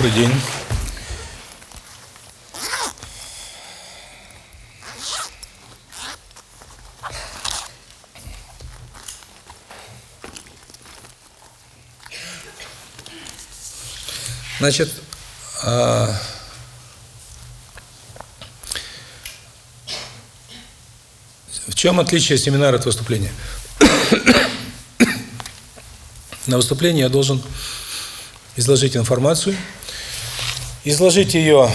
Добрый день. Значит, а, в чем отличие семинара от выступления? На выступлении я должен изложить информацию, изложить ее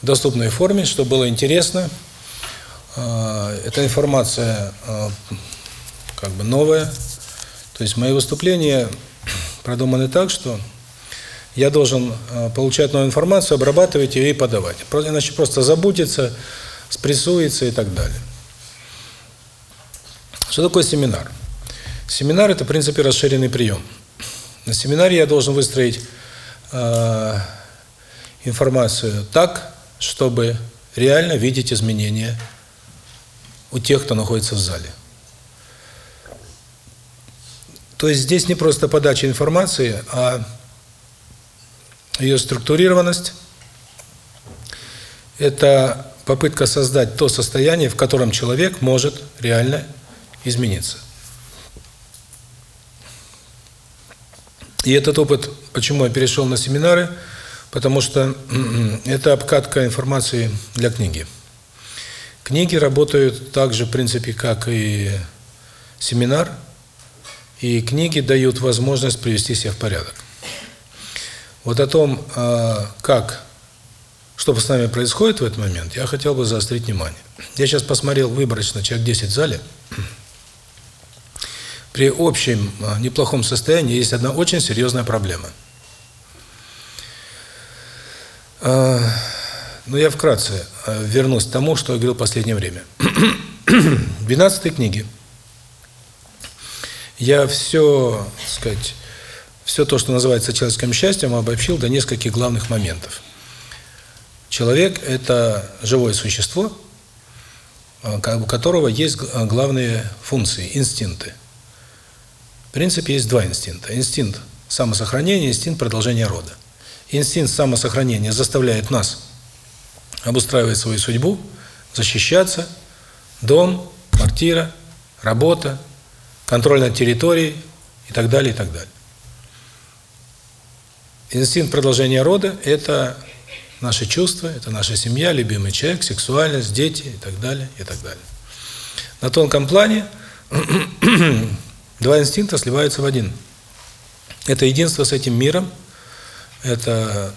в доступной форме, чтобы было интересно. А, эта информация а, как бы новая. То есть мои выступления продуманы так, что я должен э, получать новую информацию, обрабатывать ее и подавать. Иначе просто забудется, спрессуется и так далее. Что такое семинар? Семинар – это, в принципе, расширенный прием. На семинаре я должен выстроить э, информацию так, чтобы реально видеть изменения у тех, кто находится в зале. То есть здесь не просто подача информации, а ее структурированность – это попытка создать то состояние, в котором человек может реально измениться. И этот опыт, почему я перешел на семинары, потому что это обкатка информации для книги. Книги работают так же, в принципе, как и семинар – и книги дают возможность привести себя в порядок. Вот о том, а, как, что с нами происходит в этот момент, я хотел бы заострить внимание. Я сейчас посмотрел выборочно человек 10 в зале. При общем а, неплохом состоянии есть одна очень серьезная проблема. А, но я вкратце вернусь к тому, что я говорил последнее время. В 12 книге я все, так сказать, все то, что называется человеческим счастьем, обобщил до нескольких главных моментов. Человек – это живое существо, у которого есть главные функции, инстинкты. В принципе, есть два инстинкта. Инстинкт самосохранения, инстинкт продолжения рода. Инстинкт самосохранения заставляет нас обустраивать свою судьбу, защищаться, дом, квартира, работа, контроль над территорией и так далее, и так далее. Инстинкт продолжения рода – это наши чувства, это наша семья, любимый человек, сексуальность, дети и так далее, и так далее. На тонком плане два инстинкта сливаются в один. Это единство с этим миром, это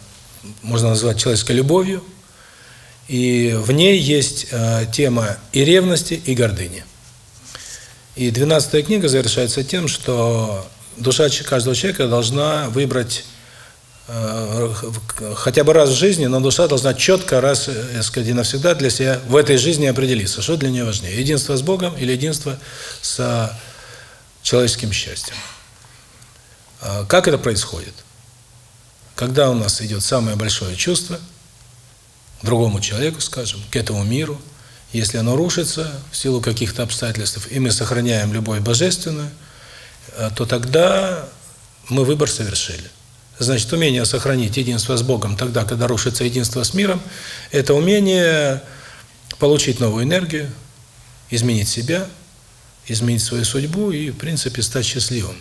можно назвать человеческой любовью, и в ней есть э, тема и ревности, и гордыни. И двенадцатая книга завершается тем, что душа каждого человека должна выбрать э, хотя бы раз в жизни, но душа должна четко раз, э, и навсегда для себя в этой жизни определиться, что для нее важнее, единство с Богом или единство с человеческим счастьем. А как это происходит? Когда у нас идет самое большое чувство другому человеку, скажем, к этому миру – если оно рушится в силу каких-то обстоятельств, и мы сохраняем любовь божественную, э, то тогда мы выбор совершили. Значит, умение сохранить единство с Богом тогда, когда рушится единство с миром, это умение получить новую энергию, изменить себя, изменить свою судьбу и, в принципе, стать счастливым.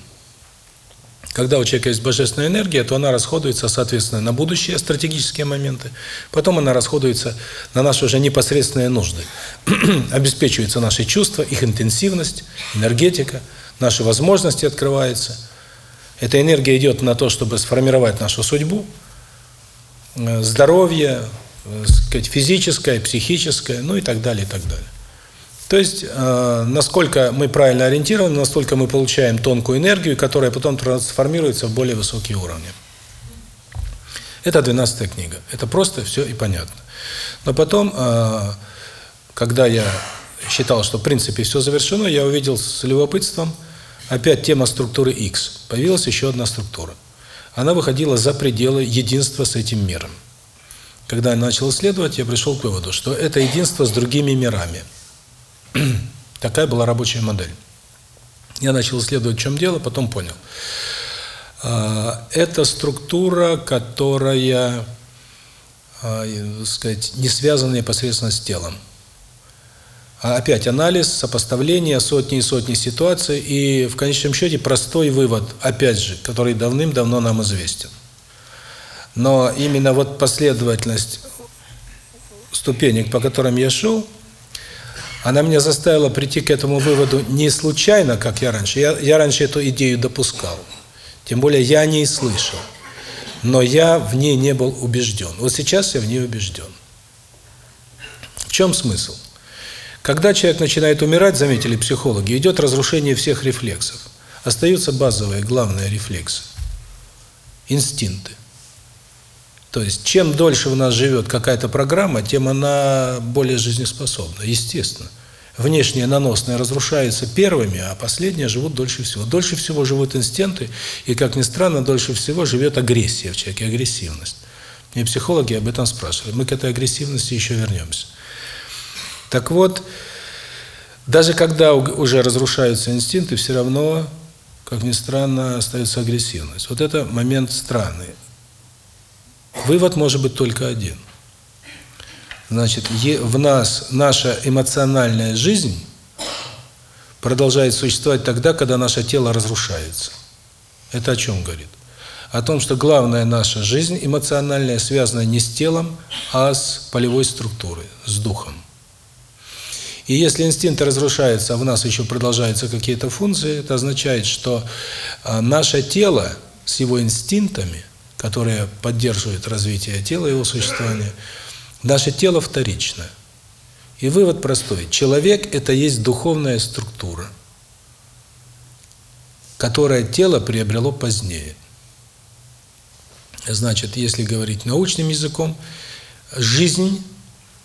Когда у человека есть божественная энергия, то она расходуется, соответственно, на будущие стратегические моменты. Потом она расходуется на наши уже непосредственные нужды. Обеспечиваются наши чувства, их интенсивность, энергетика, наши возможности открываются. Эта энергия идет на то, чтобы сформировать нашу судьбу, э, здоровье, э, сказать, физическое, психическое, ну и так далее, и так далее. То есть, э, насколько мы правильно ориентированы, настолько мы получаем тонкую энергию, которая потом трансформируется в более высокие уровни. Это 12 книга. Это просто все и понятно. Но потом, э, когда я считал, что в принципе все завершено, я увидел с любопытством опять тема структуры X. Появилась еще одна структура. Она выходила за пределы единства с этим миром. Когда я начал исследовать, я пришел к выводу, что это единство с другими мирами – Такая была рабочая модель. Я начал исследовать, в чем дело, потом понял. Это структура, которая, так сказать, не связана непосредственно с телом. А опять анализ, сопоставление сотни и сотни ситуаций и в конечном счете простой вывод, опять же, который давным-давно нам известен. Но именно вот последовательность ступенек, по которым я шел, она меня заставила прийти к этому выводу не случайно, как я раньше. Я, я раньше эту идею допускал. Тем более я о ней слышал. Но я в ней не был убежден. Вот сейчас я в ней убежден. В чем смысл? Когда человек начинает умирать, заметили психологи, идет разрушение всех рефлексов. Остаются базовые, главные рефлексы. Инстинкты. То есть, чем дольше у нас живет какая-то программа, тем она более жизнеспособна, естественно. Внешние наносные разрушаются первыми, а последние живут дольше всего. Дольше всего живут инстинкты, и, как ни странно, дольше всего живет агрессия в человеке, агрессивность. И психологи об этом спрашивали. Мы к этой агрессивности еще вернемся. Так вот, даже когда уже разрушаются инстинкты, все равно, как ни странно, остается агрессивность. Вот это момент странный. Вывод может быть только один. Значит, в нас наша эмоциональная жизнь продолжает существовать тогда, когда наше тело разрушается. Это о чем говорит? О том, что главная наша жизнь эмоциональная связана не с телом, а с полевой структурой, с духом. И если инстинкты разрушаются, а в нас еще продолжаются какие-то функции, это означает, что а, наше тело с его инстинктами – которые поддерживают развитие тела и его существования, наше тело вторично. И вывод простой. Человек – это есть духовная структура, которое тело приобрело позднее. Значит, если говорить научным языком, жизнь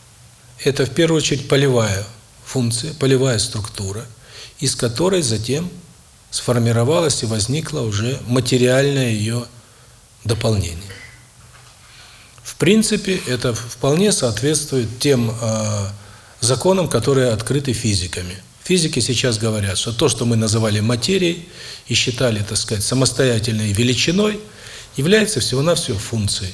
– это в первую очередь полевая функция, полевая структура, из которой затем сформировалась и возникла уже материальная ее дополнение. В принципе, это вполне соответствует тем э, законам, которые открыты физиками. Физики сейчас говорят, что то, что мы называли материей и считали, так сказать, самостоятельной величиной, является всего-навсего функцией.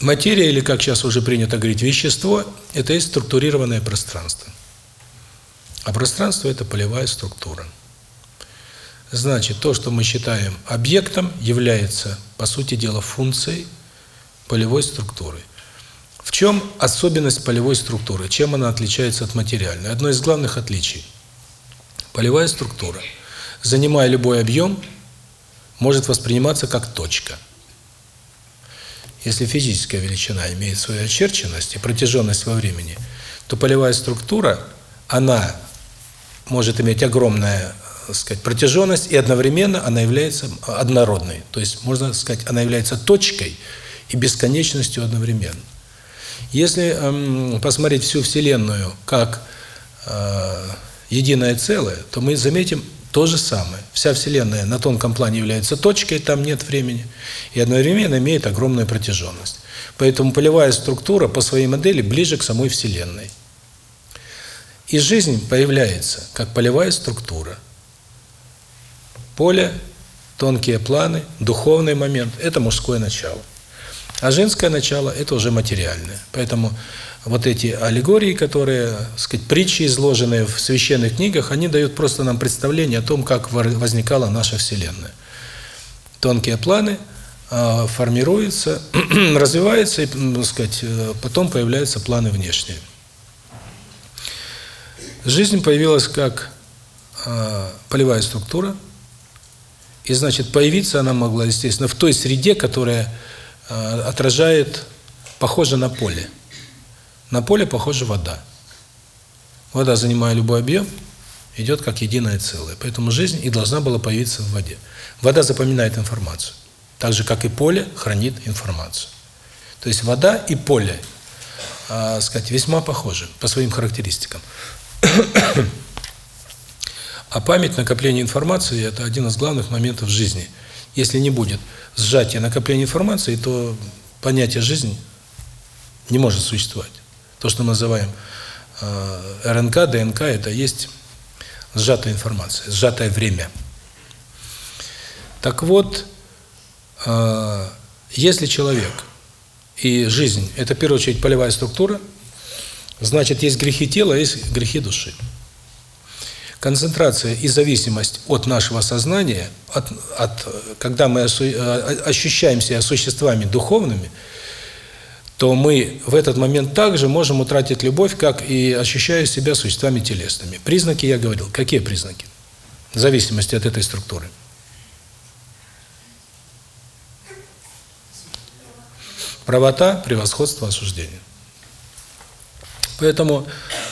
Материя, или как сейчас уже принято говорить, вещество, это есть структурированное пространство. А пространство – это полевая структура. Значит, то, что мы считаем объектом, является, по сути дела, функцией полевой структуры. В чем особенность полевой структуры? Чем она отличается от материальной? Одно из главных отличий. Полевая структура, занимая любой объем, может восприниматься как точка. Если физическая величина имеет свою очерченность и протяженность во времени, то полевая структура, она может иметь огромное сказать, протяженность, и одновременно она является однородной. То есть, можно сказать, она является точкой и бесконечностью одновременно. Если эм, посмотреть всю Вселенную как э, единое целое, то мы заметим то же самое. Вся Вселенная на тонком плане является точкой, там нет времени, и одновременно имеет огромную протяженность. Поэтому полевая структура по своей модели ближе к самой Вселенной. И жизнь появляется как полевая структура – Поле, тонкие планы, духовный момент – это мужское начало. А женское начало – это уже материальное. Поэтому вот эти аллегории, которые, так сказать, притчи, изложенные в священных книгах, они дают просто нам представление о том, как возникала наша Вселенная. Тонкие планы а, формируются, развиваются, и, так сказать, э, потом появляются планы внешние. Жизнь появилась как а, полевая структура – и, значит, появиться она могла, естественно, в той среде, которая э, отражает, похоже на поле. На поле похожа вода. Вода, занимая любой объем, идет как единое целое. Поэтому жизнь и должна была появиться в воде. Вода запоминает информацию. Так же, как и поле хранит информацию. То есть вода и поле, э, сказать, весьма похожи по своим характеристикам. А память, накопление информации – это один из главных моментов жизни. Если не будет сжатия накопления информации, то понятие «жизнь» не может существовать. То, что мы называем э, РНК, ДНК – это есть сжатая информация, сжатое время. Так вот, э, если человек и жизнь – это, в первую очередь, полевая структура, значит, есть грехи тела, есть грехи души. Концентрация и зависимость от нашего сознания, от, от когда мы э, ощущаем себя существами духовными, то мы в этот момент также можем утратить любовь, как и ощущая себя существами телесными. Признаки я говорил. Какие признаки? Зависимости от этой структуры. Правота, превосходство, осуждение. Поэтому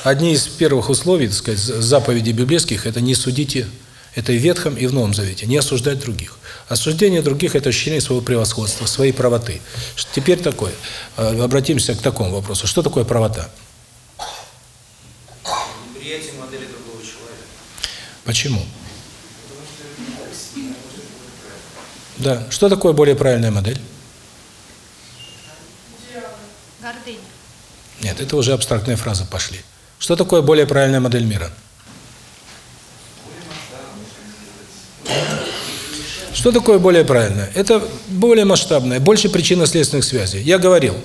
одни из первых условий, так сказать, заповедей библейских – это не судите, это и в Ветхом, и в Новом Завете, не осуждать других. Осуждение других – это ощущение своего превосходства, своей правоты. Теперь такое, э, обратимся к такому вопросу. Что такое правота? Приятие модели другого человека. Почему? Да. Что такое более правильная модель? Нет, это уже абстрактные фразы пошли. Что такое более правильная модель мира? Что такое более правильное? Это более масштабное, больше причинно-следственных связей. Я говорил,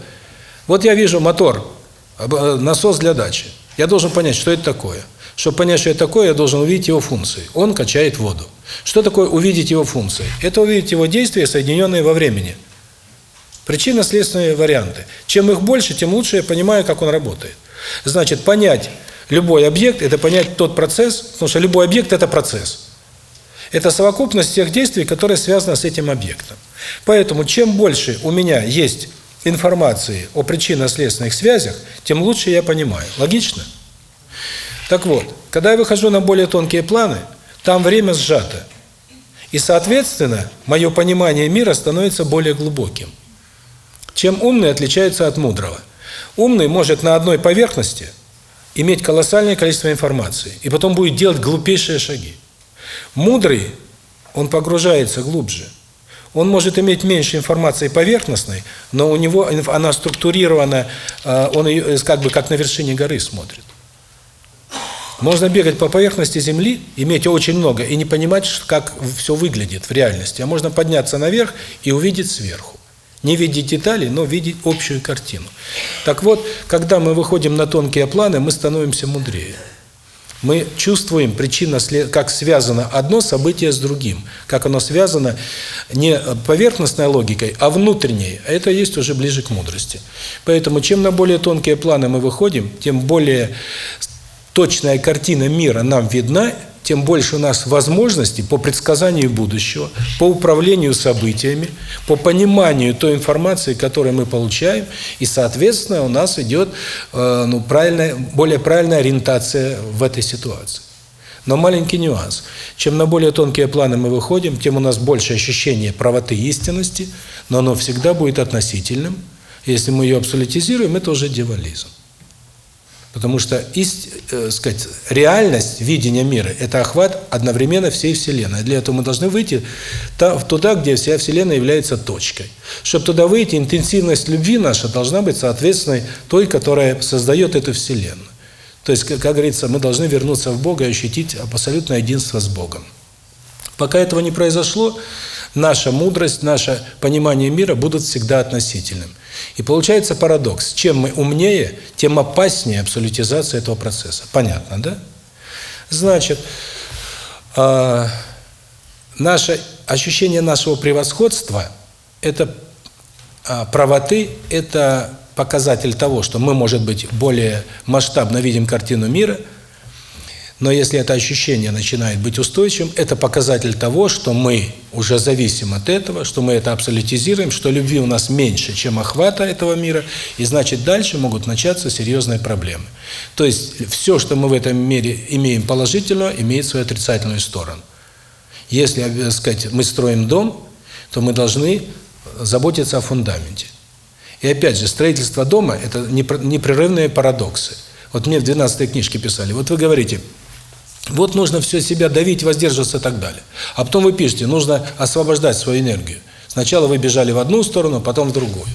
вот я вижу мотор, насос для дачи. Я должен понять, что это такое. Чтобы понять, что это такое, я должен увидеть его функции. Он качает воду. Что такое увидеть его функции? Это увидеть его действия, соединенные во времени. Причинно-следственные варианты. Чем их больше, тем лучше я понимаю, как он работает. Значит, понять любой объект – это понять тот процесс, потому что любой объект – это процесс. Это совокупность всех действий, которые связаны с этим объектом. Поэтому чем больше у меня есть информации о причинно-следственных связях, тем лучше я понимаю. Логично? Так вот, когда я выхожу на более тонкие планы, там время сжато. И, соответственно, мое понимание мира становится более глубоким. Чем умный отличается от мудрого? Умный может на одной поверхности иметь колоссальное количество информации, и потом будет делать глупейшие шаги. Мудрый, он погружается глубже. Он может иметь меньше информации поверхностной, но у него она структурирована, а, он ее как бы как на вершине горы смотрит. Можно бегать по поверхности Земли, иметь очень много и не понимать, как все выглядит в реальности. А можно подняться наверх и увидеть сверху. Не видеть деталей, но видеть общую картину. Так вот, когда мы выходим на тонкие планы, мы становимся мудрее. Мы чувствуем причинно как связано одно событие с другим, как оно связано не поверхностной логикой, а внутренней. А это есть уже ближе к мудрости. Поэтому чем на более тонкие планы мы выходим, тем более точная картина мира нам видна, тем больше у нас возможностей по предсказанию будущего, по управлению событиями, по пониманию той информации, которую мы получаем, и, соответственно, у нас идет э, ну, правильная, более правильная ориентация в этой ситуации. Но маленький нюанс. Чем на более тонкие планы мы выходим, тем у нас больше ощущение правоты истинности, но оно всегда будет относительным. Если мы ее абсолютизируем, это уже дьяволизм. Потому что ист, э, сказать, реальность видения мира – это охват одновременно всей Вселенной. Для этого мы должны выйти туда, где вся Вселенная является точкой. Чтобы туда выйти, интенсивность любви наша должна быть соответственной той, которая создает эту Вселенную. То есть, как говорится, мы должны вернуться в Бога и ощутить абсолютное единство с Богом. Пока этого не произошло, наша мудрость, наше понимание мира будут всегда относительным. И получается парадокс. Чем мы умнее, тем опаснее абсолютизация этого процесса. Понятно, да? Значит, э, наше ощущение нашего превосходства – это э, правоты, это показатель того, что мы, может быть, более масштабно видим картину мира – но если это ощущение начинает быть устойчивым, это показатель того, что мы уже зависим от этого, что мы это абсолютизируем, что любви у нас меньше, чем охвата этого мира, и значит дальше могут начаться серьезные проблемы. То есть все, что мы в этом мире имеем положительного, имеет свою отрицательную сторону. Если, так сказать, мы строим дом, то мы должны заботиться о фундаменте. И опять же, строительство дома – это непрерывные парадоксы. Вот мне в 12 книжке писали, вот вы говорите – вот нужно все себя давить, воздерживаться и так далее. А потом вы пишете, нужно освобождать свою энергию. Сначала вы бежали в одну сторону, потом в другую.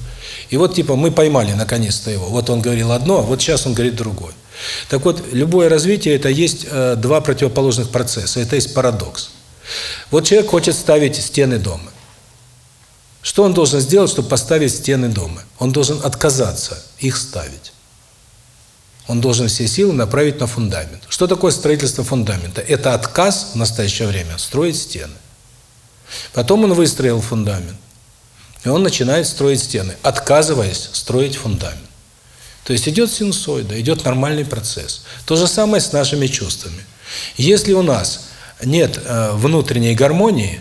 И вот типа мы поймали наконец-то его. Вот он говорил одно, а вот сейчас он говорит другое. Так вот, любое развитие – это есть э, два противоположных процесса, это есть парадокс. Вот человек хочет ставить стены дома. Что он должен сделать, чтобы поставить стены дома? Он должен отказаться их ставить. Он должен все силы направить на фундамент. Что такое строительство фундамента? Это отказ в настоящее время строить стены. Потом он выстроил фундамент. И он начинает строить стены, отказываясь строить фундамент. То есть идет синусоида, идет нормальный процесс. То же самое с нашими чувствами. Если у нас нет э, внутренней гармонии,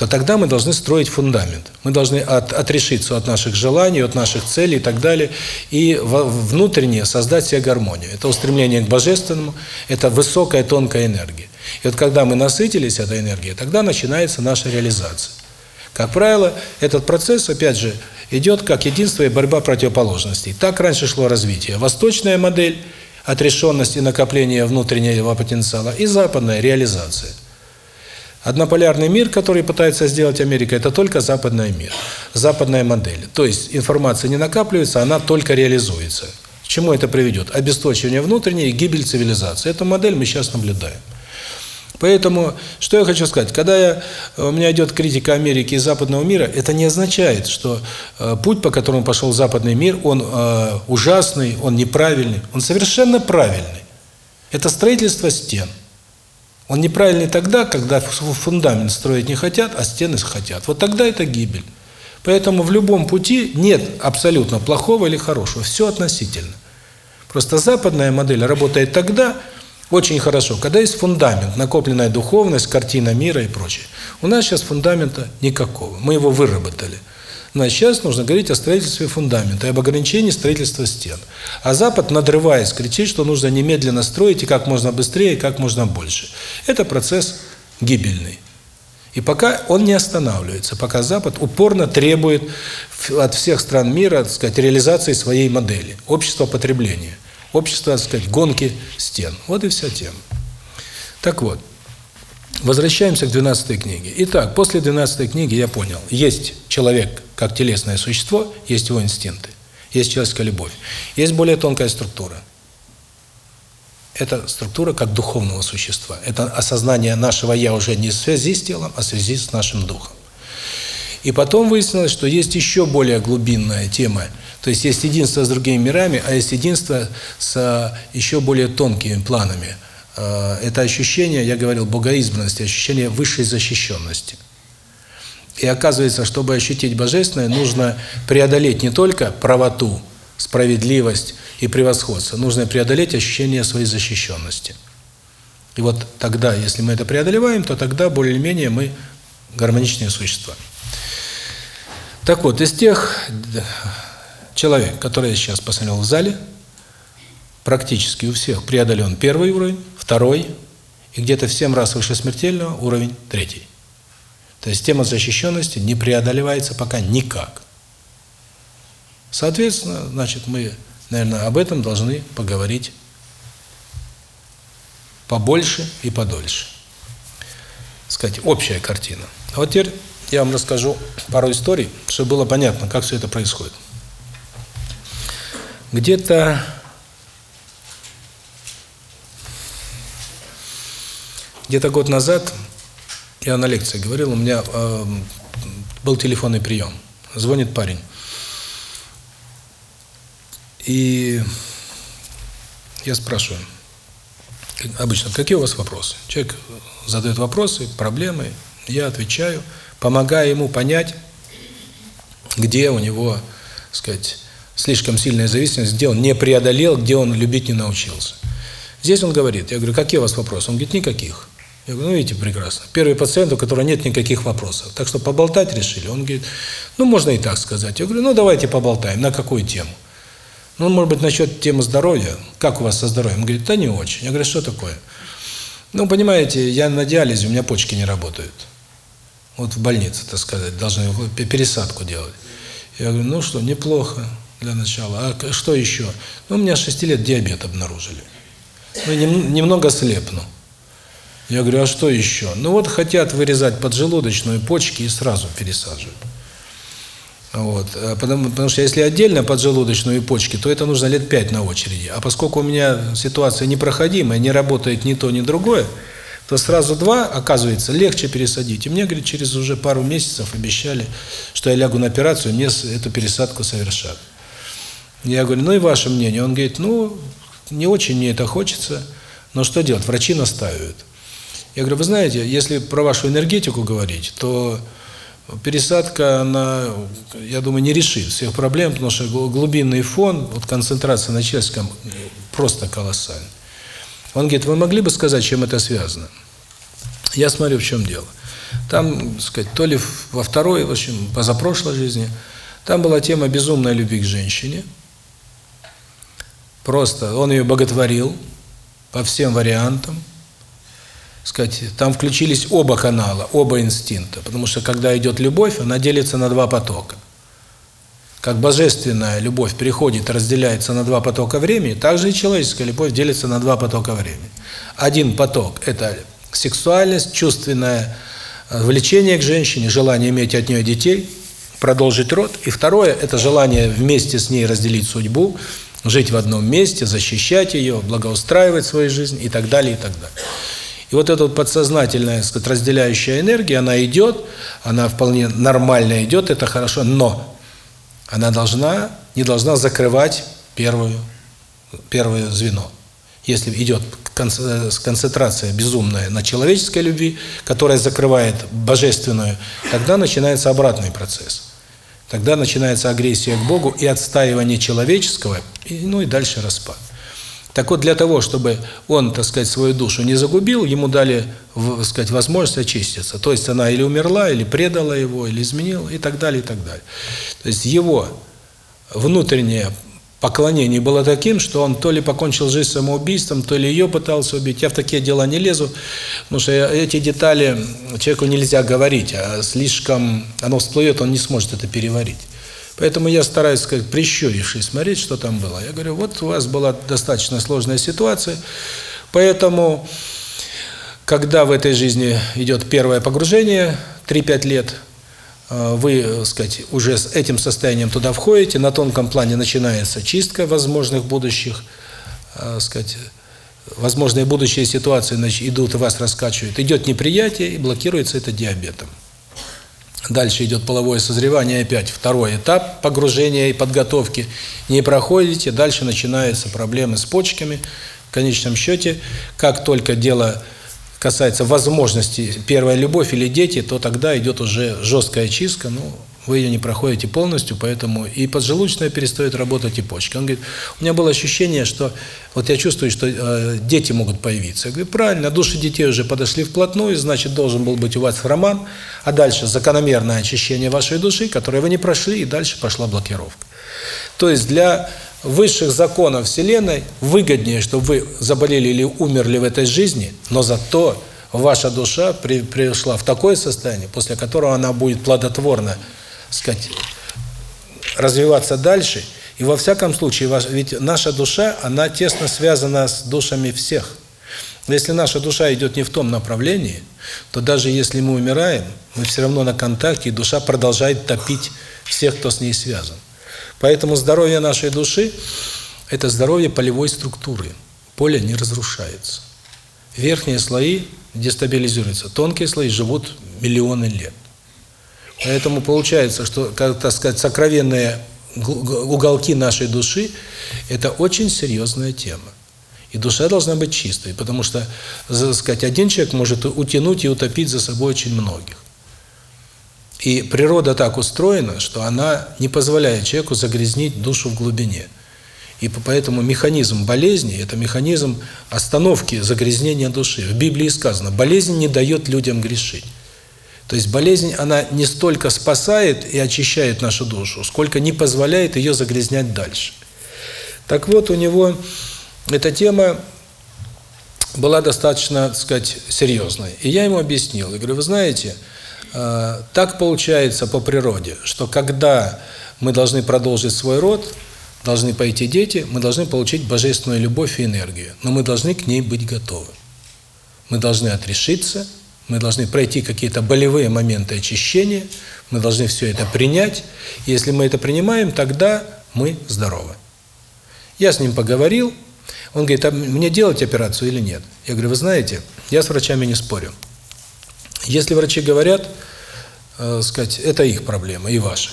то тогда мы должны строить фундамент. Мы должны от, отрешиться от наших желаний, от наших целей и так далее, и в, внутренне создать себе гармонию. Это устремление к Божественному, это высокая тонкая энергия. И вот когда мы насытились этой энергией, тогда начинается наша реализация. Как правило, этот процесс, опять же, идет как единство и борьба противоположностей. Так раньше шло развитие. Восточная модель – отрешенность и накопление внутреннего потенциала, и западная – реализация. Однополярный мир, который пытается сделать Америка, это только западный мир, западная модель. То есть информация не накапливается, она только реализуется. К чему это приведет? Обесточивание внутренней и гибель цивилизации. Эту модель мы сейчас наблюдаем. Поэтому, что я хочу сказать, когда я, у меня идет критика Америки и западного мира, это не означает, что э, путь, по которому пошел западный мир, он э, ужасный, он неправильный. Он совершенно правильный. Это строительство стен. Он неправильный тогда, когда фундамент строить не хотят, а стены хотят. Вот тогда это гибель. Поэтому в любом пути нет абсолютно плохого или хорошего. Все относительно. Просто западная модель работает тогда, очень хорошо, когда есть фундамент, накопленная духовность, картина мира и прочее. У нас сейчас фундамента никакого, мы его выработали. Значит, сейчас нужно говорить о строительстве фундамента и об ограничении строительства стен. А Запад, надрываясь, кричит, что нужно немедленно строить и как можно быстрее, и как можно больше. Это процесс гибельный. И пока он не останавливается, пока Запад упорно требует от всех стран мира, так сказать, реализации своей модели, общества потребления – Общество, так сказать, гонки стен. Вот и вся тема. Так вот, возвращаемся к 12 книге. Итак, после 12 книги я понял, есть человек как телесное существо, есть его инстинкты, есть человеческая любовь, есть более тонкая структура. Это структура как духовного существа. Это осознание нашего «я» уже не в связи с телом, а в связи с нашим духом. И потом выяснилось, что есть еще более глубинная тема – то есть есть единство с другими мирами, а есть единство с еще более тонкими планами. А, это ощущение, я говорил, богоизбранности, ощущение высшей защищенности. И оказывается, чтобы ощутить Божественное, нужно преодолеть не только правоту, справедливость и превосходство, нужно преодолеть ощущение своей защищенности. И вот тогда, если мы это преодолеваем, то тогда более-менее мы гармоничные существа. Так вот, из тех человек, который я сейчас посмотрел в зале, практически у всех преодолен первый уровень, второй, и где-то в 7 раз выше смертельного уровень третий. То есть тема защищенности не преодолевается пока никак. Соответственно, значит, мы, наверное, об этом должны поговорить побольше и подольше. Сказать, общая картина. А вот теперь я вам расскажу пару историй, чтобы было понятно, как все это происходит. Где-то где-то год назад я на лекции говорил, у меня э, был телефонный прием. Звонит парень. И я спрашиваю, обычно, какие у вас вопросы? Человек задает вопросы, проблемы, я отвечаю, помогая ему понять, где у него, так сказать, слишком сильная зависимость, где он не преодолел, где он любить не научился. Здесь он говорит, я говорю, какие у вас вопросы? Он говорит, никаких. Я говорю, ну видите, прекрасно. Первый пациент, у которого нет никаких вопросов. Так что поболтать решили. Он говорит, ну можно и так сказать. Я говорю, ну давайте поболтаем. На какую тему? Ну, может быть, насчет темы здоровья. Как у вас со здоровьем? Он говорит, да не очень. Я говорю, что такое? Ну, понимаете, я на диализе, у меня почки не работают. Вот в больнице, так сказать, должны пересадку делать. Я говорю, ну что, неплохо для начала. А что еще? Ну, у меня 6 лет диабет обнаружили. Ну, нем, немного слепну. Я говорю, а что еще? Ну, вот хотят вырезать поджелудочную почки и сразу пересаживают. Вот. А потому, потому что если отдельно поджелудочную почки, то это нужно лет 5 на очереди. А поскольку у меня ситуация непроходимая, не работает ни то, ни другое, то сразу два, оказывается, легче пересадить. И мне, говорит, через уже пару месяцев обещали, что я лягу на операцию, мне эту пересадку совершат. Я говорю, ну и ваше мнение? Он говорит, ну, не очень мне это хочется, но что делать? Врачи настаивают. Я говорю, вы знаете, если про вашу энергетику говорить, то пересадка, она, я думаю, не решит всех проблем, потому что глубинный фон, вот концентрация на человеческом просто колоссальная. Он говорит, вы могли бы сказать, чем это связано? Я смотрю, в чем дело. Там, сказать, то ли во второй, в общем, позапрошлой жизни, там была тема безумной любви к женщине. Просто он ее боготворил по всем вариантам сказать, там включились оба канала, оба инстинкта, потому что когда идет любовь, она делится на два потока. Как божественная любовь приходит разделяется на два потока времени, так же и человеческая любовь делится на два потока времени. Один поток – это сексуальность, чувственное э, влечение к женщине, желание иметь от нее детей, продолжить род. И второе – это желание вместе с ней разделить судьбу, жить в одном месте, защищать ее, благоустраивать свою жизнь и так далее, и так далее. И вот эта вот подсознательная, сказать, разделяющая энергия, она идет, она вполне нормально идет, это хорошо, но она должна, не должна закрывать первую, первое звено. Если идет концентрация безумная на человеческой любви, которая закрывает божественную, тогда начинается обратный процесс. Тогда начинается агрессия к Богу и отстаивание человеческого, и, ну и дальше распад. Так вот, для того, чтобы он, так сказать, свою душу не загубил, ему дали, так сказать, возможность очиститься. То есть она или умерла, или предала его, или изменила, и так далее, и так далее. То есть его внутреннее поклонение было таким, что он то ли покончил жизнь самоубийством, то ли ее пытался убить. Я в такие дела не лезу, потому что эти детали человеку нельзя говорить, а слишком оно всплывет, он не сможет это переварить. Поэтому я стараюсь, как прищурившись, смотреть, что там было. Я говорю, вот у вас была достаточно сложная ситуация, поэтому, когда в этой жизни идет первое погружение, 3-5 лет, э, вы, так сказать, уже с этим состоянием туда входите, на тонком плане начинается чистка возможных будущих, так э, сказать, возможные будущие ситуации идут и вас раскачивают. Идет неприятие и блокируется это диабетом. Дальше идет половое созревание, опять второй этап погружения и подготовки. Не проходите, дальше начинаются проблемы с почками. В конечном счете, как только дело касается возможности первая любовь или дети, то тогда идет уже жесткая чистка, ну, вы ее не проходите полностью, поэтому и поджелудочная перестает работать, и почка. Он говорит, у меня было ощущение, что вот я чувствую, что э, дети могут появиться. Я говорю, правильно, души детей уже подошли вплотную, значит, должен был быть у вас роман, а дальше закономерное очищение вашей души, которое вы не прошли, и дальше пошла блокировка. То есть для высших законов Вселенной выгоднее, чтобы вы заболели или умерли в этой жизни, но зато ваша душа при, пришла в такое состояние, после которого она будет плодотворна сказать, развиваться дальше. И во всяком случае, ведь наша душа, она тесно связана с душами всех. если наша душа идет не в том направлении, то даже если мы умираем, мы все равно на контакте, и душа продолжает топить всех, кто с ней связан. Поэтому здоровье нашей души – это здоровье полевой структуры. Поле не разрушается. Верхние слои дестабилизируются, тонкие слои живут миллионы лет. Поэтому получается, что, как так сказать, сокровенные уголки нашей души – это очень серьезная тема. И душа должна быть чистой, потому что, так сказать, один человек может утянуть и утопить за собой очень многих. И природа так устроена, что она не позволяет человеку загрязнить душу в глубине. И поэтому механизм болезни – это механизм остановки загрязнения души. В Библии сказано, болезнь не дает людям грешить. То есть болезнь, она не столько спасает и очищает нашу душу, сколько не позволяет ее загрязнять дальше. Так вот, у него эта тема была достаточно, так сказать, серьезной. И я ему объяснил. Я говорю, вы знаете, э, так получается по природе, что когда мы должны продолжить свой род, должны пойти дети, мы должны получить божественную любовь и энергию. Но мы должны к ней быть готовы. Мы должны отрешиться – мы должны пройти какие-то болевые моменты очищения, мы должны все это принять. Если мы это принимаем, тогда мы здоровы. Я с ним поговорил, Он говорит, а мне делать операцию или нет? Я говорю, вы знаете, я с врачами не спорю. Если врачи говорят, э, сказать, это их проблема и ваши.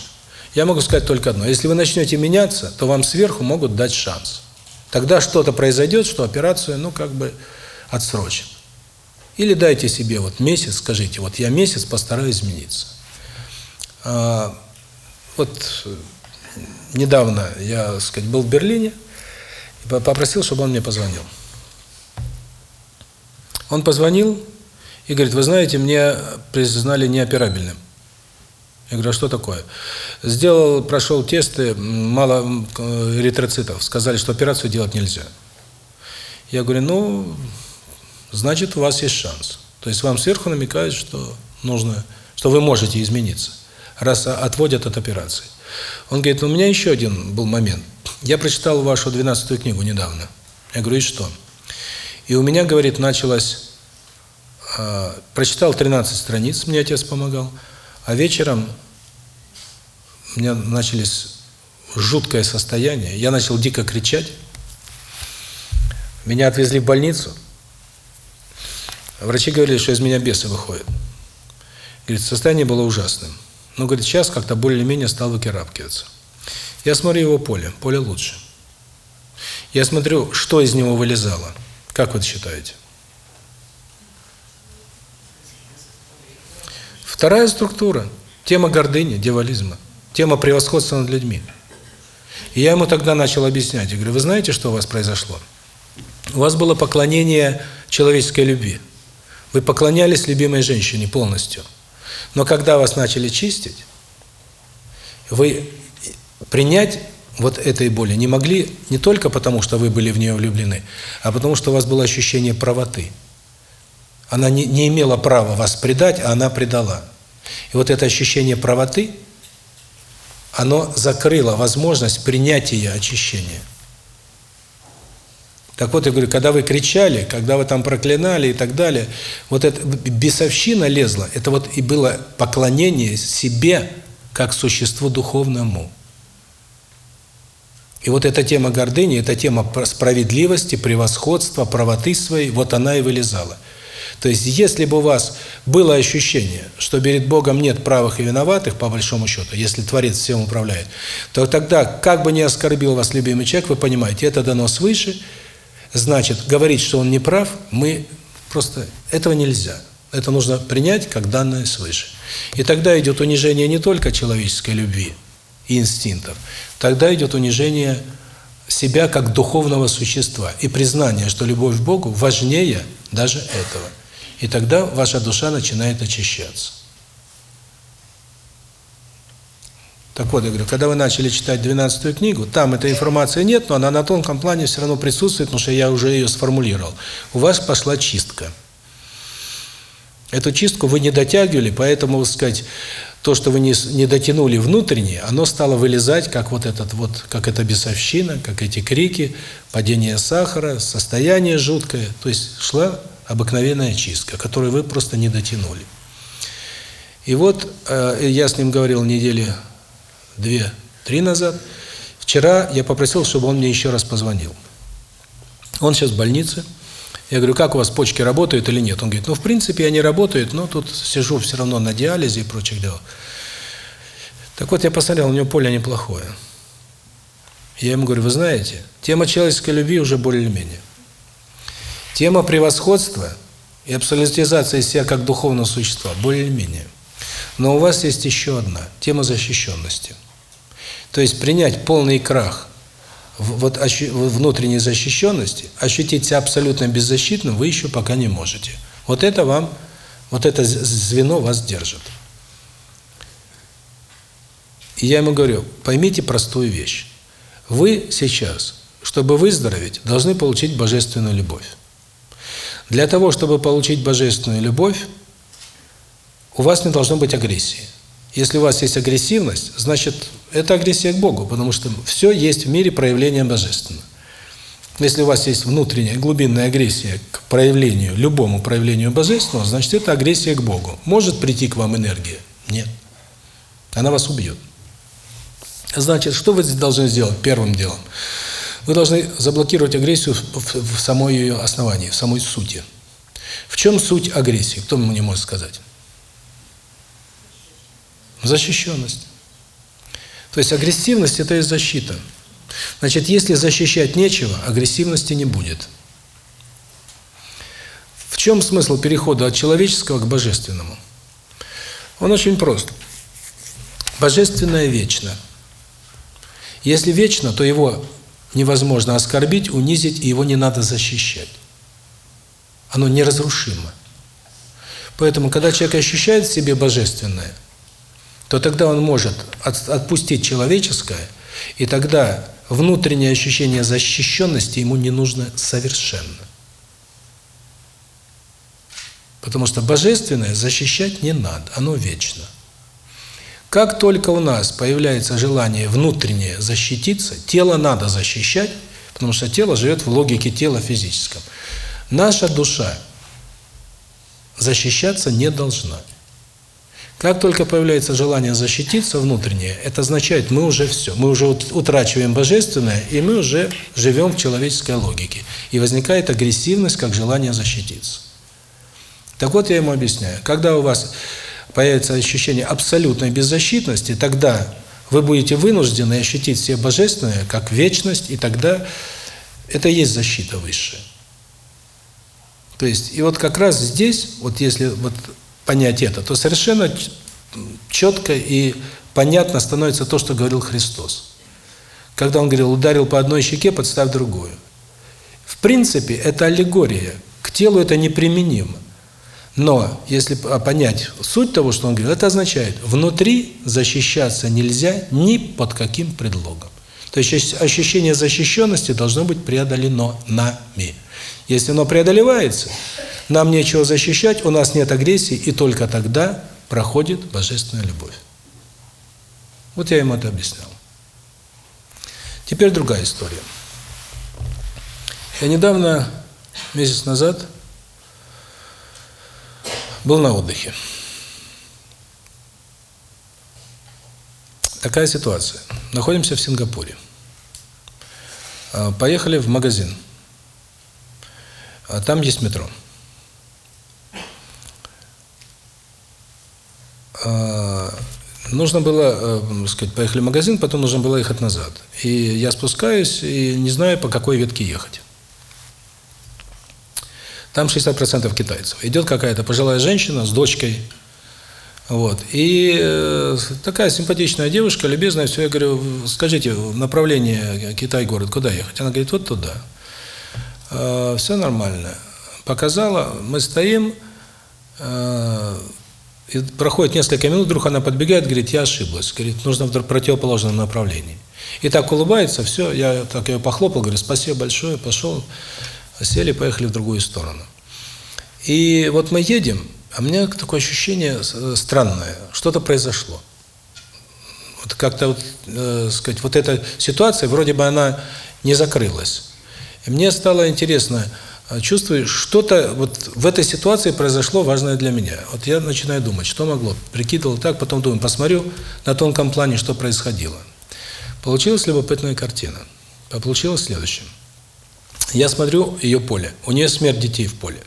Я могу сказать только одно. Если вы начнете меняться, то вам сверху могут дать шанс. Тогда что-то произойдет, что операцию, ну, как бы отсрочит. Или дайте себе вот месяц, скажите, вот я месяц постараюсь измениться. А, вот недавно я, сказать, был в Берлине, и попросил, чтобы он мне позвонил. Он позвонил и говорит, вы знаете, мне признали неоперабельным. Я говорю, а что такое? Сделал, прошел тесты, мало эритроцитов. Сказали, что операцию делать нельзя. Я говорю, ну, значит, у вас есть шанс. То есть вам сверху намекают, что нужно, что вы можете измениться, раз отводят от операции. Он говорит, у меня еще один был момент. Я прочитал вашу 12 книгу недавно. Я говорю, и что? И у меня, говорит, началось... Э, прочитал 13 страниц, мне отец помогал. А вечером у меня начались жуткое состояние. Я начал дико кричать. Меня отвезли в больницу. Врачи говорили, что из меня бесы выходят. Говорит, состояние было ужасным. Но, говорит, сейчас как-то более-менее стал выкарабкиваться. Я смотрю его поле, поле лучше. Я смотрю, что из него вылезало. Как вы считаете? Вторая структура – тема гордыни, дьяволизма, тема превосходства над людьми. И я ему тогда начал объяснять. Я говорю, вы знаете, что у вас произошло? У вас было поклонение человеческой любви. Вы поклонялись любимой женщине полностью – но когда вас начали чистить, вы принять вот этой боли не могли не только потому, что вы были в нее влюблены, а потому что у вас было ощущение правоты. Она не, не имела права вас предать, а она предала. И вот это ощущение правоты, оно закрыло возможность принятия очищения. Так вот, я говорю, когда вы кричали, когда вы там проклинали и так далее, вот эта бесовщина лезла, это вот и было поклонение себе как существу духовному. И вот эта тема гордыни, эта тема справедливости, превосходства, правоты своей, вот она и вылезала. То есть, если бы у вас было ощущение, что перед Богом нет правых и виноватых, по большому счету, если Творец всем управляет, то тогда, как бы ни оскорбил вас любимый человек, вы понимаете, это дано свыше – Значит, говорить, что он не прав, мы просто этого нельзя. Это нужно принять как данное свыше. И тогда идет унижение не только человеческой любви и инстинктов, тогда идет унижение себя как духовного существа и признание, что любовь к Богу важнее даже этого. И тогда ваша душа начинает очищаться. Так вот, я говорю, когда вы начали читать 12 книгу, там этой информации нет, но она на тонком плане все равно присутствует, потому что я уже ее сформулировал. У вас пошла чистка. Эту чистку вы не дотягивали, поэтому, так сказать, то, что вы не, не дотянули внутренне, оно стало вылезать, как вот этот вот, как эта бесовщина, как эти крики, падение сахара, состояние жуткое. То есть шла обыкновенная чистка, которую вы просто не дотянули. И вот э, я с ним говорил недели две, три назад. Вчера я попросил, чтобы он мне еще раз позвонил. Он сейчас в больнице. Я говорю, как у вас почки работают или нет? Он говорит, ну, в принципе, они работают, но тут сижу все равно на диализе и прочих дел. Так вот, я посмотрел, у него поле неплохое. Я ему говорю, вы знаете, тема человеческой любви уже более-менее. Тема превосходства и абсолютизации себя как духовного существа более-менее. Но у вас есть еще одна – тема защищенности – то есть принять полный крах вот внутренней защищенности, ощутить себя абсолютно беззащитным вы еще пока не можете. Вот это вам, вот это звено вас держит. И я ему говорю, поймите простую вещь. Вы сейчас, чтобы выздороветь, должны получить божественную любовь. Для того, чтобы получить божественную любовь, у вас не должно быть агрессии. Если у вас есть агрессивность, значит, это агрессия к Богу, потому что все есть в мире проявление божественного. Если у вас есть внутренняя глубинная агрессия к проявлению, любому проявлению божественного, значит, это агрессия к Богу. Может прийти к вам энергия? Нет. Она вас убьет. Значит, что вы должны сделать первым делом? Вы должны заблокировать агрессию в, в самой ее основании, в самой сути. В чем суть агрессии? Кто мне может сказать? Защищенность. То есть агрессивность – это и защита. Значит, если защищать нечего, агрессивности не будет. В чем смысл перехода от человеческого к божественному? Он очень прост. Божественное вечно. Если вечно, то его невозможно оскорбить, унизить, и его не надо защищать. Оно неразрушимо. Поэтому, когда человек ощущает в себе божественное, то тогда он может отпустить человеческое, и тогда внутреннее ощущение защищенности ему не нужно совершенно. Потому что божественное защищать не надо, оно вечно. Как только у нас появляется желание внутреннее защититься, тело надо защищать, потому что тело живет в логике тела физическом. Наша душа защищаться не должна. Как только появляется желание защититься внутреннее, это означает, мы уже все, мы уже утрачиваем божественное, и мы уже живем в человеческой логике. И возникает агрессивность, как желание защититься. Так вот, я ему объясняю, когда у вас появится ощущение абсолютной беззащитности, тогда вы будете вынуждены ощутить все божественное, как вечность, и тогда это и есть защита высшая. То есть, и вот как раз здесь, вот если вот понять это, то совершенно четко и понятно становится то, что говорил Христос. Когда Он говорил, ударил по одной щеке, подставь другую. В принципе, это аллегория. К телу это неприменимо. Но, если понять суть того, что он говорит, это означает, внутри защищаться нельзя ни под каким предлогом. То есть ощущение защищенности должно быть преодолено нами. Если оно преодолевается, нам нечего защищать, у нас нет агрессии, и только тогда проходит божественная любовь. Вот я ему это объяснял. Теперь другая история. Я недавно, месяц назад, был на отдыхе. Такая ситуация. Находимся в Сингапуре. А, поехали в магазин. А там есть метро. А, нужно было, э, сказать, поехали в магазин, потом нужно было ехать назад. И я спускаюсь и не знаю, по какой ветке ехать. Там 60% китайцев. Идет какая-то пожилая женщина с дочкой. Вот. И э, такая симпатичная девушка, любезная, все. Я говорю, скажите, направление Китай-город, куда ехать? Она говорит, вот туда. Э, все нормально. Показала, мы стоим, э, и проходит несколько минут, вдруг она подбегает, говорит, я ошиблась. Говорит, нужно в противоположном направлении. И так улыбается, все, я так ее похлопал, говорю, спасибо большое, пошел, сели, поехали в другую сторону. И вот мы едем, а у меня такое ощущение странное, что-то произошло. Вот как-то, вот, э, сказать, вот эта ситуация, вроде бы она не закрылась. И мне стало интересно, а чувствую, что-то вот в этой ситуации произошло важное для меня. Вот я начинаю думать, что могло. Прикидывал так, потом думаю, посмотрю на тонком плане, что происходило. Получилась любопытная картина. А получилось следующее. Я смотрю ее поле. У нее смерть детей в поле.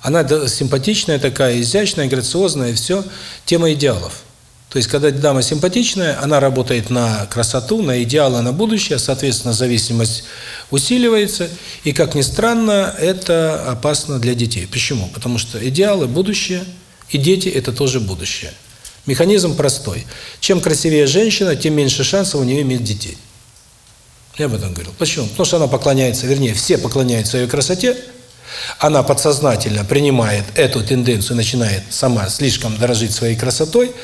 Она симпатичная такая, изящная, грациозная, и все. Тема идеалов. То есть, когда дама симпатичная, она работает на красоту, на идеалы, на будущее, соответственно, зависимость усиливается, и, как ни странно, это опасно для детей. Почему? Потому что идеалы – будущее, и дети – это тоже будущее. Механизм простой. Чем красивее женщина, тем меньше шансов у нее иметь детей. Я об этом говорил. Почему? Потому что она поклоняется, вернее, все поклоняются своей красоте, она подсознательно принимает эту тенденцию, начинает сама слишком дорожить своей красотой –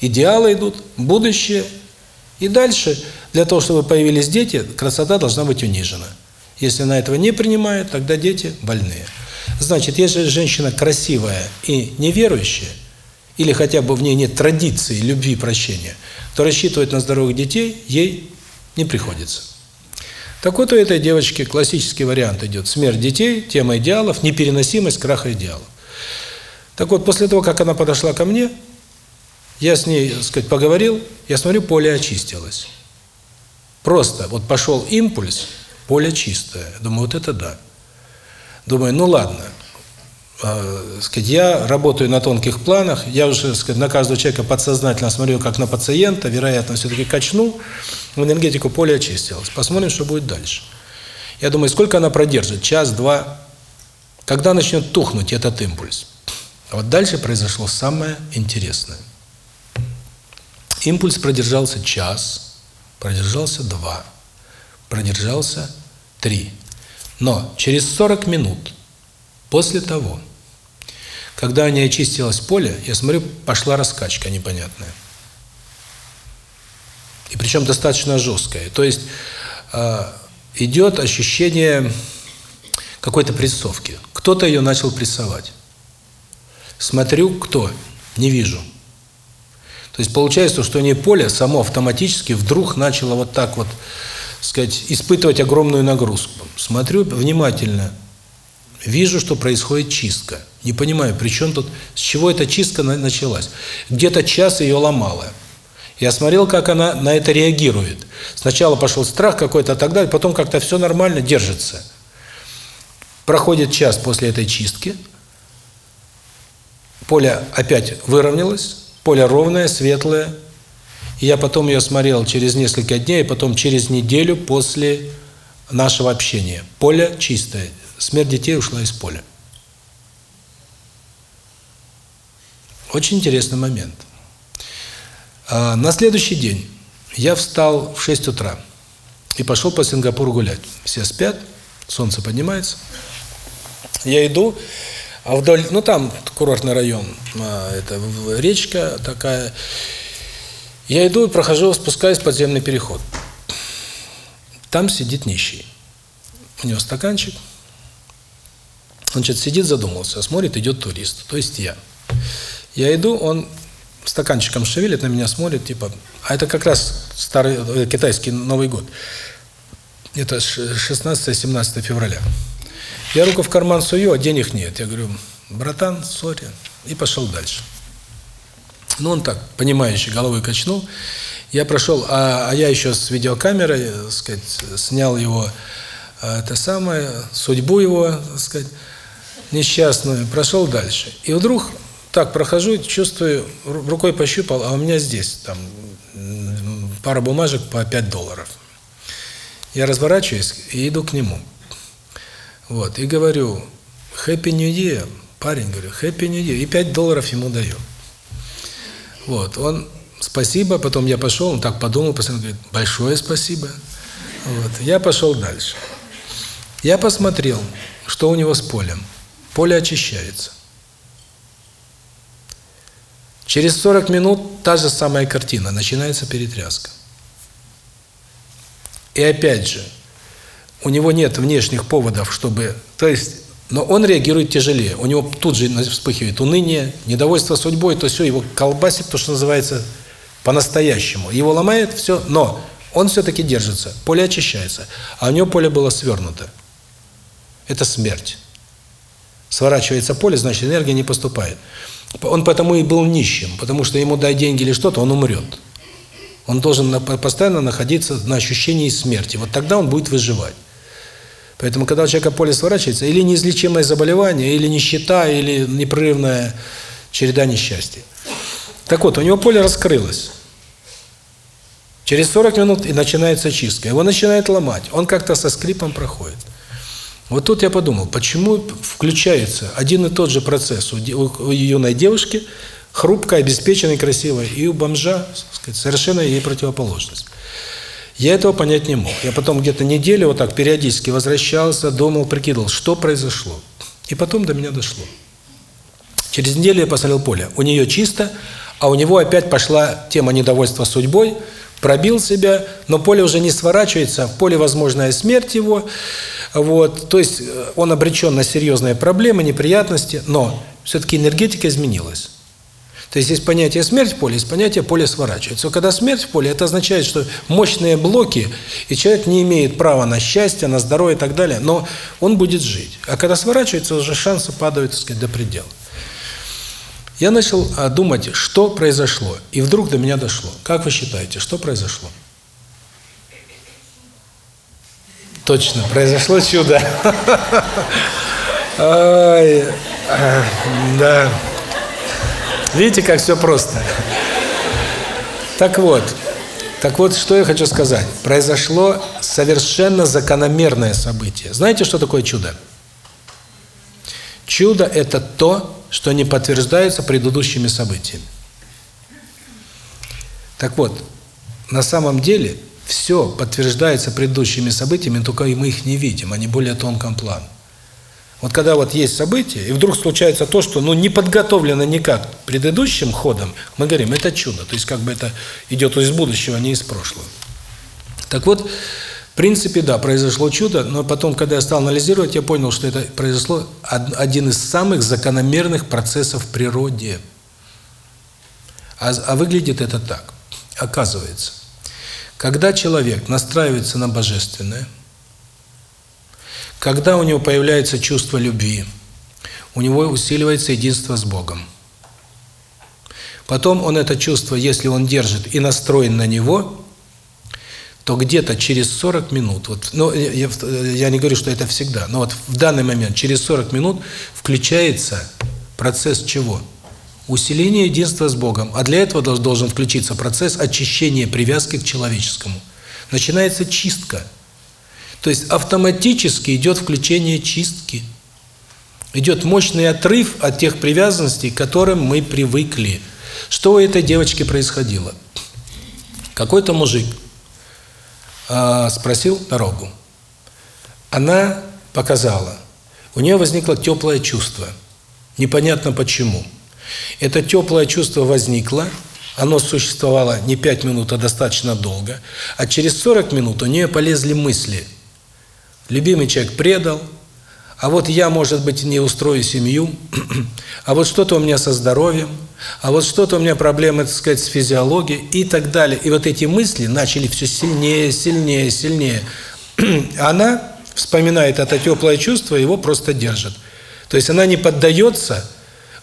идеалы идут, будущее. И дальше, для того, чтобы появились дети, красота должна быть унижена. Если она этого не принимает, тогда дети больные. Значит, если женщина красивая и неверующая, или хотя бы в ней нет традиции любви, прощения, то рассчитывать на здоровых детей ей не приходится. Так вот у этой девочки классический вариант идет. Смерть детей, тема идеалов, непереносимость краха идеалов. Так вот, после того, как она подошла ко мне, я с ней, так сказать, поговорил, я смотрю, поле очистилось. Просто вот пошел импульс, поле чистое. Думаю, вот это да. Думаю, ну ладно. Э, сказать, я работаю на тонких планах, я уже сказать, на каждого человека подсознательно смотрю, как на пациента, вероятно, все-таки качну, в энергетику поле очистилось. Посмотрим, что будет дальше. Я думаю, сколько она продержит? Час, два? Когда начнет тухнуть этот импульс? А вот дальше произошло самое интересное. Импульс продержался час, продержался два, продержался три. Но через 40 минут после того, когда не очистилось поле, я смотрю, пошла раскачка непонятная. И причем достаточно жесткая. То есть э, идет ощущение какой-то прессовки. Кто-то ее начал прессовать. Смотрю, кто? Не вижу. То есть получается, что не поле само автоматически вдруг начало вот так вот, сказать, испытывать огромную нагрузку. Смотрю внимательно, вижу, что происходит чистка. Не понимаю, при чем тут, с чего эта чистка началась. Где-то час ее ломала. Я смотрел, как она на это реагирует. Сначала пошел страх какой-то, а так далее, потом как-то все нормально, держится. Проходит час после этой чистки, поле опять выровнялось, поле ровное, светлое. И я потом ее смотрел через несколько дней, потом через неделю после нашего общения. Поле чистое. Смерть детей ушла из поля. Очень интересный момент. А на следующий день я встал в 6 утра и пошел по Сингапуру гулять. Все спят, солнце поднимается. Я иду, а вдоль, ну там курортный район, а, это речка такая. Я иду и прохожу, спускаюсь подземный переход. Там сидит нищий. У него стаканчик. Он что-то сидит, задумался, смотрит, идет турист, то есть я. Я иду, он стаканчиком шевелит, на меня смотрит, типа, а это как раз старый э, китайский Новый год. Это 16-17 февраля. Я руку в карман сую, а денег нет. Я говорю, братан, сори. И пошел дальше. Ну, он так, понимающий, головой качнул. Я прошел, а, а я еще с видеокамерой, так сказать, снял его, э, это самое, судьбу его, так сказать, несчастную, прошел дальше. И вдруг так прохожу, чувствую, рукой пощупал, а у меня здесь там пара бумажек по 5 долларов. Я разворачиваюсь и иду к нему. Вот, и говорю, Happy New Year, парень, говорю, Happy New Year, и 5 долларов ему даю. Вот, он, спасибо, потом я пошел, он так подумал, посмотрел, говорит, большое спасибо. Вот, я пошел дальше. Я посмотрел, что у него с полем. Поле очищается. Через 40 минут та же самая картина, начинается перетряска. И опять же, у него нет внешних поводов, чтобы... То есть, но он реагирует тяжелее. У него тут же вспыхивает уныние, недовольство судьбой, то все, его колбасит, то, что называется, по-настоящему. Его ломает, все, но он все-таки держится, поле очищается. А у него поле было свернуто. Это смерть. Сворачивается поле, значит, энергия не поступает. Он потому и был нищим, потому что ему дай деньги или что-то, он умрет. Он должен постоянно находиться на ощущении смерти. Вот тогда он будет выживать. Поэтому, когда у человека поле сворачивается, или неизлечимое заболевание, или нищета, или непрерывная череда несчастья. Так вот, у него поле раскрылось. Через 40 минут и начинается чистка. Его начинает ломать. Он как-то со скрипом проходит. Вот тут я подумал, почему включается один и тот же процесс у, юной девушки, хрупкая, обеспеченная, красивая, и у бомжа, сказать, совершенно ей противоположность. Я этого понять не мог. Я потом где-то неделю вот так периодически возвращался, думал, прикидывал, что произошло. И потом до меня дошло. Через неделю я посмотрел поле. У нее чисто, а у него опять пошла тема недовольства судьбой, пробил себя, но поле уже не сворачивается, поле возможная смерть его. Вот, то есть э, он обречен на серьезные проблемы, неприятности, но все-таки энергетика изменилась. То есть есть понятие смерть в поле, есть понятие поле сворачивается. Когда смерть в поле, это означает, что мощные блоки, и человек не имеет права на счастье, на здоровье и так далее, но он будет жить. А когда сворачивается, уже шансы падают, так сказать, до предела. Я начал а, думать, что произошло, и вдруг до меня дошло. Как вы считаете, что произошло? Точно, произошло чудо. Ой, да. Видите, как все просто. Так вот, так вот, что я хочу сказать. Произошло совершенно закономерное событие. Знаете, что такое чудо? Чудо – это то, что не подтверждается предыдущими событиями. Так вот, на самом деле все подтверждается предыдущими событиями, только мы их не видим, они более тонком плане. Вот когда вот есть событие, и вдруг случается то, что ну не подготовлено никак предыдущим ходом, мы говорим, это чудо. То есть как бы это идет из будущего, а не из прошлого. Так вот, в принципе, да, произошло чудо, но потом, когда я стал анализировать, я понял, что это произошло один из самых закономерных процессов в природе. А, а выглядит это так. Оказывается, когда человек настраивается на божественное – когда у него появляется чувство любви, у него усиливается единство с Богом. Потом он это чувство, если он держит и настроен на него, то где-то через 40 минут, вот, ну, я, я не говорю, что это всегда, но вот в данный момент, через 40 минут включается процесс чего? Усиление единства с Богом. А для этого должен включиться процесс очищения привязки к человеческому. Начинается чистка. То есть автоматически идет включение чистки. Идет мощный отрыв от тех привязанностей, к которым мы привыкли. Что у этой девочки происходило? Какой-то мужик э, спросил дорогу. Она показала. У нее возникло теплое чувство. Непонятно почему. Это теплое чувство возникло, оно существовало не 5 минут, а достаточно долго. А через 40 минут у нее полезли мысли – любимый человек предал, а вот я, может быть, не устрою семью, а вот что-то у меня со здоровьем, а вот что-то у меня проблемы, так сказать, с физиологией и так далее. И вот эти мысли начали все сильнее, сильнее, сильнее. Она вспоминает это теплое чувство, его просто держит. То есть она не поддается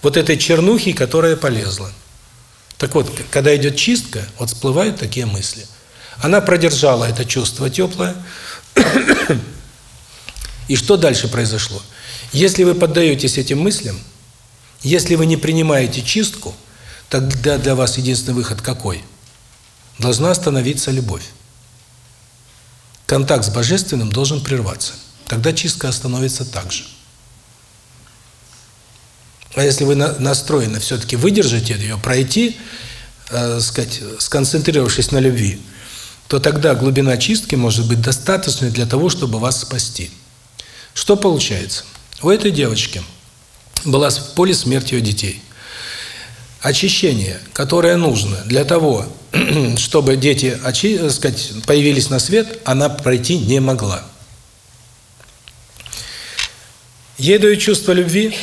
вот этой чернухе, которая полезла. Так вот, когда идет чистка, вот всплывают такие мысли. Она продержала это чувство теплое, и что дальше произошло? Если вы поддаетесь этим мыслям, если вы не принимаете чистку, тогда для вас единственный выход какой? Должна остановиться любовь. Контакт с Божественным должен прерваться. Тогда чистка остановится так же. А если вы настроены все-таки выдержать ее, пройти, э, сказать, сконцентрировавшись на любви, то тогда глубина чистки может быть достаточной для того, чтобы вас спасти. Что получается? У этой девочки была в поле смерти ее детей. Очищение, которое нужно для того, чтобы дети очи, э, сказать, появились на свет, она пройти не могла. Ей дают чувство любви,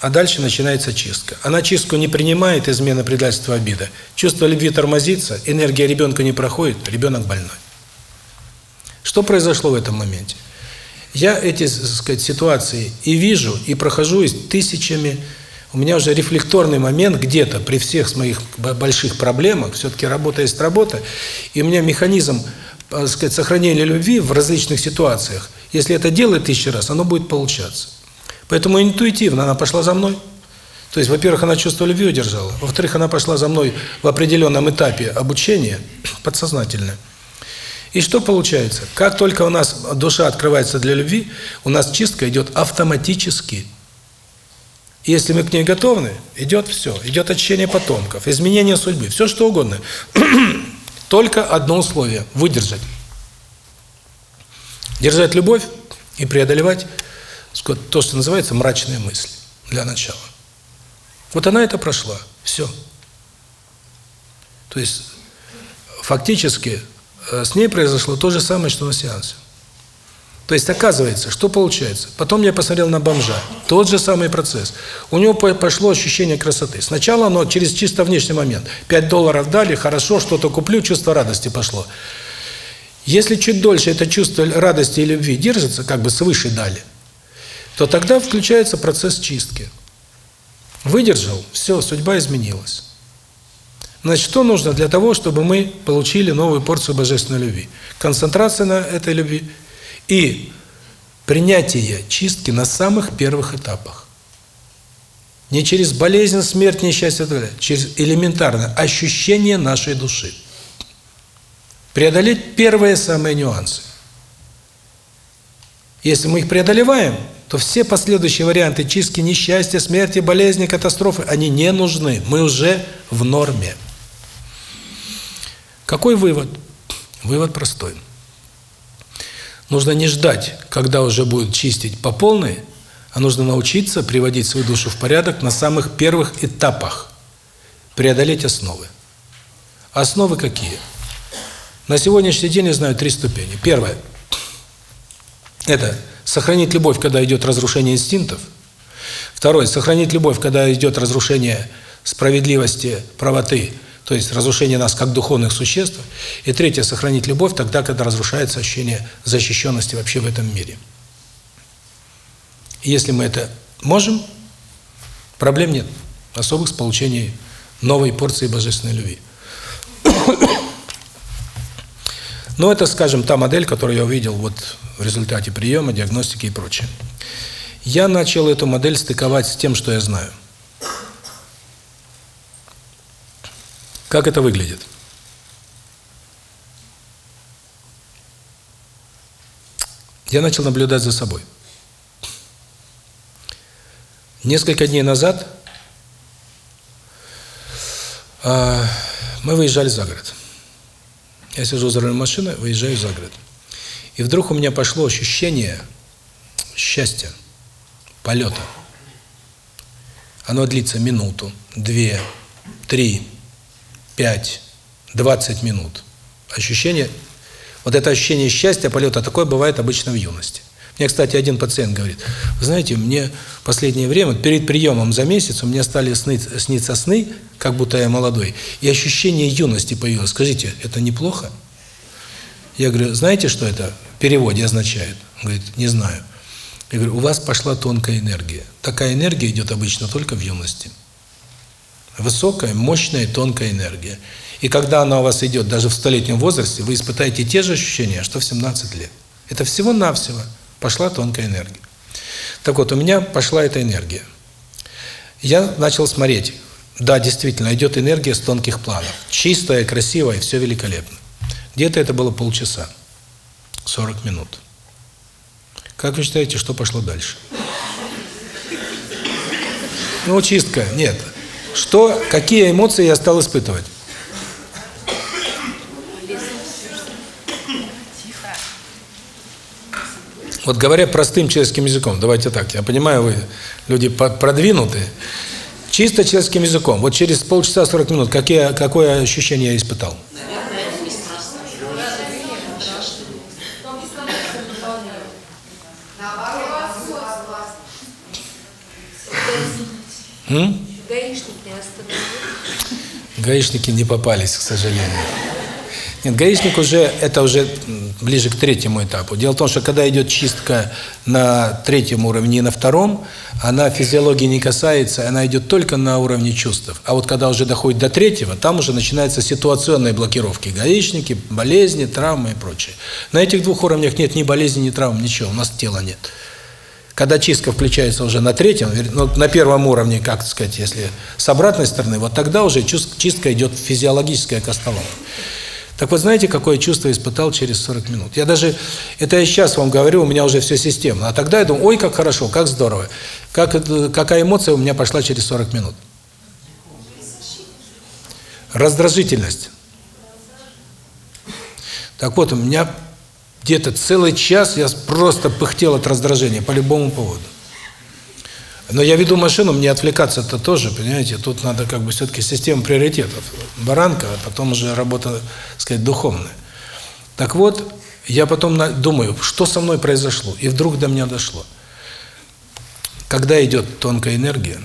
а дальше начинается чистка. Она чистку не принимает, измена, предательство, обида. Чувство любви тормозится, энергия ребенка не проходит, ребенок больной. Что произошло в этом моменте? Я эти, так сказать, ситуации и вижу, и прохожу их тысячами. У меня уже рефлекторный момент где-то при всех моих больших проблемах, все-таки работа есть работа, и у меня механизм, так сказать, сохранения любви в различных ситуациях. Если это делать тысячу раз, оно будет получаться. Поэтому интуитивно она пошла за мной. То есть, во-первых, она чувство любви удержала, во-вторых, она пошла за мной в определенном этапе обучения, подсознательно. И что получается? Как только у нас душа открывается для любви, у нас чистка идет автоматически. Если мы к ней готовы, идет все. Идет очищение потомков, изменение судьбы, все что угодно. Только одно условие – выдержать. Держать любовь и преодолевать то, что называется мрачные мысли для начала. Вот она это прошла. Все. То есть, фактически, с ней произошло то же самое, что на сеансе. То есть оказывается, что получается? Потом я посмотрел на бомжа. Тот же самый процесс. У него пошло ощущение красоты. Сначала оно через чисто внешний момент. 5 долларов дали, хорошо, что-то куплю, чувство радости пошло. Если чуть дольше это чувство радости и любви держится, как бы свыше дали, то тогда включается процесс чистки. Выдержал, все, судьба изменилась. Значит, что нужно для того, чтобы мы получили новую порцию божественной любви? Концентрация на этой любви И принятие чистки на самых первых этапах. Не через болезнь, смерть, несчастье, через элементарное ощущение нашей души. Преодолеть первые самые нюансы. Если мы их преодолеваем, то все последующие варианты чистки несчастья, смерти, болезни, катастрофы, они не нужны. Мы уже в норме. Какой вывод? Вывод простой. Нужно не ждать, когда уже будут чистить по полной, а нужно научиться приводить свою душу в порядок на самых первых этапах, преодолеть основы. Основы какие? На сегодняшний день я знаю три ступени. Первое – это сохранить любовь, когда идет разрушение инстинктов. Второе – сохранить любовь, когда идет разрушение справедливости, правоты – то есть разрушение нас как духовных существ. И третье – сохранить любовь тогда, когда разрушается ощущение защищенности вообще в этом мире. Если мы это можем, проблем нет особых с получением новой порции божественной любви. Но это, скажем, та модель, которую я увидел вот в результате приема, диагностики и прочее. Я начал эту модель стыковать с тем, что я знаю. Как это выглядит? Я начал наблюдать за собой. Несколько дней назад э, мы выезжали за город. Я сижу за рулем машины, выезжаю за город. И вдруг у меня пошло ощущение счастья, полета. Оно длится минуту, две, три, 5, 20 минут. Ощущение, вот это ощущение счастья, полета, такое бывает обычно в юности. Мне, кстати, один пациент говорит, вы знаете, мне в последнее время, перед приемом за месяц, у меня стали сны, сниться сны, как будто я молодой, и ощущение юности появилось. Скажите, это неплохо? Я говорю, знаете, что это в переводе означает? Он говорит, не знаю. Я говорю, у вас пошла тонкая энергия. Такая энергия идет обычно только в юности. Высокая, мощная, тонкая энергия. И когда она у вас идет даже в столетнем возрасте, вы испытаете те же ощущения, что в 17 лет. Это всего-навсего пошла тонкая энергия. Так вот, у меня пошла эта энергия. Я начал смотреть. Да, действительно, идет энергия с тонких планов. Чистая, красивая, все великолепно. Где-то это было полчаса. 40 минут. Как вы считаете, что пошло дальше? Ну, чистка. Нет. Что, какие эмоции я стал испытывать? Вот говоря простым человеческим языком, давайте так, я понимаю, вы люди продвинутые, чисто человеческим языком, вот через полчаса 40 минут, какие, какое ощущение я испытал? М? Гаишники не попались, к сожалению. Нет, гаишник уже, это уже ближе к третьему этапу. Дело в том, что когда идет чистка на третьем уровне и на втором, она физиологии не касается, она идет только на уровне чувств. А вот когда уже доходит до третьего, там уже начинаются ситуационные блокировки. Гаишники, болезни, травмы и прочее. На этих двух уровнях нет ни болезни, ни травм, ничего, у нас тела нет. Когда чистка включается уже на третьем, ну, на первом уровне, как сказать, если с обратной стороны, вот тогда уже чистка идет физиологическая костолома. Так вот, знаете, какое чувство испытал через 40 минут? Я даже, это я сейчас вам говорю, у меня уже все системно. А тогда я думаю, ой, как хорошо, как здорово. Как, какая эмоция у меня пошла через 40 минут? Раздражительность. Так вот, у меня где-то целый час я просто пыхтел от раздражения по любому поводу. Но я веду машину, мне отвлекаться-то тоже, понимаете, тут надо как бы все-таки система приоритетов. Баранка, а потом уже работа, так сказать, духовная. Так вот, я потом думаю, что со мной произошло, и вдруг до меня дошло. Когда идет тонкая энергия,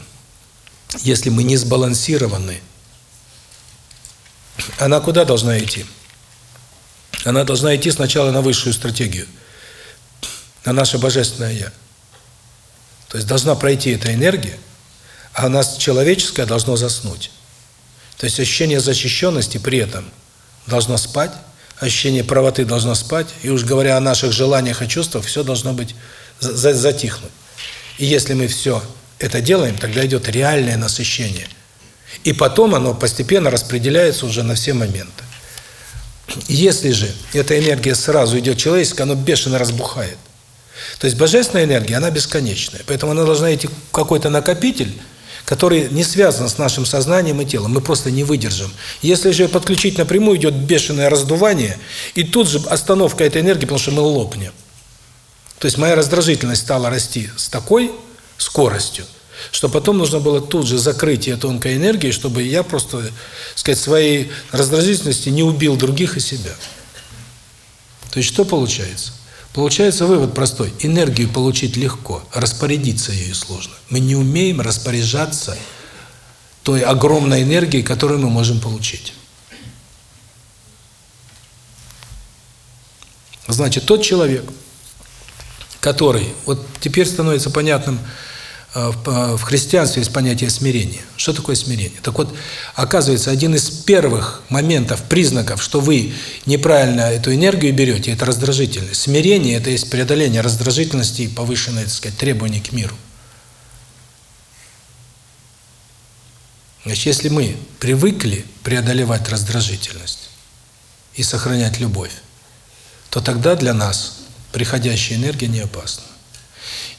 если мы не сбалансированы, она куда должна идти? Она должна идти сначала на высшую стратегию, на наше Божественное Я. То есть должна пройти эта энергия, а у нас человеческое должно заснуть. То есть ощущение защищенности при этом должно спать, ощущение правоты должно спать, и уж говоря о наших желаниях и чувствах, все должно быть за затихнуть. И если мы все это делаем, тогда идет реальное насыщение. И потом оно постепенно распределяется уже на все моменты. Если же эта энергия сразу идет человеческая, оно бешено разбухает. То есть божественная энергия, она бесконечная. Поэтому она должна идти в какой-то накопитель, который не связан с нашим сознанием и телом. Мы просто не выдержим. Если же подключить напрямую, идет бешеное раздувание, и тут же остановка этой энергии, потому что мы лопнем. То есть моя раздражительность стала расти с такой скоростью, что потом нужно было тут же закрыть ее тонкой энергией, чтобы я просто, сказать, своей раздражительности не убил других и себя. То есть что получается? Получается вывод простой. Энергию получить легко, распорядиться ею сложно. Мы не умеем распоряжаться той огромной энергией, которую мы можем получить. Значит, тот человек, который, вот теперь становится понятным, в христианстве есть понятие смирения. Что такое смирение? Так вот, оказывается, один из первых моментов, признаков, что вы неправильно эту энергию берете, это раздражительность. Смирение – это есть преодоление раздражительности и повышенное, так сказать, требований к миру. Значит, если мы привыкли преодолевать раздражительность и сохранять любовь, то тогда для нас приходящая энергия не опасна.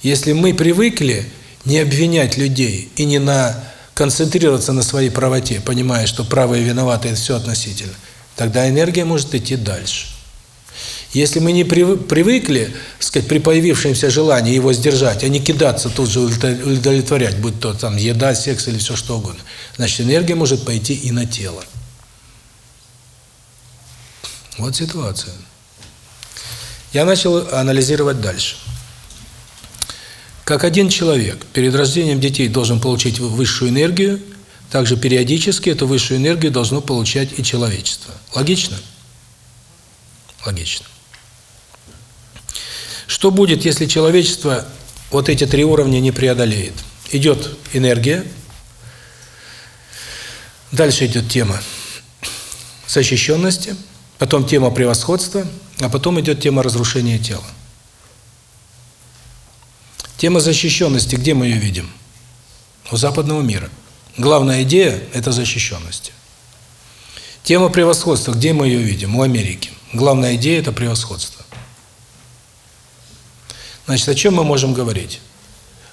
Если мы привыкли не обвинять людей и не на концентрироваться на своей правоте, понимая, что правые виноваты – это все относительно, тогда энергия может идти дальше. Если мы не привыкли, сказать, при появившемся желании его сдержать, а не кидаться тут же удовлетворять, будь то там еда, секс или все что угодно, значит энергия может пойти и на тело. Вот ситуация. Я начал анализировать дальше. Как один человек перед рождением детей должен получить высшую энергию, также периодически эту высшую энергию должно получать и человечество. Логично? Логично. Что будет, если человечество вот эти три уровня не преодолеет? Идет энергия, дальше идет тема защищенности, потом тема превосходства, а потом идет тема разрушения тела. Тема защищенности, где мы ее видим? У западного мира. Главная идея – это защищенность. Тема превосходства, где мы ее видим? У Америки. Главная идея – это превосходство. Значит, о чем мы можем говорить?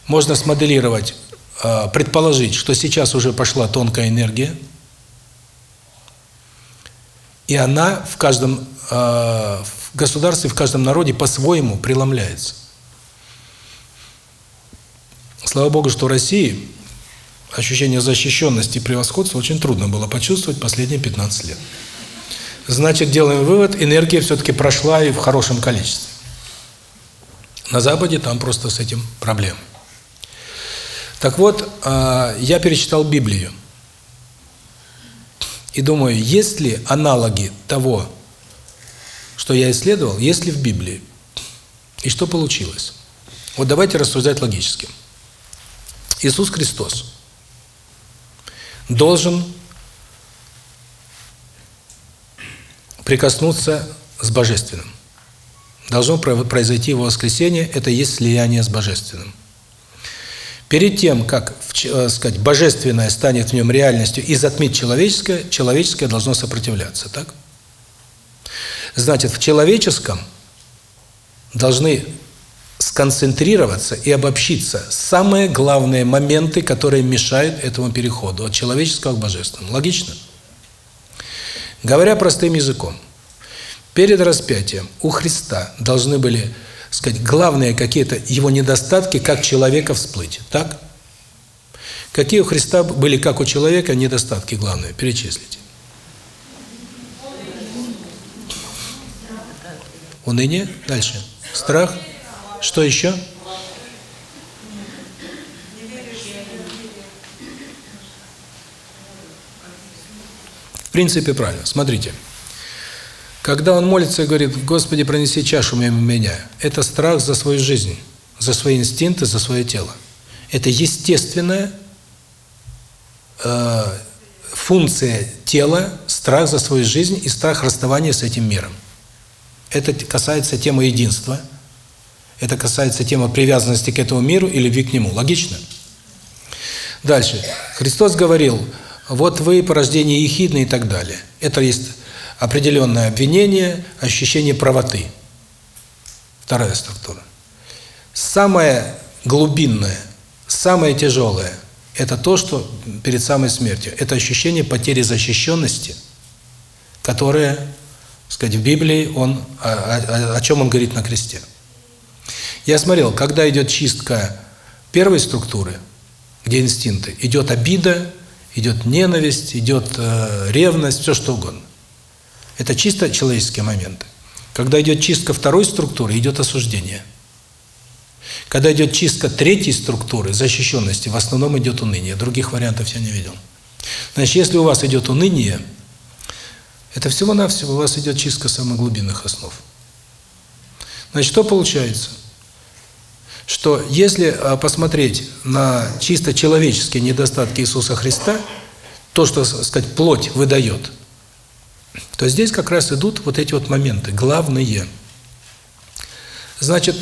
Можно смоделировать, а, предположить, что сейчас уже пошла тонкая энергия, и она в каждом а, в государстве, в каждом народе по-своему преломляется. Слава Богу, что России ощущение защищенности и превосходства очень трудно было почувствовать последние 15 лет. Значит, делаем вывод, энергия все-таки прошла и в хорошем количестве. На Западе там просто с этим проблемы. Так вот, а, я перечитал Библию. И думаю, есть ли аналоги того, что я исследовал, есть ли в Библии? И что получилось? Вот давайте рассуждать логически. Иисус Христос должен прикоснуться с Божественным. Должно произойти его воскресение, это есть слияние с Божественным. Перед тем, как, э, сказать, Божественное станет в нем реальностью и затмит человеческое, человеческое должно сопротивляться, так? Значит, в человеческом должны сконцентрироваться и обобщиться самые главные моменты, которые мешают этому переходу от человеческого к божественному. Логично? Говоря простым языком, перед распятием у Христа должны были, сказать, главные какие-то его недостатки, как человека всплыть. Так? Какие у Христа были, как у человека, недостатки главные? Перечислите. Уныние. Дальше. Страх. Что еще? В принципе, правильно. Смотрите. Когда он молится и говорит, Господи, пронеси чашу мимо меня, это страх за свою жизнь, за свои инстинкты, за свое тело. Это естественная э, функция тело, страх за свою жизнь и страх расставания с этим миром. Это касается темы единства, это касается темы привязанности к этому миру и любви к нему. Логично? Дальше. Христос говорил, вот вы порождение ехидны и так далее. Это есть определенное обвинение, ощущение правоты. Вторая структура. Самое глубинное, самое тяжелое – это то, что перед самой смертью. Это ощущение потери защищенности, которое, сказать, в Библии он о, о, о чем он говорит на кресте. Я смотрел, когда идет чистка первой структуры, где инстинкты, идет обида, идет ненависть, идет э, ревность, все что угодно. Это чисто человеческие моменты. Когда идет чистка второй структуры, идет осуждение. Когда идет чистка третьей структуры, защищенности, в основном идет уныние. Других вариантов я не видел. Значит, если у вас идет уныние, это всего-навсего у вас идет чистка самых глубинных основ. Значит, что получается? Что если а, посмотреть на чисто человеческие недостатки Иисуса Христа, то, что, сказать, плоть выдает, то здесь как раз идут вот эти вот моменты, главные. Значит,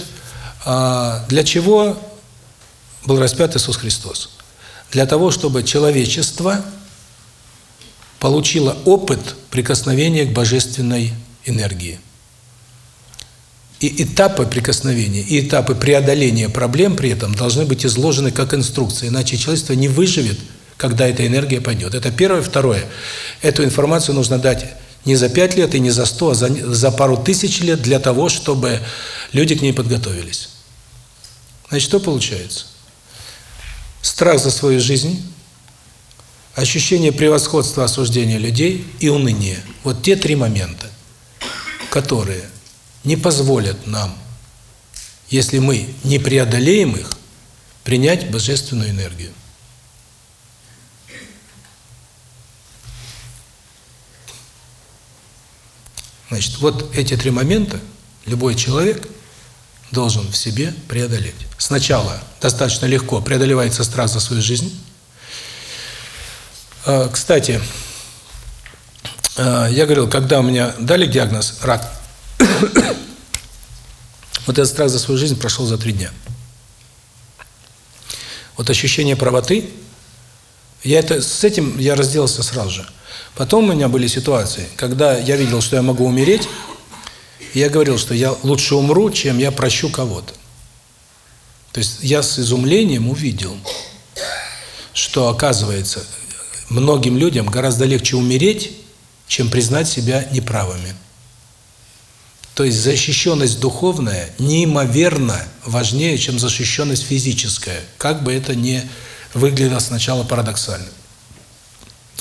а, для чего был распят Иисус Христос? Для того, чтобы человечество получило опыт прикосновения к божественной энергии. И этапы прикосновения, и этапы преодоления проблем при этом должны быть изложены как инструкция, иначе человечество не выживет, когда эта энергия пойдет. Это первое. Второе. Эту информацию нужно дать не за пять лет и не за сто, а за, за пару тысяч лет для того, чтобы люди к ней подготовились. Значит, что получается? Страх за свою жизнь, ощущение превосходства осуждения людей и уныние. Вот те три момента, которые не позволят нам, если мы не преодолеем их, принять божественную энергию. Значит, вот эти три момента любой человек должен в себе преодолеть. Сначала достаточно легко преодолевается страх за свою жизнь. А, кстати, а, я говорил, когда у меня дали диагноз рак, вот этот страх за свою жизнь прошел за три дня. Вот ощущение правоты, я это с этим я разделался сразу же. Потом у меня были ситуации, когда я видел, что я могу умереть, я говорил, что я лучше умру, чем я прощу кого-то. То есть я с изумлением увидел, что, оказывается, многим людям гораздо легче умереть, чем признать себя неправыми. То есть защищенность духовная неимоверно важнее, чем защищенность физическая, как бы это ни выглядело сначала парадоксально.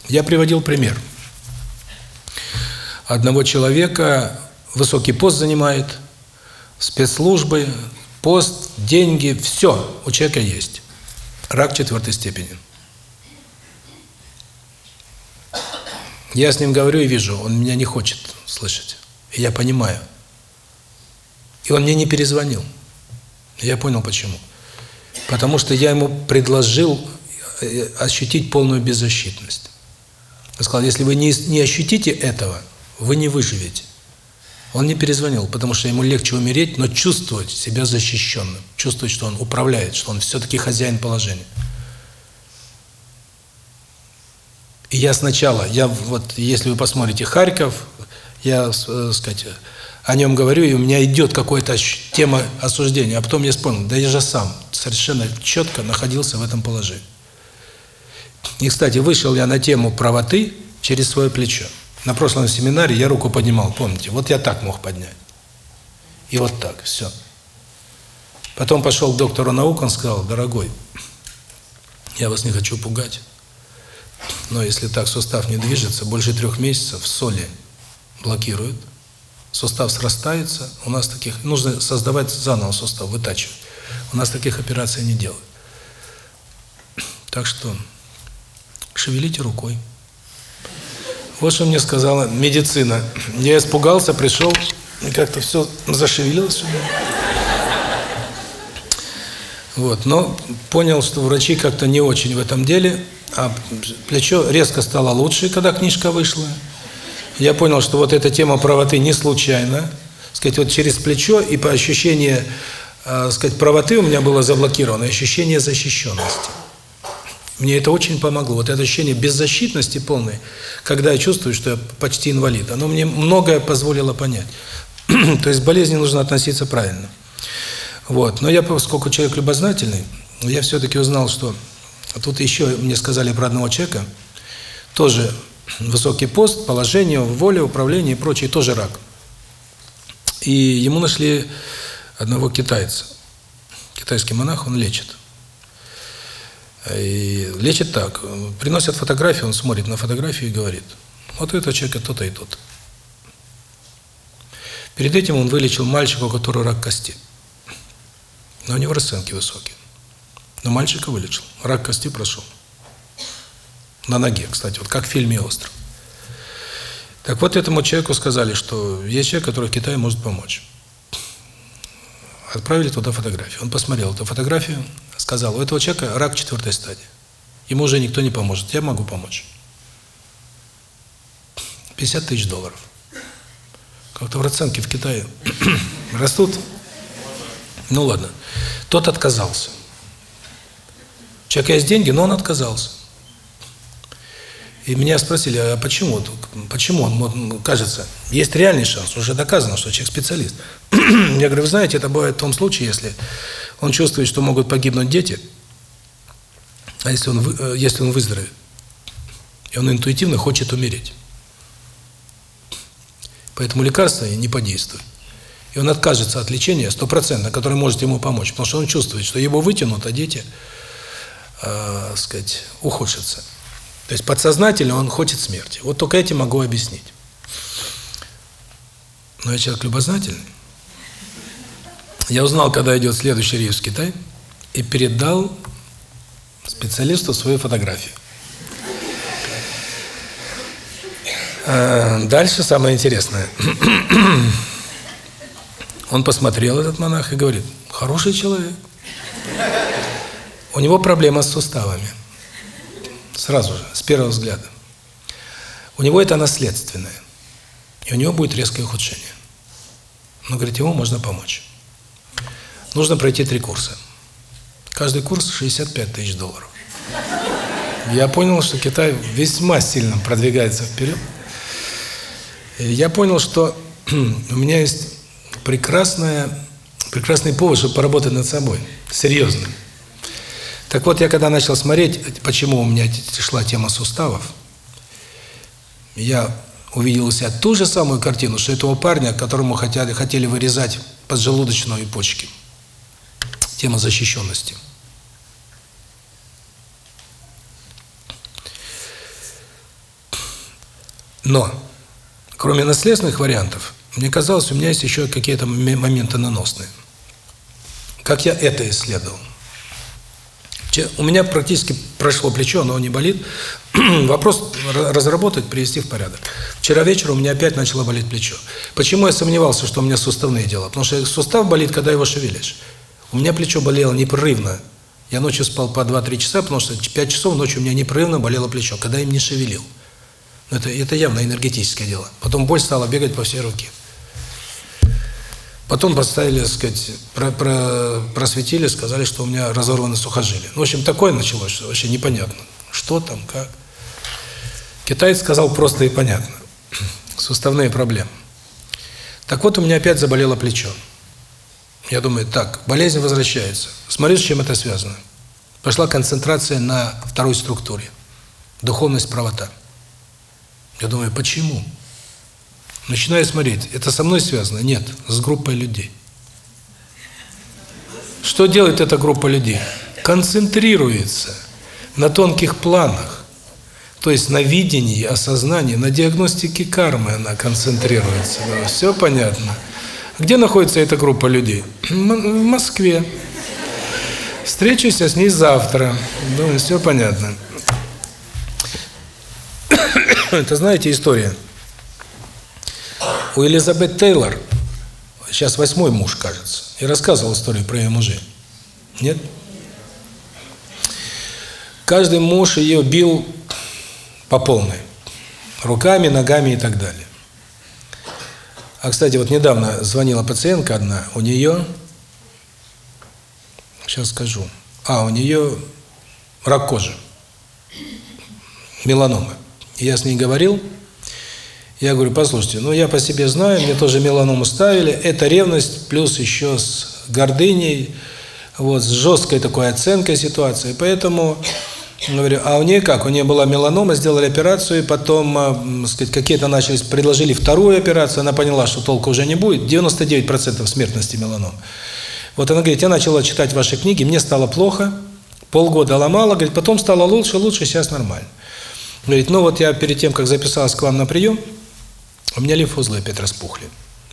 Я приводил пример. Одного человека высокий пост занимает, спецслужбы, пост, деньги, все у человека есть. Рак четвертой степени. Я с ним говорю и вижу, он меня не хочет слышать. Я понимаю. И он мне не перезвонил. Я понял почему. Потому что я ему предложил э, ощутить полную беззащитность. Я сказал, если вы не, не ощутите этого, вы не выживете. Он не перезвонил, потому что ему легче умереть, но чувствовать себя защищенным, чувствовать, что он управляет, что он все-таки хозяин положения. И я сначала, я вот, если вы посмотрите Харьков, я, э, сказать, о нем говорю, и у меня идет какая-то тема осуждения, а потом я вспомнил, да я же сам совершенно четко находился в этом положении. И, кстати, вышел я на тему правоты через свое плечо. На прошлом семинаре я руку поднимал, помните? Вот я так мог поднять. И вот так, все. Потом пошел к доктору наук, он сказал, дорогой, я вас не хочу пугать, но если так сустав не движется, больше трех месяцев соли блокируют, сустав срастается, у нас таких, нужно создавать заново сустав, вытачивать. У нас таких операций не делают. Так что шевелите рукой. Вот что мне сказала медицина. Я испугался, пришел, и как-то все зашевелилось. Вот, но понял, что врачи как-то не очень в этом деле, А плечо резко стало лучше, когда книжка вышла. Я понял, что вот эта тема правоты не случайна. Сказать, вот через плечо и по ощущению, э, сказать, правоты у меня было заблокировано, ощущение защищенности. Мне это очень помогло. Вот это ощущение беззащитности полной, когда я чувствую, что я почти инвалид, оно мне многое позволило понять. То есть болезни нужно относиться правильно. Вот. Но я, поскольку человек любознательный, я все-таки узнал, что тут еще мне сказали про одного человека, тоже высокий пост, положение, воля, управление и прочее, тоже рак. И ему нашли одного китайца. Китайский монах, он лечит. И лечит так. Приносят фотографию, он смотрит на фотографию и говорит, вот у этого человека то-то и то-то. Перед этим он вылечил мальчика, у которого рак кости. Но у него расценки высокие. Но мальчика вылечил. Рак кости прошел. На ноге, кстати, вот как в фильме «Остров». Так вот, этому человеку сказали, что есть человек, который в Китае может помочь. Отправили туда фотографию. Он посмотрел эту фотографию, сказал, у этого человека рак четвертой стадии. Ему уже никто не поможет, я могу помочь. 50 тысяч долларов. Как-то в расценке в Китае растут. Ну ладно. Тот отказался. У человека есть деньги, но он отказался. И меня спросили, а почему? Почему он, кажется, есть реальный шанс, уже доказано, что человек специалист. Я говорю, вы знаете, это бывает в том случае, если он чувствует, что могут погибнуть дети, а если он, э, если он выздоровеет, и он интуитивно хочет умереть. Поэтому лекарство не подействует. И он откажется от лечения стопроцентно, которое может ему помочь, потому что он чувствует, что его вытянут, а дети, э, сказать, ухудшатся. То есть подсознательно он хочет смерти. Вот только этим могу объяснить. Но я человек любознательный. Я узнал, когда идет следующий рейс в Китай, и передал специалисту свою фотографию. А, дальше самое интересное. Он посмотрел, этот монах, и говорит, хороший человек. У него проблема с суставами. Сразу же, с первого взгляда. У него это наследственное. И у него будет резкое ухудшение. Но, говорит, ему можно помочь. Нужно пройти три курса. Каждый курс 65 тысяч долларов. Я понял, что Китай весьма сильно продвигается вперед. Я понял, что у меня есть прекрасная, прекрасный повод, чтобы поработать над собой. Серьезно. Так вот, я когда начал смотреть, почему у меня шла тема суставов, я увидел у себя ту же самую картину, что этого парня, которому хотели, хотели вырезать поджелудочную и почки. Тема защищенности. Но, кроме наследственных вариантов, мне казалось, у меня есть еще какие-то моменты наносные. Как я это исследовал? У меня практически прошло плечо, оно не болит. Вопрос разработать, привести в порядок. Вчера вечером у меня опять начало болеть плечо. Почему я сомневался, что у меня суставные дела? Потому что сустав болит, когда его шевелишь. У меня плечо болело непрерывно. Я ночью спал по 2-3 часа, потому что 5 часов ночью у меня непрерывно болело плечо, когда им не шевелил. Это, это явно энергетическое дело. Потом боль стала бегать по всей руке. Потом поставили, сказать, про, про, просветили, сказали, что у меня разорваны сухожилия. Ну, в общем, такое началось, что вообще непонятно. Что там, как. Китаец сказал просто и понятно. Суставные проблемы. Так вот, у меня опять заболело плечо. Я думаю, так, болезнь возвращается. Смотри, с чем это связано. Пошла концентрация на второй структуре. Духовность, правота. Я думаю, почему? Начинаю смотреть, это со мной связано? Нет, с группой людей. Что делает эта группа людей? Концентрируется на тонких планах, то есть на видении, осознании, на диагностике кармы она концентрируется. Да, все понятно. Где находится эта группа людей? В Москве. Встречусь я с ней завтра. Думаю, все понятно. Это знаете история? У Элизабет Тейлор, сейчас восьмой муж, кажется, и рассказывал историю про ее мужей. Нет? каждый муж ее бил по полной. Руками, ногами и так далее. А, кстати, вот недавно звонила пациентка одна, у нее, сейчас скажу, а, у нее рак кожи, меланома. Я с ней говорил, я говорю, послушайте, ну я по себе знаю, мне тоже меланому ставили, это ревность, плюс еще с гордыней, вот, с жесткой такой оценкой ситуации, поэтому, говорю, а у нее как, у нее была меланома, сделали операцию, потом, э, сказать, какие-то начались, предложили вторую операцию, она поняла, что толка уже не будет, 99% смертности меланом. Вот она говорит, я начала читать ваши книги, мне стало плохо, полгода ломала, говорит, потом стало лучше, лучше, сейчас нормально. Говорит, ну вот я перед тем, как записалась к вам на прием, у меня лимфоузлы опять распухли.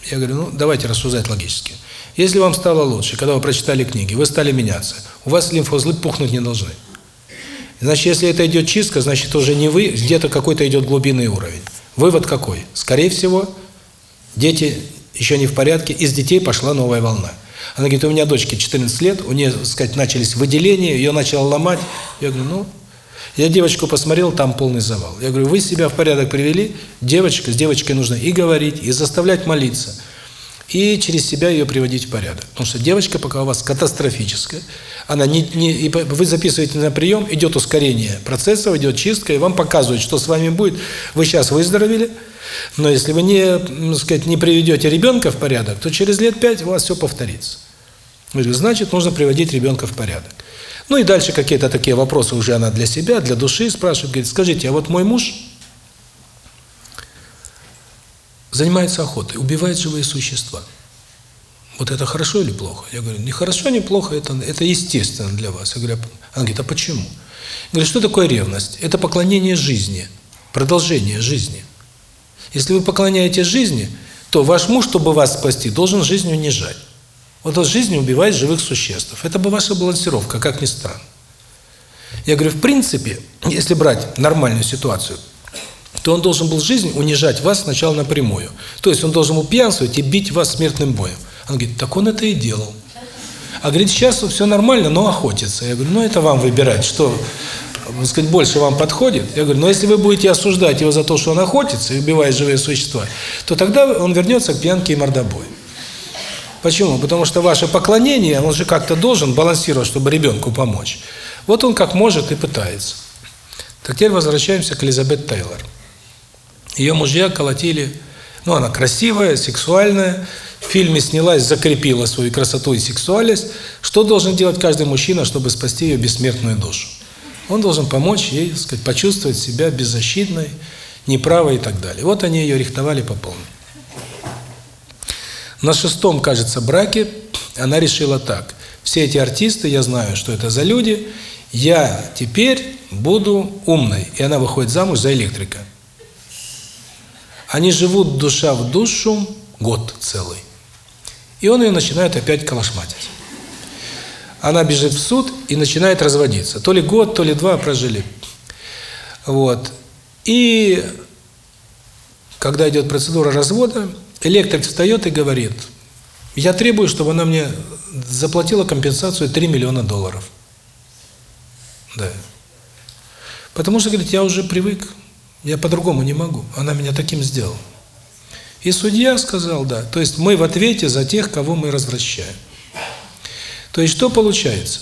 Я говорю, ну, давайте рассуждать логически. Если вам стало лучше, когда вы прочитали книги, вы стали меняться, у вас лимфоузлы пухнуть не должны. Значит, если это идет чистка, значит, уже не вы, где-то какой-то идет глубинный уровень. Вывод какой? Скорее всего, дети еще не в порядке, из детей пошла новая волна. Она говорит, у меня дочке 14 лет, у нее, так сказать, начались выделения, ее начало ломать. Я говорю, ну, я девочку посмотрел, там полный завал. Я говорю, вы себя в порядок привели, девочка, с девочкой нужно и говорить, и заставлять молиться, и через себя ее приводить в порядок. Потому что девочка пока у вас катастрофическая, она не, не, и вы записываете на прием, идет ускорение процессов, идет чистка, и вам показывают, что с вами будет. Вы сейчас выздоровели, но если вы не, сказать, не приведете ребенка в порядок, то через лет пять у вас все повторится. Значит, нужно приводить ребенка в порядок. Ну и дальше какие-то такие вопросы уже она для себя, для души спрашивает, говорит, скажите, а вот мой муж занимается охотой, убивает живые существа. Вот это хорошо или плохо? Я говорю, не хорошо, не плохо, это, это естественно для вас. Я говорю, она говорит, а почему? Я говорю, что такое ревность? Это поклонение жизни, продолжение жизни. Если вы поклоняете жизни, то ваш муж, чтобы вас спасти, должен жизнь унижать. Вот от жизни убивает живых существ. Это бы ваша балансировка, как ни странно. Я говорю, в принципе, если брать нормальную ситуацию, то он должен был жизнь унижать вас сначала напрямую. То есть он должен был пьянствовать и бить вас смертным боем. Он говорит, так он это и делал. А говорит, сейчас все нормально, но охотится. Я говорю, ну это вам выбирать, что, сказать, больше вам подходит. Я говорю, но если вы будете осуждать его за то, что он охотится и убивает живые существа, то тогда он вернется к пьянке и мордобою. Почему? Потому что ваше поклонение, он же как-то должен балансировать, чтобы ребенку помочь. Вот он как может и пытается. Так теперь возвращаемся к Элизабет Тейлор. Ее мужья колотили, ну она красивая, сексуальная, в фильме снялась, закрепила свою красоту и сексуальность. Что должен делать каждый мужчина, чтобы спасти ее бессмертную душу? Он должен помочь ей, сказать, почувствовать себя беззащитной, неправой и так далее. Вот они ее рихтовали по полной. На шестом, кажется, браке она решила так. Все эти артисты, я знаю, что это за люди, я теперь буду умной. И она выходит замуж за электрика. Они живут душа в душу год целый. И он ее начинает опять калашматить. Она бежит в суд и начинает разводиться. То ли год, то ли два прожили. Вот. И когда идет процедура развода, Электрик встает и говорит, я требую, чтобы она мне заплатила компенсацию 3 миллиона долларов. Да. Потому что, говорит, я уже привык, я по-другому не могу, она меня таким сделала. И судья сказал, да, то есть мы в ответе за тех, кого мы развращаем. То есть что получается?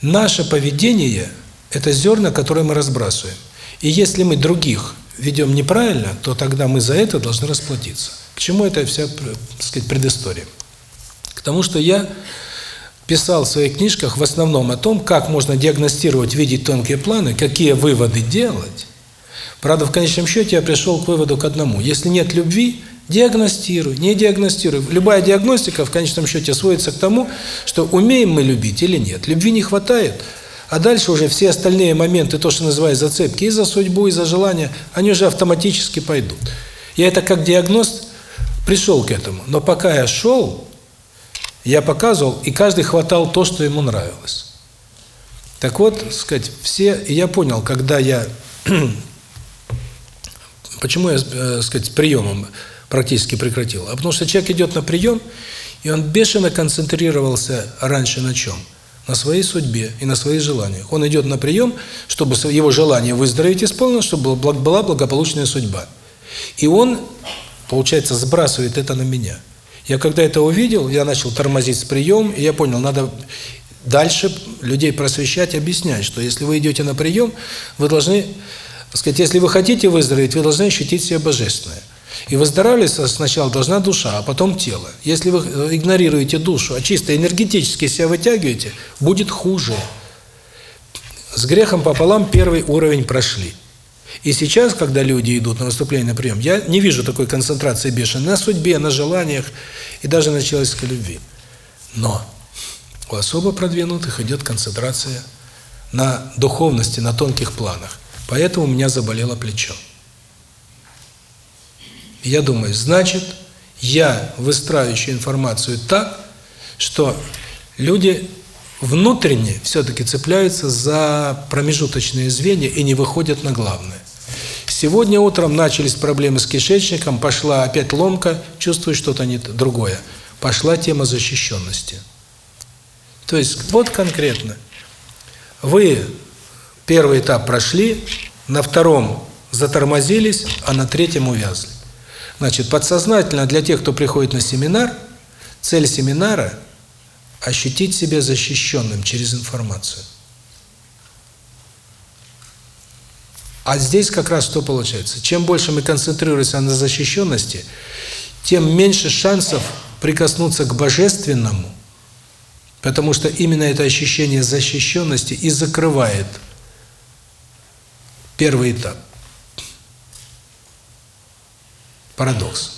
Наше поведение – это зерна, которые мы разбрасываем. И если мы других ведем неправильно, то тогда мы за это должны расплатиться. К чему это вся, так сказать, предыстория? К тому, что я писал в своих книжках в основном о том, как можно диагностировать, видеть тонкие планы, какие выводы делать. Правда, в конечном счете я пришел к выводу к одному. Если нет любви, диагностируй, не диагностируй. Любая диагностика в конечном счете сводится к тому, что умеем мы любить или нет. Любви не хватает, а дальше уже все остальные моменты, то, что называют зацепки, и за судьбу, и за желание, они уже автоматически пойдут. Я это как диагност пришел к этому. Но пока я шел, я показывал, и каждый хватал то, что ему нравилось. Так вот, сказать, все, я понял, когда я, почему я, э, сказать, приемом практически прекратил, а потому что человек идет на прием, и он бешено концентрировался раньше на чем? на своей судьбе и на своих желаниях. Он идет на прием, чтобы его желание выздороветь исполнилось, чтобы была благополучная судьба. И он, получается, сбрасывает это на меня. Я когда это увидел, я начал тормозить с прием, и я понял, надо дальше людей просвещать, объяснять, что если вы идете на прием, вы должны, так сказать, если вы хотите выздороветь, вы должны ощутить себя божественное. И выздоравливать сначала должна душа, а потом тело. Если вы э, игнорируете душу, а чисто энергетически себя вытягиваете, будет хуже. С грехом пополам первый уровень прошли. И сейчас, когда люди идут на выступление на прием, я не вижу такой концентрации бешеной на судьбе, на желаниях и даже на человеческой любви. Но у особо продвинутых идет концентрация на духовности, на тонких планах. Поэтому у меня заболело плечо. Я думаю, значит, я выстраивающий информацию так, что люди внутренне все-таки цепляются за промежуточные звенья и не выходят на главное. Сегодня утром начались проблемы с кишечником, пошла опять ломка, чувствую что-то не другое. Пошла тема защищенности. То есть вот конкретно. Вы первый этап прошли, на втором затормозились, а на третьем увязли. Значит, подсознательно для тех, кто приходит на семинар, цель семинара – ощутить себя защищенным через информацию. А здесь как раз что получается? Чем больше мы концентрируемся на защищенности, тем меньше шансов прикоснуться к Божественному, потому что именно это ощущение защищенности и закрывает первый этап. Парадокс.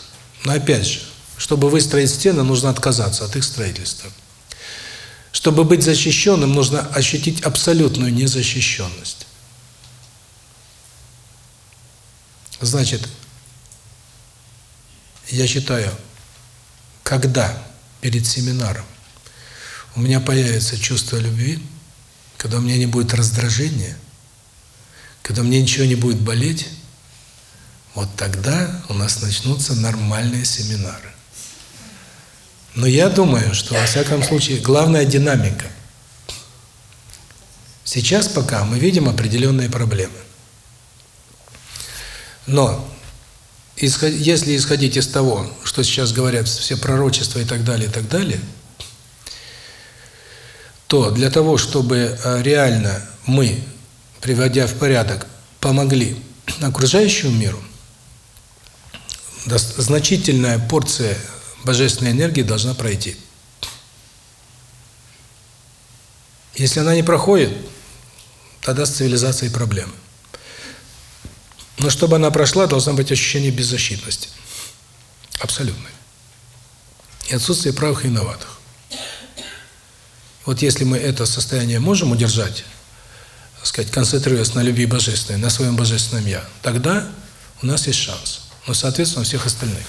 Но опять же, чтобы выстроить стены, нужно отказаться от их строительства. Чтобы быть защищенным, нужно ощутить абсолютную незащищенность. Значит, я считаю, когда перед семинаром у меня появится чувство любви, когда у меня не будет раздражения, когда мне ничего не будет болеть, вот тогда у нас начнутся нормальные семинары. Но я думаю, что во всяком случае главная динамика. Сейчас пока мы видим определенные проблемы. Но если исходить из того, что сейчас говорят все пророчества и так далее, и так далее, то для того, чтобы э, реально мы, приводя в порядок, помогли окружающему миру, значительная порция божественной энергии должна пройти. Если она не проходит, тогда с цивилизацией проблемы. Но чтобы она прошла, должно быть ощущение беззащитности. Абсолютное. И отсутствие правых и виноватых. Вот если мы это состояние можем удержать, сказать, концентрируясь на любви божественной, на своем божественном «я», тогда у нас есть шанс но, соответственно, всех остальных.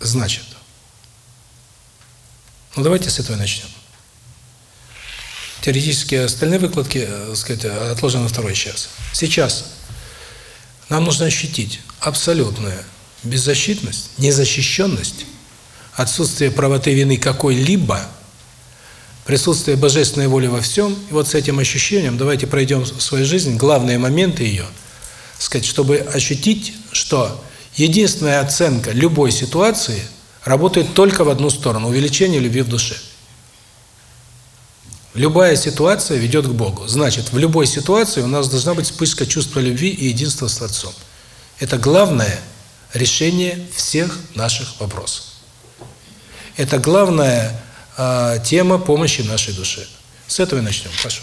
Значит, ну давайте с этого начнем. Теоретические остальные выкладки, э, так сказать, отложим на второй час. Сейчас нам нужно ощутить абсолютную беззащитность, незащищенность, отсутствие правоты вины какой-либо – присутствие божественной воли во всем. И вот с этим ощущением давайте пройдем свою жизнь, главные моменты ее, сказать, чтобы ощутить, что единственная оценка любой ситуации работает только в одну сторону – увеличение любви в душе. Любая ситуация ведет к Богу. Значит, в любой ситуации у нас должна быть вспышка чувства любви и единства с Творцом. Это главное решение всех наших вопросов. Это главное а, тема помощи нашей душе. С этого и начнем. Прошу.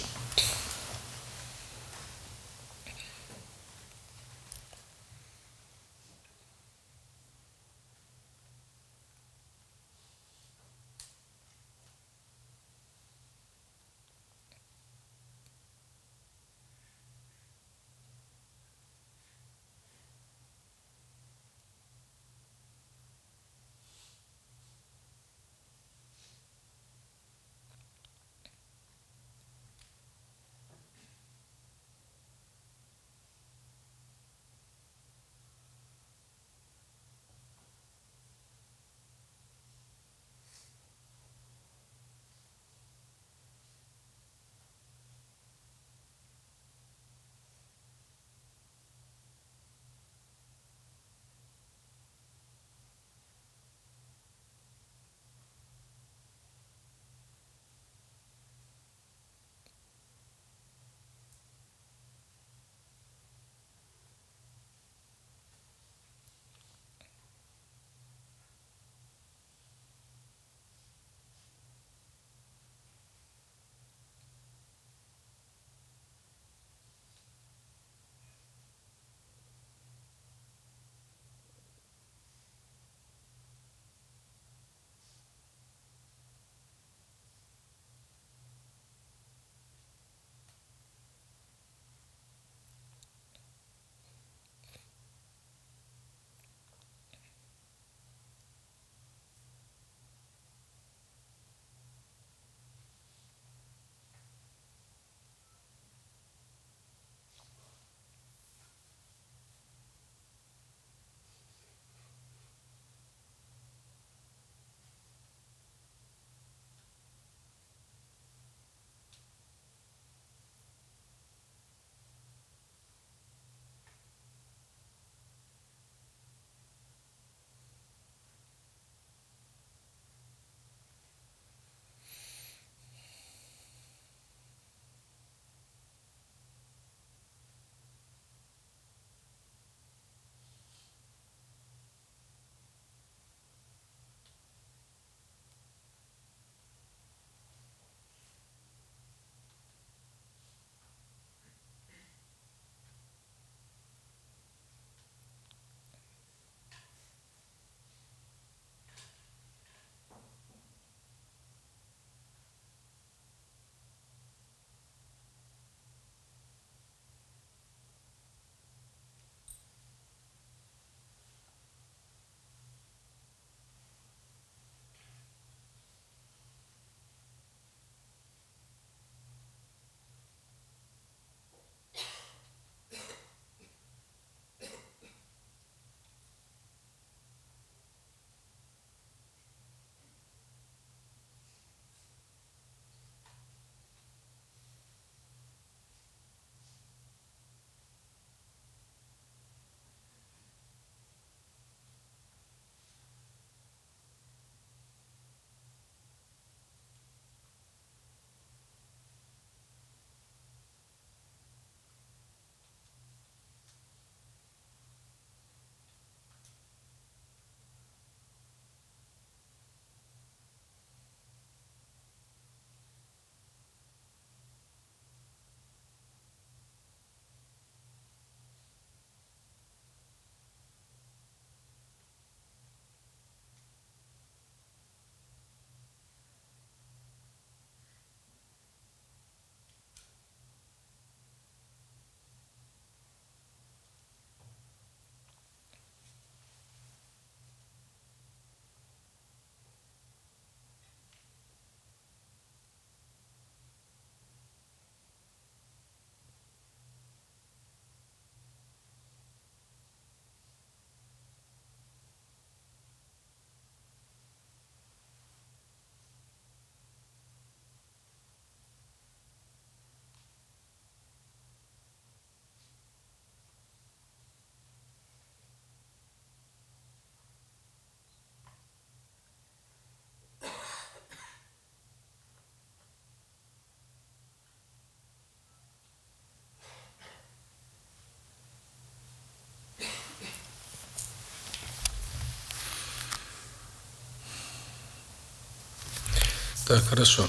Так, хорошо.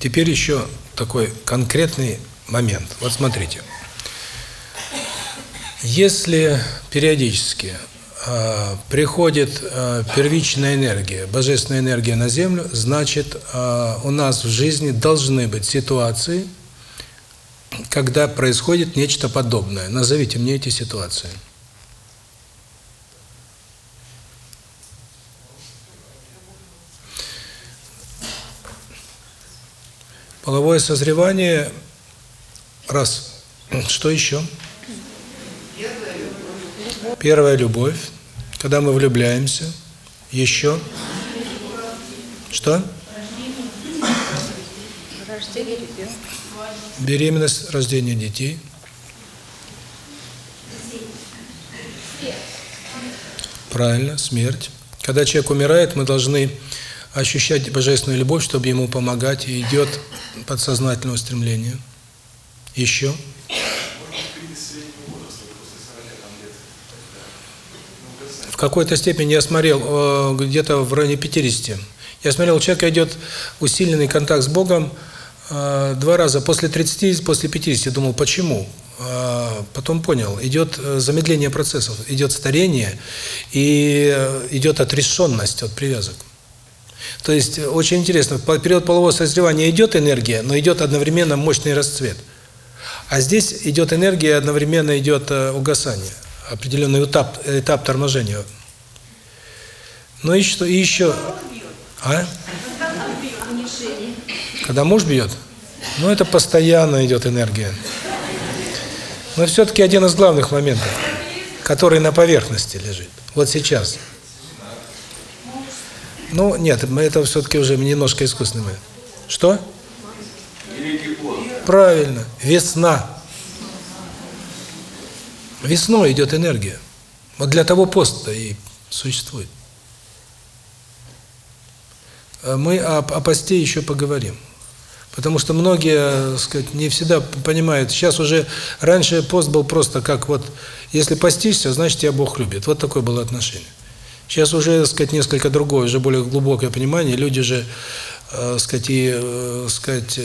Теперь еще такой конкретный момент. Вот смотрите. Если периодически э, приходит э, первичная энергия, божественная энергия на Землю, значит, э, у нас в жизни должны быть ситуации, когда происходит нечто подобное. Назовите мне эти ситуации. Половое созревание – раз. Что еще? Первая любовь. Когда мы влюбляемся. Еще. Что? Беременность, рождение детей. Правильно, смерть. Когда человек умирает, мы должны ощущать божественную любовь, чтобы ему помогать, и идет подсознательное устремление. Еще. В какой-то степени я смотрел, э, где-то в районе 50. Я смотрел, у человека идет усиленный контакт с Богом э, два раза после 30, после 50. Думал, почему? Э, потом понял, идет замедление процессов, идет старение и идет отрешенность от привязок. То есть очень интересно, в период полового созревания идет энергия, но идет одновременно мощный расцвет. А здесь идет энергия, одновременно идет угасание, определенный этап, этап торможения. Ну и что, и еще... А? Когда муж бьет? Ну это постоянно идет энергия. Но все-таки один из главных моментов, который на поверхности лежит. Вот сейчас. Ну, нет, это все-таки уже немножко искусственное. Что? Правильно, весна. Весной идет энергия. Вот для того пост и существует. Мы о, о посте еще поговорим. Потому что многие, сказать, не всегда понимают. Сейчас уже, раньше пост был просто как вот, если постишься, значит тебя Бог любит. Вот такое было отношение. Сейчас уже, так сказать, несколько другое, уже более глубокое понимание. Люди же, э, сказать, и, э, сказать,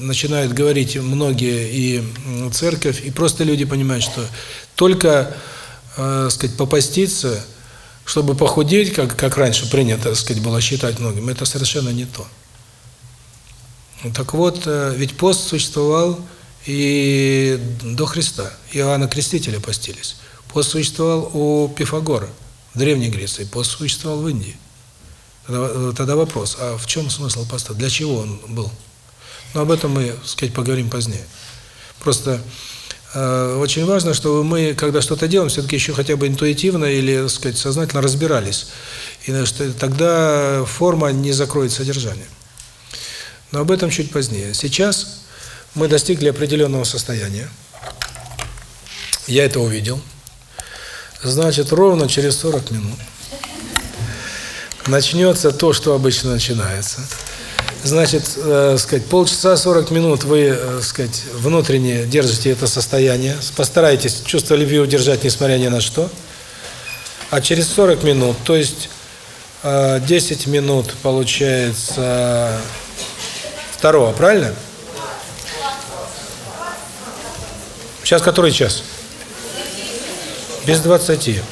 начинают говорить многие и церковь, и просто люди понимают, что только, э, сказать, попаститься, чтобы похудеть, как как раньше принято, сказать, было считать многим, это совершенно не то. Так вот, ведь пост существовал и до Христа. Иоанна Крестителя постились. Пост существовал у Пифагора в Древней Греции, пост существовал в Индии. Тогда, э, тогда вопрос, а в чем смысл поста? Для чего он был? Но об этом мы, так сказать, поговорим позднее. Просто э, очень важно, чтобы мы, когда что-то делаем, все-таки еще хотя бы интуитивно или, так сказать, сознательно разбирались. И что тогда форма не закроет содержание. Но об этом чуть позднее. Сейчас мы достигли определенного состояния. Я это увидел. Значит, ровно через 40 минут начнется то, что обычно начинается. Значит, э, сказать, полчаса 40 минут вы, э, сказать, внутренне держите это состояние, постарайтесь чувство любви удержать, несмотря ни на что. А через 40 минут, то есть э, 10 минут получается второго, правильно? Сейчас который час? Без 20.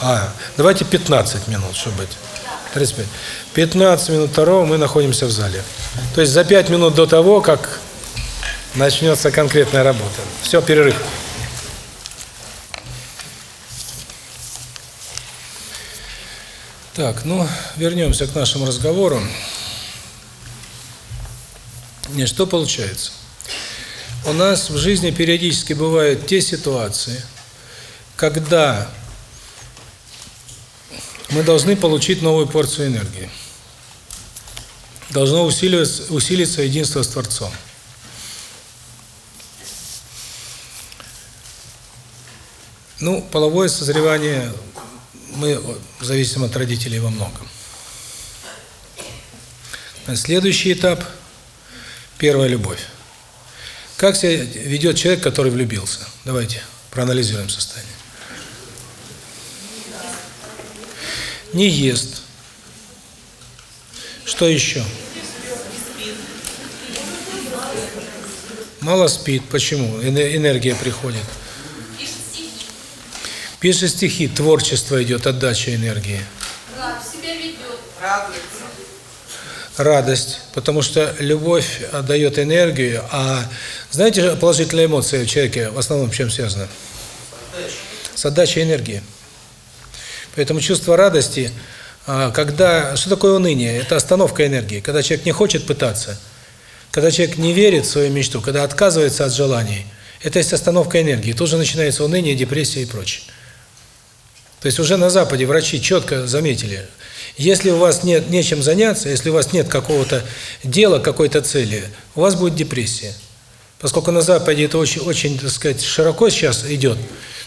А, давайте 15 минут, чтобы быть. 35. 15 минут второго мы находимся в зале. То есть за 5 минут до того, как начнется конкретная работа. Все, перерыв. Так, ну, вернемся к нашему разговору. Не, что получается? У нас в жизни периодически бывают те ситуации, когда мы должны получить новую порцию энергии. Должно усиливаться, усилиться единство с Творцом. Ну, половое созревание мы зависим от родителей во многом. Следующий этап – первая любовь. Как себя ведет человек, который влюбился? Давайте проанализируем состояние. Не ест. Что еще? Мало спит. Почему? Энергия приходит. Пишет стихи, творчество идет, отдача энергии. Радость, потому что любовь дает энергию, а знаете, положительные эмоции в человеке в основном чем связаны? С отдачей энергии. Поэтому чувство радости, а, когда... Что такое уныние? Это остановка энергии. Когда человек не хочет пытаться, когда человек не верит в свою мечту, когда отказывается от желаний, это есть остановка энергии. Тут же начинается уныние, депрессия и прочее. То есть уже на Западе врачи четко заметили, если у вас нет нечем заняться, если у вас нет какого-то дела, какой-то цели, у вас будет депрессия. Поскольку на Западе это очень, очень, так сказать, широко сейчас идет,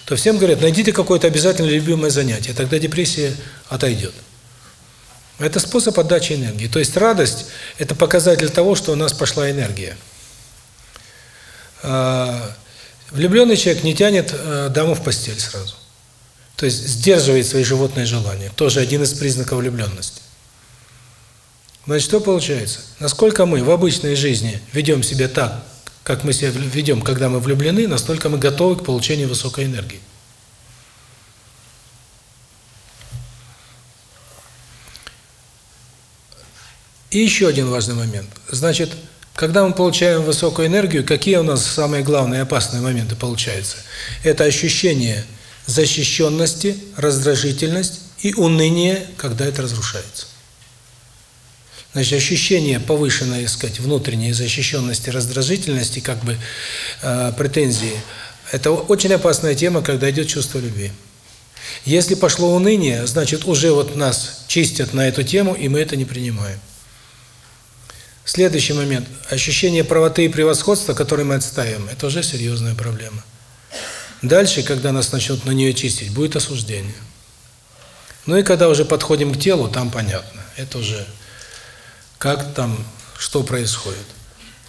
то всем говорят, найдите какое-то обязательно любимое занятие, тогда депрессия отойдет. Это способ отдачи энергии. То есть радость – это показатель того, что у нас пошла энергия. А, влюбленный человек не тянет э, даму в постель сразу. То есть сдерживает свои животные желания. Тоже один из признаков влюбленности. Значит, что получается? Насколько мы в обычной жизни ведем себя так, как мы себя ведем, когда мы влюблены, настолько мы готовы к получению высокой энергии. И еще один важный момент. Значит, когда мы получаем высокую энергию, какие у нас самые главные опасные моменты получаются? Это ощущение защищенности, раздражительность и уныние, когда это разрушается. Значит, ощущение повышенной, так внутренней защищенности, раздражительности, как бы э, претензии, это очень опасная тема, когда идет чувство любви. Если пошло уныние, значит, уже вот нас чистят на эту тему, и мы это не принимаем. Следующий момент. Ощущение правоты и превосходства, которое мы отстаиваем, это уже серьезная проблема. Дальше, когда нас начнут на нее чистить, будет осуждение. Ну и когда уже подходим к телу, там понятно. Это уже как там, что происходит.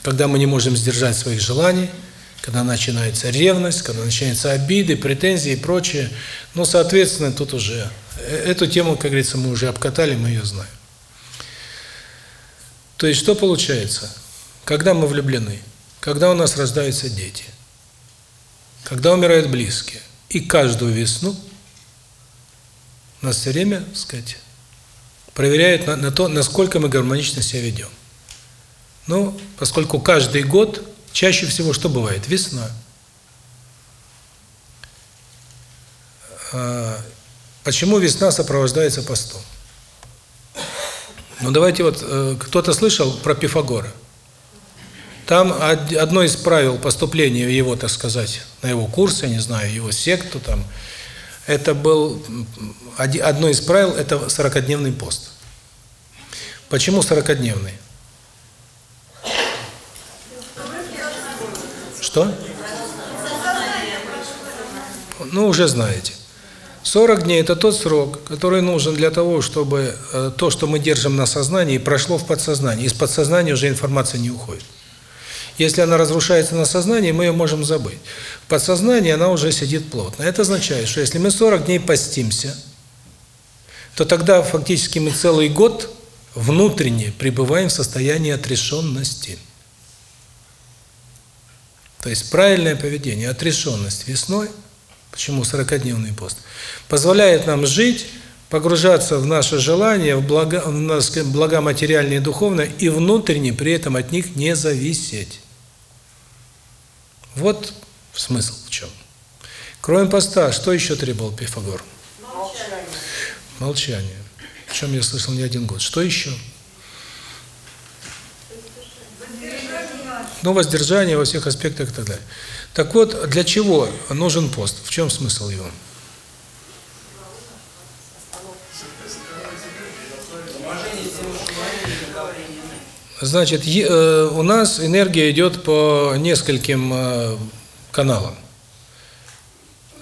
Когда мы не можем сдержать своих желаний, когда начинается ревность, когда начинаются обиды, претензии и прочее. Ну, соответственно, тут уже э, эту тему, как говорится, мы уже обкатали, мы ее знаем. То есть что получается? Когда мы влюблены, когда у нас рождаются дети – когда умирают близкие. И каждую весну нас все время, сказать, проверяют на, на то, насколько мы гармонично себя ведем. Ну, поскольку каждый год, чаще всего что бывает? Весна. Почему весна сопровождается постом? Ну, давайте вот, э, кто-то слышал про Пифагора? Там одно из правил поступления его, так сказать, на его курс, я не знаю, его секту там, это был одно из правил это 40-дневный пост. Почему 40-дневный? Что? Ну, уже знаете. 40 дней – это тот срок, который нужен для того, чтобы э, то, что мы держим на сознании, прошло в подсознание. Из подсознания уже информация не уходит. Если она разрушается на сознании, мы ее можем забыть. В подсознании она уже сидит плотно. Это означает, что если мы 40 дней постимся, то тогда фактически мы целый год внутренне пребываем в состоянии отрешенности. То есть правильное поведение, отрешенность весной, почему 40-дневный пост, позволяет нам жить, погружаться в наши желания, в блага, в нас, блага материальные и духовные, и внутренне при этом от них не зависеть. Вот смысл в чем. Кроме поста, что еще требовал Пифагор? Молчание. Молчание. О чем я слышал не один год. Что еще? Ну, воздержание во всех аспектах и так далее. Так вот, для чего нужен пост? В чем смысл его? Значит, э, у нас энергия идет по нескольким э, каналам.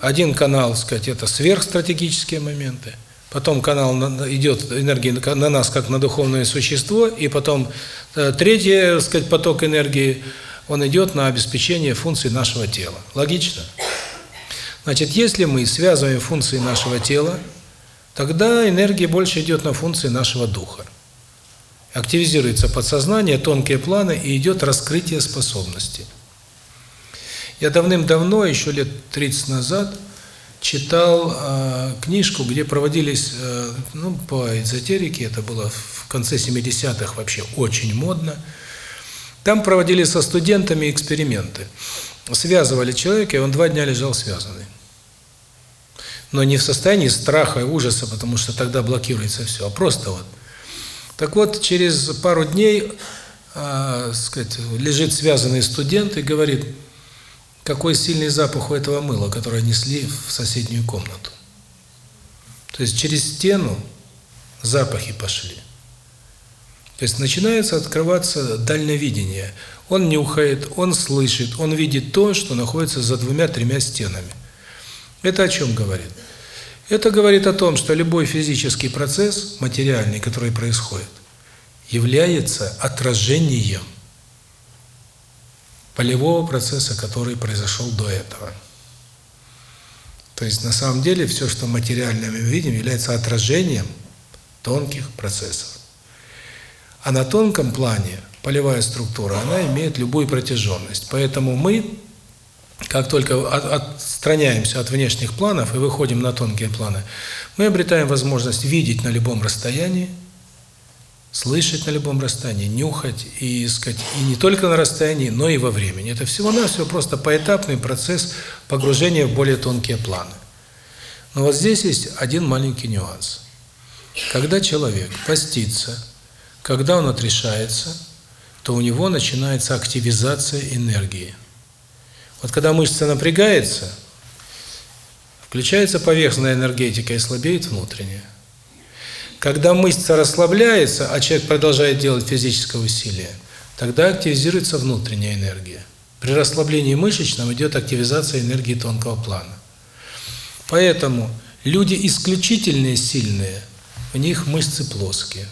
Один канал, сказать, это сверхстратегические моменты. Потом канал идет энергия на нас как на духовное существо, и потом э, третий, сказать, поток энергии, он идет на обеспечение функций нашего тела. Логично? Значит, если мы связываем функции нашего тела, тогда энергия больше идет на функции нашего духа. Активизируется подсознание, тонкие планы, и идет раскрытие способностей. Я давным-давно, еще лет 30 назад, читал э, книжку, где проводились, э, ну, по эзотерике, это было в конце 70-х вообще очень модно, там проводили со студентами эксперименты. Связывали человека, и он два дня лежал связанный. Но не в состоянии страха и ужаса, потому что тогда блокируется все, а просто вот. Так вот, через пару дней, э, сказать, лежит связанный студент и говорит, какой сильный запах у этого мыла, которое несли в соседнюю комнату. То есть через стену запахи пошли. То есть начинается открываться дальновидение. Он нюхает, он слышит, он видит то, что находится за двумя-тремя стенами. Это о чем говорит? Это говорит о том, что любой физический процесс, материальный, который происходит, является отражением полевого процесса, который произошел до этого. То есть на самом деле все, что материально мы видим, является отражением тонких процессов. А на тонком плане полевая структура, она имеет любую протяженность. Поэтому мы, как только отстраняемся от внешних планов и выходим на тонкие планы, мы обретаем возможность видеть на любом расстоянии, слышать на любом расстоянии, нюхать и сказать, и не только на расстоянии, но и во времени. Это всего-навсего просто поэтапный процесс погружения в более тонкие планы. Но вот здесь есть один маленький нюанс. Когда человек постится, когда он отрешается, то у него начинается активизация энергии. Вот когда мышца напрягается, включается поверхностная энергетика и слабеет внутренняя. Когда мышца расслабляется, а человек продолжает делать физическое усилие, тогда активизируется внутренняя энергия. При расслаблении мышечном идет активизация энергии тонкого плана. Поэтому люди исключительные сильные, у них мышцы плоские.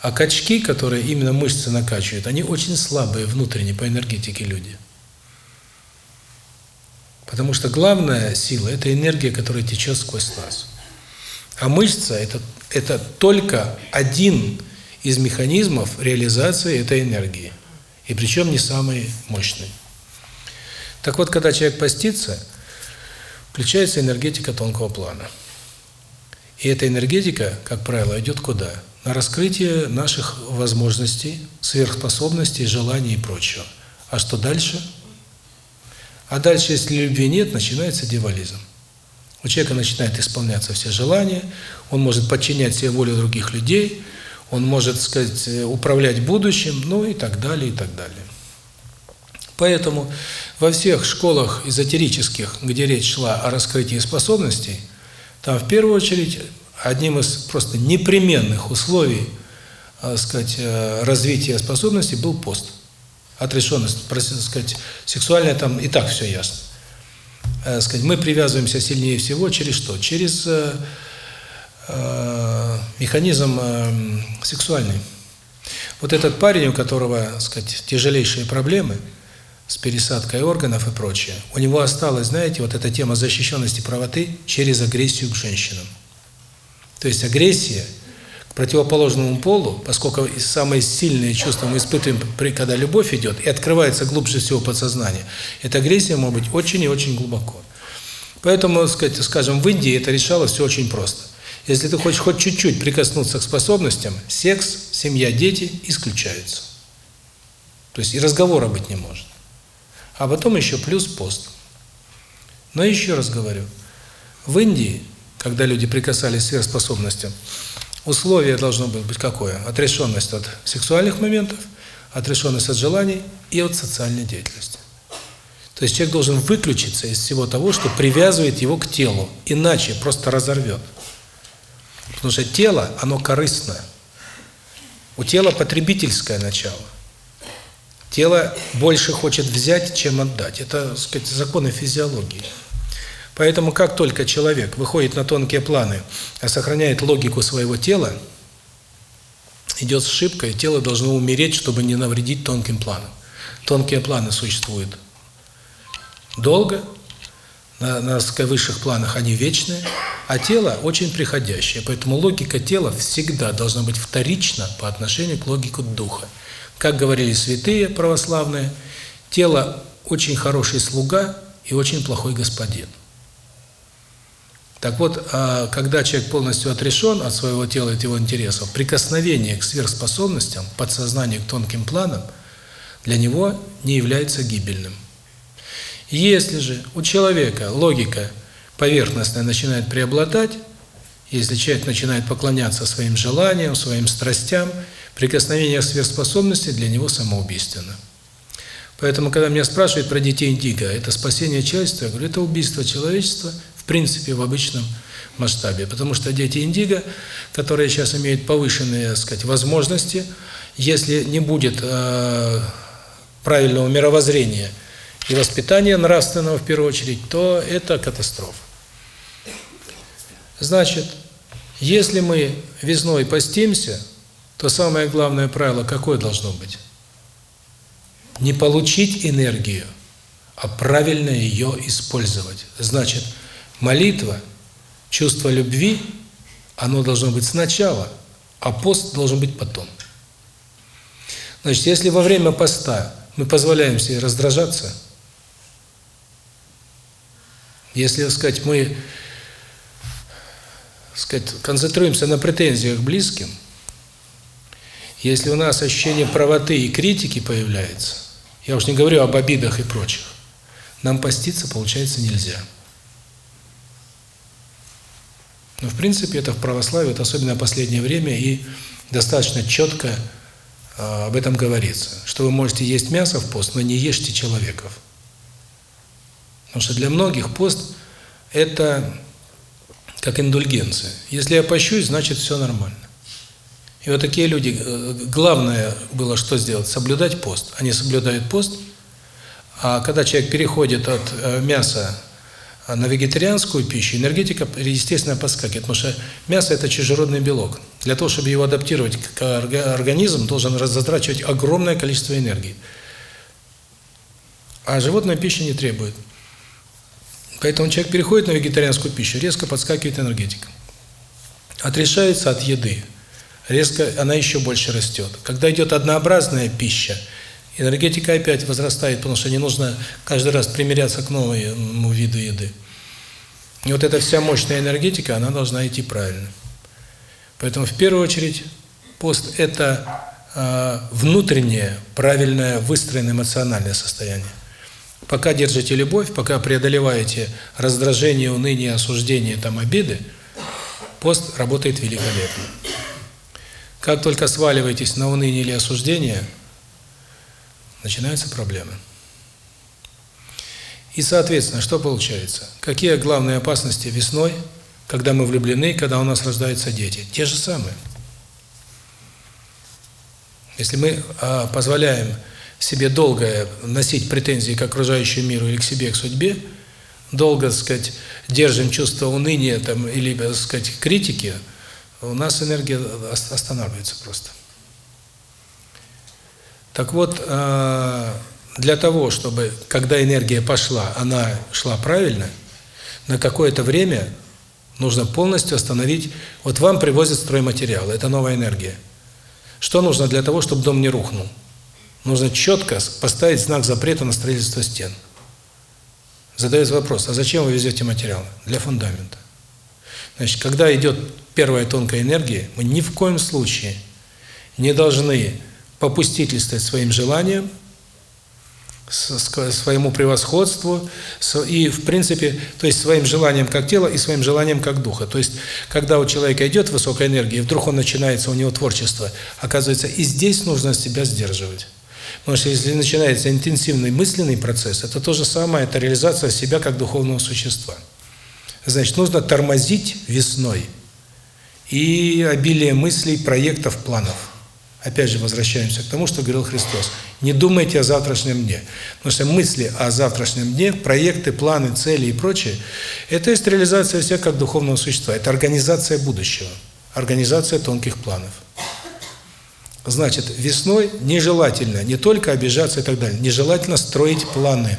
А качки, которые именно мышцы накачивают, они очень слабые внутренне по энергетике люди. Потому что главная сила – это энергия, которая течет сквозь нас. А мышца – это, это только один из механизмов реализации этой энергии. И причем не самый мощный. Так вот, когда человек постится, включается энергетика тонкого плана. И эта энергетика, как правило, идет куда? на раскрытие наших возможностей, сверхспособностей, желаний и прочего. А что дальше? А дальше, если любви нет, начинается дьяволизм. У человека начинают исполняться все желания, он может подчинять себе волю других людей, он может, сказать, управлять будущим, ну и так далее, и так далее. Поэтому во всех школах эзотерических, где речь шла о раскрытии способностей, там в первую очередь одним из просто непременных условий, так сказать, э, развития способностей был пост. Отрешенность, так сказать, сексуальная там и так все ясно. Так сказать, мы привязываемся сильнее всего через что? Через э, механизм э, сексуальный. Вот этот парень, у которого, сказать, тяжелейшие проблемы с пересадкой органов и прочее, у него осталась, знаете, вот эта тема защищенности правоты через агрессию к женщинам. То есть агрессия к противоположному полу, поскольку самые сильные чувства мы испытываем, когда любовь идет, и открывается глубже всего подсознание, эта агрессия может быть очень и очень глубоко. Поэтому, сказать, скажем, в Индии это решалось все очень просто. Если ты хочешь хоть чуть-чуть прикоснуться к способностям, секс, семья, дети исключаются. То есть и разговора быть не может. А потом еще плюс пост. Но еще раз говорю, в Индии когда люди прикасались к сверхспособностям, условие должно быть какое? Отрешенность от сексуальных моментов, отрешенность от желаний и от социальной деятельности. То есть человек должен выключиться из всего того, что привязывает его к телу, иначе просто разорвет. Потому что тело, оно корыстное. У тела потребительское начало. Тело больше хочет взять, чем отдать. Это, так сказать, законы физиологии. Поэтому как только человек выходит на тонкие планы, а сохраняет логику своего тела, идет ошибка, и тело должно умереть, чтобы не навредить тонким планам. Тонкие планы существуют долго, на, на высших планах они вечные, А тело очень приходящее, поэтому логика тела всегда должна быть вторична по отношению к логике духа. Как говорили святые православные, тело очень хороший слуга и очень плохой господин. Так вот, а, когда человек полностью отрешен от своего тела и от его интересов, прикосновение к сверхспособностям, подсознанию к тонким планам, для него не является гибельным. Если же у человека логика поверхностная начинает преобладать, если человек начинает поклоняться своим желаниям, своим страстям, прикосновение к сверхспособности для него самоубийственно. Поэтому, когда меня спрашивают про детей Индиго, это спасение человечества, я говорю, это убийство человечества – принципе, в обычном масштабе. Потому что дети индиго, которые сейчас имеют повышенные, так сказать, возможности, если не будет э, правильного мировоззрения и воспитания нравственного в первую очередь, то это катастрофа. Значит, если мы весной постимся, то самое главное правило какое должно быть? Не получить энергию, а правильно ее использовать. Значит, Молитва, чувство любви, оно должно быть сначала, а пост должен быть потом. Значит, если во время поста мы позволяем себе раздражаться, если, так сказать, мы сказать, концентрируемся на претензиях к близким, если у нас ощущение правоты и критики появляется, я уж не говорю об обидах и прочих, нам поститься, получается, нельзя. Но в принципе это в православии, это особенно в последнее время, и достаточно четко э, об этом говорится, что вы можете есть мясо в пост, но не ешьте человеков. Потому что для многих пост – это как индульгенция. Если я пощусь, значит все нормально. И вот такие люди, э, главное было что сделать? Соблюдать пост. Они соблюдают пост, а когда человек переходит от э, мяса на вегетарианскую пищу энергетика, естественно, подскакивает, потому что мясо – это чужеродный белок. Для того, чтобы его адаптировать к организму, должен затрачивать огромное количество энергии. А животная пища не требует. Поэтому человек переходит на вегетарианскую пищу, резко подскакивает энергетика. Отрешается от еды, резко она еще больше растет. Когда идет однообразная пища, энергетика опять возрастает, потому что не нужно каждый раз примиряться к новому виду еды. И вот эта вся мощная энергетика, она должна идти правильно. Поэтому в первую очередь пост – это э, внутреннее, правильное, выстроенное эмоциональное состояние. Пока держите любовь, пока преодолеваете раздражение, уныние, осуждение, там, обиды, пост работает великолепно. Как только сваливаетесь на уныние или осуждение – начинаются проблемы. И, соответственно, что получается? Какие главные опасности весной, когда мы влюблены, когда у нас рождаются дети? Те же самые. Если мы а, позволяем себе долго носить претензии к окружающему миру или к себе, к судьбе, долго, так сказать, держим чувство уныния там, или, так сказать, критики, у нас энергия останавливается просто. Так вот, э, для того, чтобы, когда энергия пошла, она шла правильно, на какое-то время нужно полностью остановить. Вот вам привозят стройматериалы, это новая энергия. Что нужно для того, чтобы дом не рухнул? Нужно четко поставить знак запрета на строительство стен. Задается вопрос, а зачем вы везете материалы? Для фундамента. Значит, когда идет первая тонкая энергия, мы ни в коем случае не должны попустительствовать своим желаниям, своему превосходству и, в принципе, то есть своим желанием как тела и своим желанием как духа. То есть, когда у человека идет высокая энергия, вдруг он начинается, у него творчество, оказывается, и здесь нужно себя сдерживать. Потому что если начинается интенсивный мысленный процесс, это то же самое, это реализация себя как духовного существа. Значит, нужно тормозить весной и обилие мыслей, проектов, планов. Опять же возвращаемся к тому, что говорил Христос. Не думайте о завтрашнем дне. Потому что мысли о завтрашнем дне, проекты, планы, цели и прочее, это есть реализация себя как духовного существа. Это организация будущего, организация тонких планов. Значит, весной нежелательно не только обижаться и так далее, нежелательно строить планы.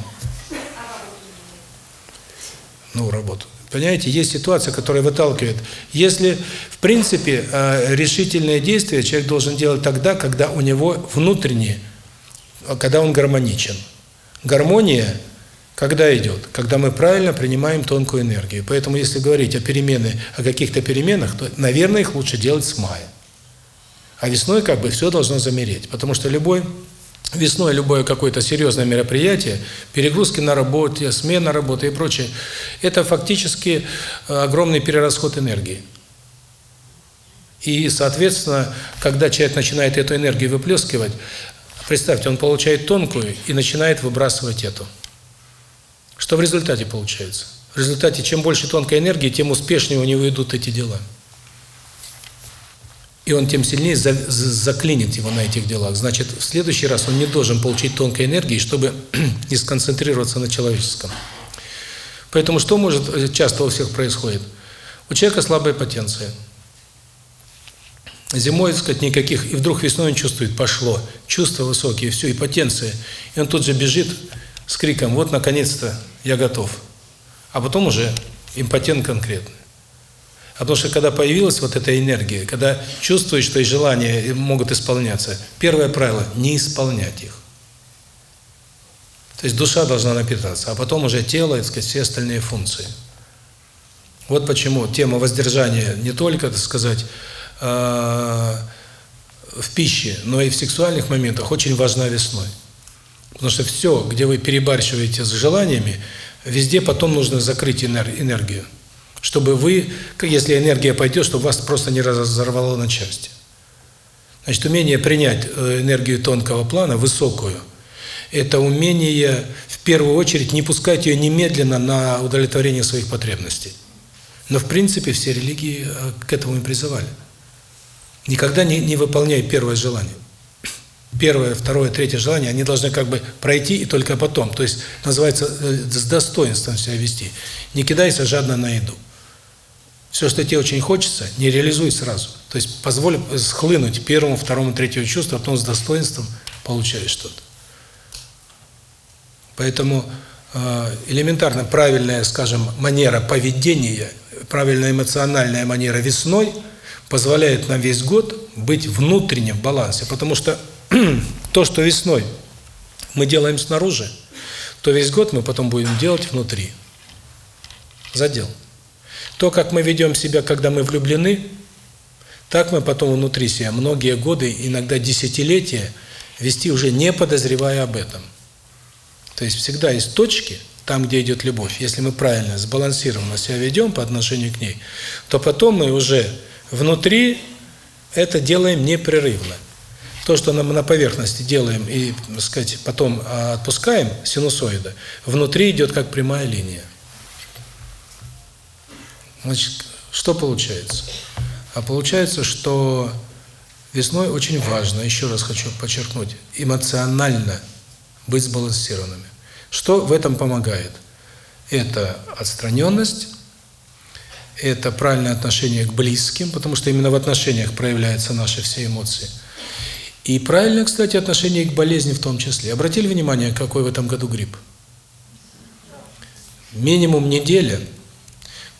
Ну, работу. Понимаете, есть ситуация, которая выталкивает. Если, в принципе, э, решительное действие человек должен делать тогда, когда у него внутреннее, когда он гармоничен. Гармония когда идет? Когда мы правильно принимаем тонкую энергию. Поэтому, если говорить о перемене, о каких-то переменах, то, наверное, их лучше делать с мая. А весной как бы все должно замереть. Потому что любой весной любое какое-то серьезное мероприятие, перегрузки на работе, смена работы и прочее, это фактически э, огромный перерасход энергии. И, соответственно, когда человек начинает эту энергию выплескивать, представьте, он получает тонкую и начинает выбрасывать эту. Что в результате получается? В результате, чем больше тонкой энергии, тем успешнее у него идут эти дела и он тем сильнее за, заклинит его на этих делах. Значит, в следующий раз он не должен получить тонкой энергии, чтобы не сконцентрироваться на человеческом. Поэтому что может э, часто у всех происходит? У человека слабая потенция. Зимой, так сказать, никаких, и вдруг весной он чувствует, пошло, чувства высокие, все, и потенция. И он тут же бежит с криком, вот, наконец-то, я готов. А потом уже импотент конкретный. А потому что когда появилась вот эта энергия, когда чувствуешь, что и желания могут исполняться, первое правило – не исполнять их. То есть душа должна напитаться, а потом уже тело, так сказать, все остальные функции. Вот почему тема воздержания не только, так сказать, в пище, но и в сексуальных моментах очень важна весной. Потому что все, где вы перебарщиваете с желаниями, везде потом нужно закрыть энергию чтобы вы, если энергия пойдет, чтобы вас просто не разорвало на части. Значит, умение принять э, энергию тонкого плана, высокую, это умение, в первую очередь, не пускать ее немедленно на удовлетворение своих потребностей. Но, в принципе, все религии э, к этому и призывали. Никогда не, не выполняй первое желание. Первое, второе, третье желание, они должны как бы пройти и только потом. То есть, называется, э, с достоинством себя вести. Не кидайся жадно на еду. Все, что тебе очень хочется, не реализуй сразу. То есть позволь схлынуть первому, второму, третьему чувству, а потом с достоинством получаешь что-то. Поэтому э, элементарно правильная, скажем, манера поведения, правильная эмоциональная манера весной позволяет нам весь год быть внутренним в балансе. Потому что то, что весной мы делаем снаружи, то весь год мы потом будем делать внутри. Задел. То, как мы ведем себя, когда мы влюблены, так мы потом внутри себя многие годы, иногда десятилетия, вести уже не подозревая об этом. То есть всегда есть точки, там, где идет любовь. Если мы правильно, сбалансированно себя ведем по отношению к ней, то потом мы уже внутри это делаем непрерывно. То, что мы на поверхности делаем и, так сказать, потом отпускаем синусоида, внутри идет как прямая линия. Значит, что получается? А получается, что весной очень важно, еще раз хочу подчеркнуть, эмоционально быть сбалансированными. Что в этом помогает? Это отстраненность, это правильное отношение к близким, потому что именно в отношениях проявляются наши все эмоции. И правильное, кстати, отношение к болезни в том числе. Обратили внимание, какой в этом году грипп? Минимум неделя –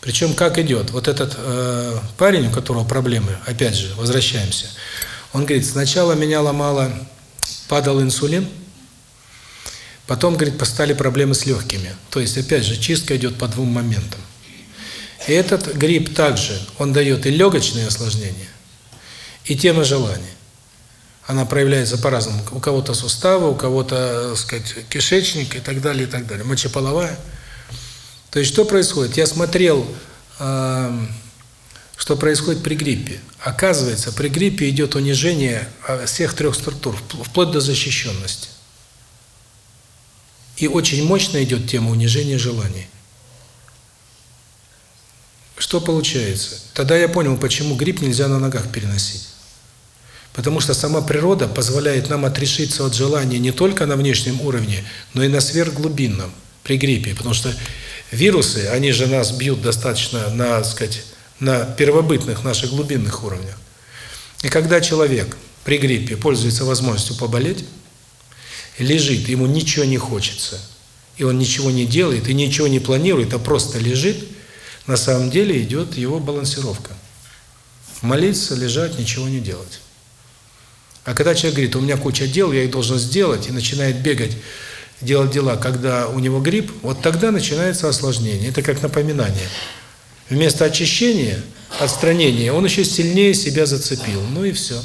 причем как идет? Вот этот э, парень, у которого проблемы, опять же, возвращаемся, он говорит, сначала меня ломало, падал инсулин, потом, говорит, постали проблемы с легкими. То есть, опять же, чистка идет по двум моментам. И этот грипп также, он дает и легочные осложнения, и тема желания. Она проявляется по-разному. У кого-то суставы, у кого-то, так сказать, кишечник и так далее, и так далее. Мочеполовая. То есть что происходит? Я смотрел, э, что происходит при гриппе. Оказывается, при гриппе идет унижение а, всех трех структур, вплоть до защищенности. И очень мощно идет тема унижения желаний. Что получается? Тогда я понял, почему грипп нельзя на ногах переносить. Потому что сама природа позволяет нам отрешиться от желания не только на внешнем уровне, но и на сверхглубинном при гриппе. Потому что Вирусы, они же нас бьют достаточно на, так сказать, на первобытных наших глубинных уровнях. И когда человек при гриппе пользуется возможностью поболеть, лежит, ему ничего не хочется, и он ничего не делает, и ничего не планирует, а просто лежит, на самом деле идет его балансировка. Молиться, лежать, ничего не делать. А когда человек говорит, у меня куча дел, я их должен сделать, и начинает бегать, делать дела, когда у него грипп, вот тогда начинается осложнение. Это как напоминание. Вместо очищения, отстранения, он еще сильнее себя зацепил. Ну и все.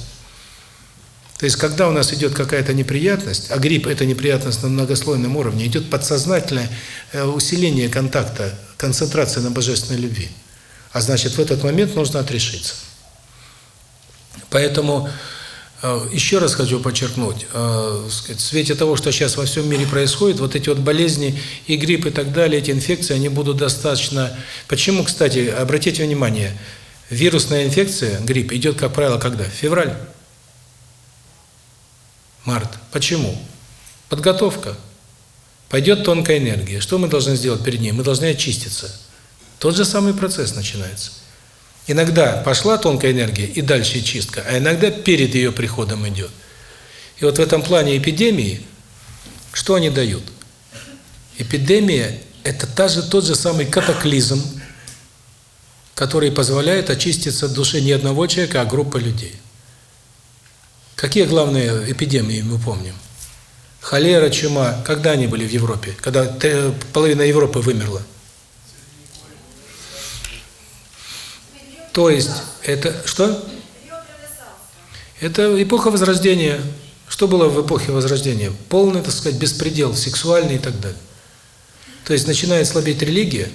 То есть, когда у нас идет какая-то неприятность, а грипп – это неприятность на многослойном уровне, идет подсознательное э, усиление контакта, концентрация на божественной любви. А значит, в этот момент нужно отрешиться. Поэтому еще раз хочу подчеркнуть, э, в свете того, что сейчас во всем мире происходит, вот эти вот болезни и грипп и так далее, эти инфекции, они будут достаточно... Почему, кстати, обратите внимание, вирусная инфекция, грипп, идет, как правило, когда? Февраль март. Почему? Подготовка. Пойдет тонкая энергия. Что мы должны сделать перед ней? Мы должны очиститься. Тот же самый процесс начинается. Иногда пошла тонкая энергия и дальше чистка, а иногда перед ее приходом идет. И вот в этом плане эпидемии, что они дают? Эпидемия – это та же, тот же самый катаклизм, который позволяет очиститься от души не одного человека, а группы людей. Какие главные эпидемии мы помним? Холера, чума. Когда они были в Европе? Когда половина Европы вымерла? То есть, это что? Это эпоха Возрождения. Что было в эпохе Возрождения? Полный, так сказать, беспредел, сексуальный и так далее. То есть, начинает слабеть религия,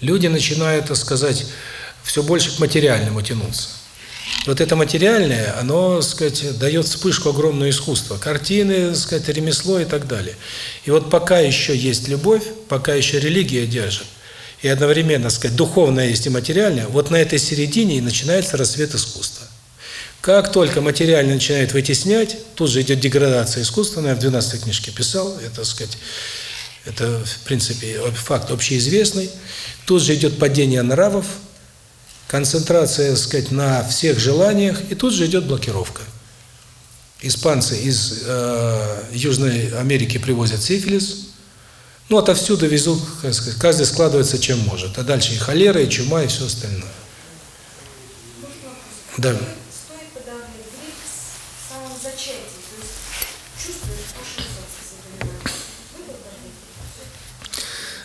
люди начинают, так сказать, все больше к материальному тянуться. Вот это материальное, оно, сказать, дает вспышку огромного искусства. Картины, сказать, ремесло и так далее. И вот пока еще есть любовь, пока еще религия держит, и одновременно, сказать, духовное есть и материальное, вот на этой середине и начинается рассвет искусства. Как только материальное начинает вытеснять, тут же идет деградация искусства, я в 12 книжке писал, это, сказать, это, в принципе, факт общеизвестный. Тут же идет падение нравов, концентрация, сказать, на всех желаниях, и тут же идет блокировка. Испанцы из э, Южной Америки привозят сифилис, ну, отовсюду везут, как сказать, каждый складывается чем может. А дальше и холера, и чума, и все остальное. Да.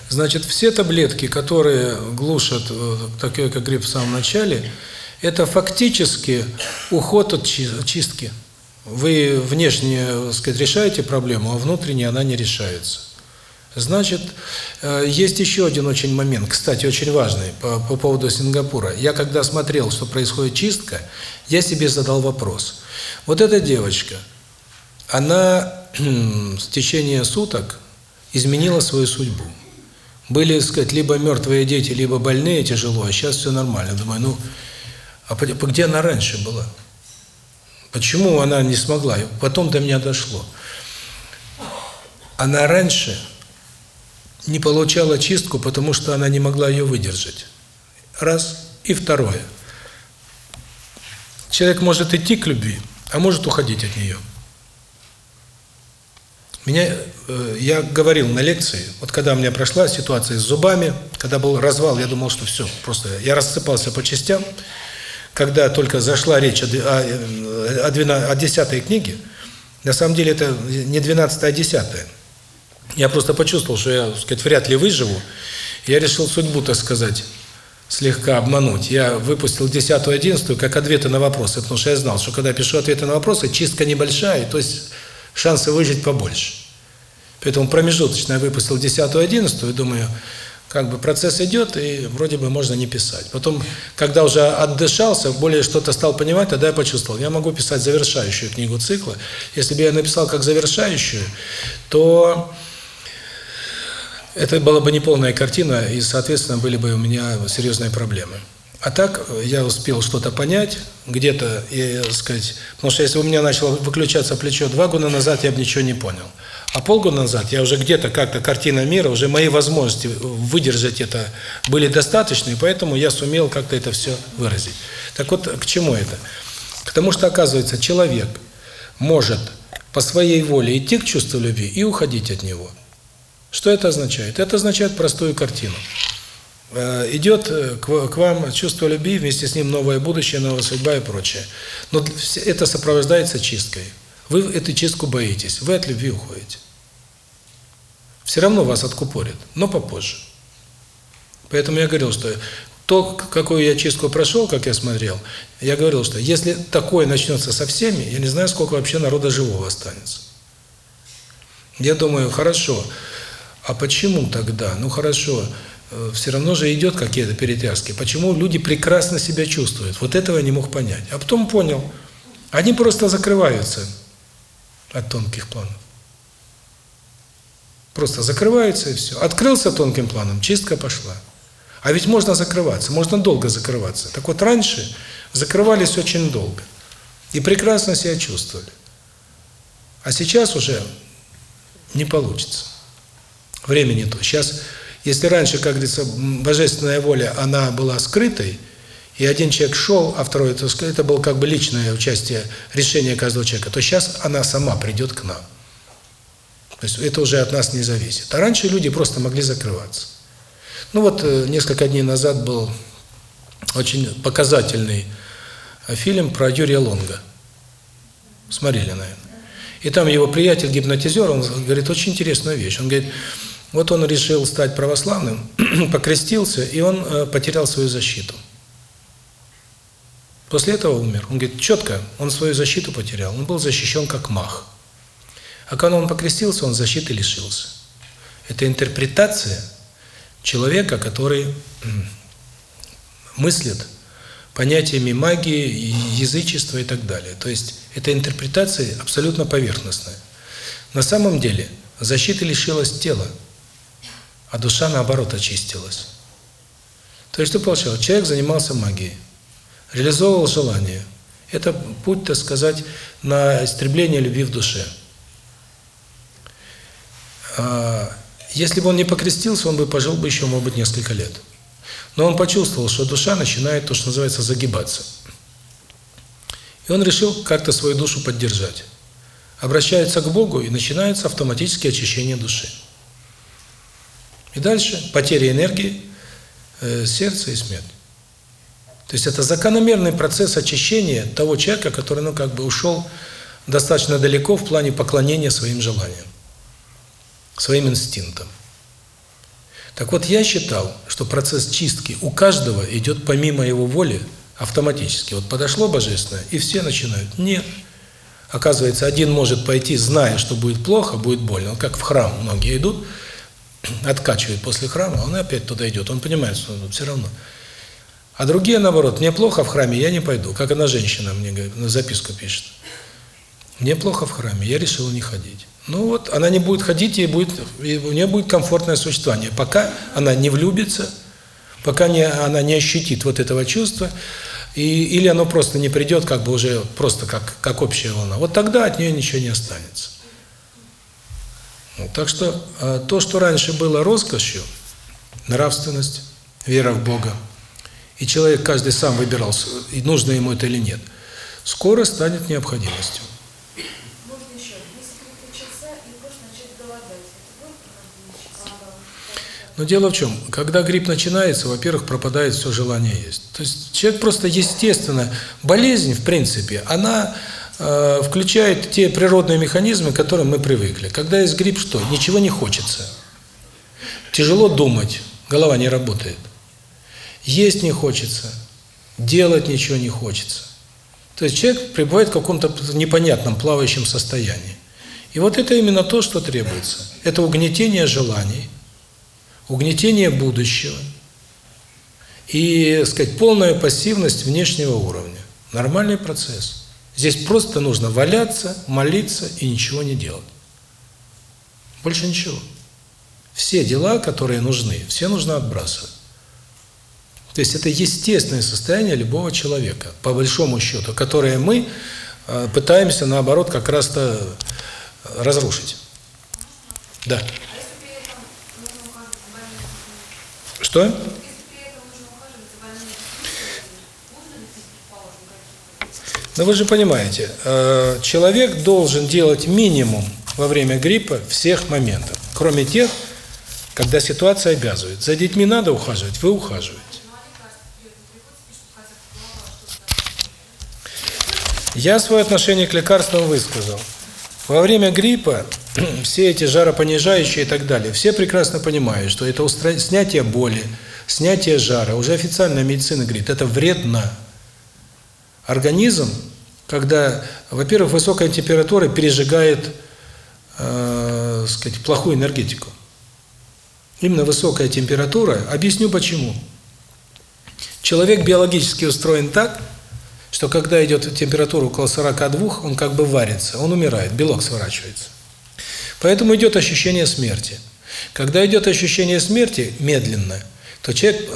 Значит, все таблетки, которые глушат э, такое, как грипп в самом начале, это фактически уход от чистки. Вы внешне, так сказать, решаете проблему, а внутренне она не решается. Значит, э, есть еще один очень момент, кстати, очень важный по, по поводу Сингапура. Я когда смотрел, что происходит чистка, я себе задал вопрос. Вот эта девочка, она в течение суток изменила свою судьбу. Были, сказать, либо мертвые дети, либо больные тяжело, а сейчас все нормально. Думаю, ну, а где она раньше была? Почему она не смогла? Потом до меня дошло. Она раньше не получала чистку, потому что она не могла ее выдержать. Раз. И второе. Человек может идти к любви, а может уходить от нее. Меня, э, я говорил на лекции, вот когда у меня прошла ситуация с зубами, когда был развал, я думал, что все, просто я рассыпался по частям. Когда только зашла речь о, о, о, 12, о 10 книге, на самом деле это не 12, а 10. Я просто почувствовал, что я, так сказать, вряд ли выживу. Я решил судьбу, так сказать, слегка обмануть. Я выпустил 10 11 как ответы на вопросы, потому что я знал, что когда пишу ответы на вопросы, чистка небольшая, то есть шансы выжить побольше. Поэтому промежуточно я выпустил 10 11 и думаю, как бы процесс идет, и вроде бы можно не писать. Потом, когда уже отдышался, более что-то стал понимать, тогда я почувствовал, я могу писать завершающую книгу цикла. Если бы я написал как завершающую, то это была бы неполная картина, и, соответственно, были бы у меня серьезные проблемы. А так я успел что-то понять, где-то, и, сказать, потому что если у меня начало выключаться плечо два года назад, я бы ничего не понял. А полгода назад я уже где-то как-то картина мира, уже мои возможности выдержать это были достаточны, поэтому я сумел как-то это все выразить. Так вот, к чему это? К тому, что, оказывается, человек может по своей воле идти к чувству любви и уходить от него. Что это означает? Это означает простую картину. Э, идет э, к вам чувство любви, вместе с ним новое будущее, новая судьба и прочее. Но это сопровождается чисткой. Вы эту чистку боитесь, вы от любви уходите. Все равно вас откупорят, но попозже. Поэтому я говорил, что то, какую я чистку прошел, как я смотрел, я говорил, что если такое начнется со всеми, я не знаю, сколько вообще народа живого останется. Я думаю, хорошо, а почему тогда? Ну хорошо, все равно же идет какие-то перетряски. Почему люди прекрасно себя чувствуют? Вот этого я не мог понять. А потом понял, они просто закрываются от тонких планов. Просто закрываются и все. Открылся тонким планом, чистка пошла. А ведь можно закрываться, можно долго закрываться. Так вот раньше закрывались очень долго. И прекрасно себя чувствовали. А сейчас уже не получится. Время не то. Сейчас, если раньше, как говорится, божественная воля, она была скрытой, и один человек шел, а второй, sk- это было как бы личное участие, решение каждого человека, то сейчас она сама придет к нам. То есть это уже от нас не зависит. А раньше люди просто могли закрываться. Ну вот э, несколько дней назад был очень показательный э, фильм про Юрия Лонга. Смотрели, наверное. И там его приятель, гипнотизер, он говорит очень интересную вещь. Он говорит, вот он решил стать православным, покрестился, и он э, потерял свою защиту. После этого умер. Он говорит, четко, он свою защиту потерял. Он был защищен как мах. А когда он покрестился, он защиты лишился. Это интерпретация человека, который мыслит понятиями магии, язычества и так далее. То есть это интерпретация абсолютно поверхностная. На самом деле защиты лишилось тела, а душа наоборот очистилась. То есть что получалось? Человек занимался магией, реализовывал желание. Это путь, так сказать, на истребление любви в душе. А, Если бы он не покрестился, он бы пожил бы еще, может быть, несколько лет. Но он почувствовал, что душа начинает то, что называется, загибаться. И он решил как-то свою душу поддержать. Обращается к Богу, и начинается автоматически очищение души. И дальше потеря энергии, э, сердца и смерть. То есть это закономерный процесс очищения того человека, который, ну, как бы ушел достаточно далеко в плане поклонения своим желаниям, своим инстинктам. Так вот, я считал, что процесс чистки у каждого идет помимо его воли автоматически. Вот подошло Божественное, и все начинают. Нет. Оказывается, один может пойти, зная, что будет плохо, будет больно. Вот как в храм многие идут, откачивают после храма, он опять туда идет. Он понимает, что все равно. А другие, наоборот, мне плохо в храме, я не пойду. Как одна женщина мне на записку пишет. Мне плохо в храме, я решила не ходить. Ну вот, она не будет ходить, и будет, и у нее будет комфортное существование. Пока она не влюбится, пока не, она не ощутит вот этого чувства, и, или оно просто не придет, как бы уже просто как, как общая волна. Вот тогда от нее ничего не останется. Так что э, то, что раньше было роскошью, нравственность, вера в Бога, и человек каждый сам выбирал, и нужно ему это или нет, скоро станет необходимостью. Можно еще? Если грипп начался, и можно начать голодать. Это будет проходить? Но дело в чем, когда грипп начинается, во-первых, пропадает все желание есть. То есть человек просто естественно, болезнь, в принципе, она включает те природные механизмы, к которым мы привыкли. Когда есть грипп, что? Ничего не хочется. Тяжело думать, голова не работает. Есть не хочется, делать ничего не хочется. То есть человек пребывает в каком-то непонятном плавающем состоянии. И вот это именно то, что требуется. Это угнетение желаний, угнетение будущего и, сказать, полная пассивность внешнего уровня. Нормальный процесс. Здесь просто нужно валяться, молиться и ничего не делать. Больше ничего. Все дела, которые нужны, все нужно отбрасывать. То есть это естественное состояние любого человека, по большому счету, которое мы э, пытаемся, наоборот, как раз-то э, разрушить. Да. Что? Но вы же понимаете, э, человек должен делать минимум во время гриппа всех моментов, кроме тех, Когда ситуация обязывает. За детьми надо ухаживать, вы ухаживаете. Я свое отношение к лекарствам высказал. Во время гриппа все эти жаропонижающие и так далее, все прекрасно понимают, что это устра... снятие боли, снятие жара, уже официальная медицина говорит, это вредно. Организм, когда, во-первых, высокая температура пережигает, э, сказать, плохую энергетику. Именно высокая температура, объясню почему. Человек биологически устроен так, что когда идет температура около 42, он как бы варится, он умирает, белок сворачивается. Поэтому идет ощущение смерти. Когда идет ощущение смерти медленно, то человек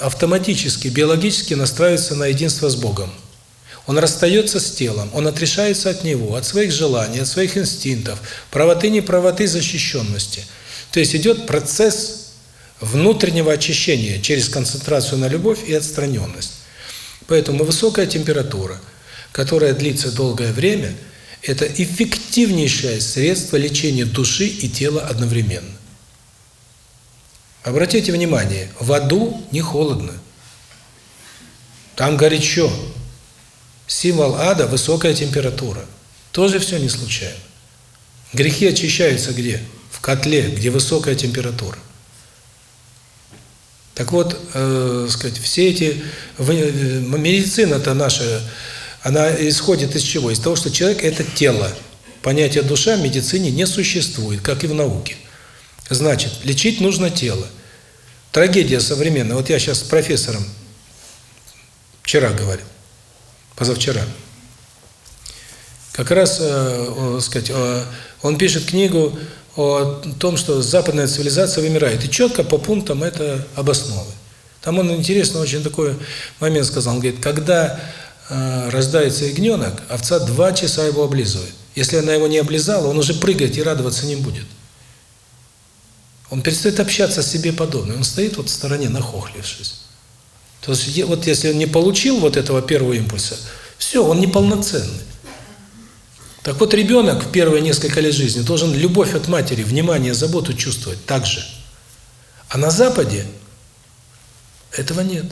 автоматически, биологически настраивается на единство с Богом. Он расстается с телом, он отрешается от него, от своих желаний, от своих инстинктов, правоты, неправоты, защищенности. То есть идет процесс внутреннего очищения через концентрацию на любовь и отстраненность. Поэтому высокая температура, которая длится долгое время, это эффективнейшее средство лечения души и тела одновременно. Обратите внимание, в аду не холодно. Там горячо. Символ ада – высокая температура. Тоже все не случайно. Грехи очищаются где? В котле, где высокая температура. Так вот, э, сказать, все эти э, медицина-то наша, она исходит из чего? Из того, что человек это тело. Понятие душа в медицине не существует, как и в науке. Значит, лечить нужно тело. Трагедия современная. Вот я сейчас с профессором вчера говорил, позавчера. Как раз, э, сказать, э, он пишет книгу о том, что западная цивилизация вымирает. И четко по пунктам это обосновывает. Там он интересно очень такой момент сказал. Он говорит, когда э, рождается ягненок, овца два часа его облизывает. Если она его не облизала, он уже прыгать и радоваться не будет. Он перестает общаться с себе подобным. Он стоит вот в стороне, нахохлившись. То есть вот если он не получил вот этого первого импульса, все, он неполноценный. Так вот, ребенок в первые несколько лет жизни должен любовь от матери, внимание, заботу чувствовать так же. А на Западе этого нет.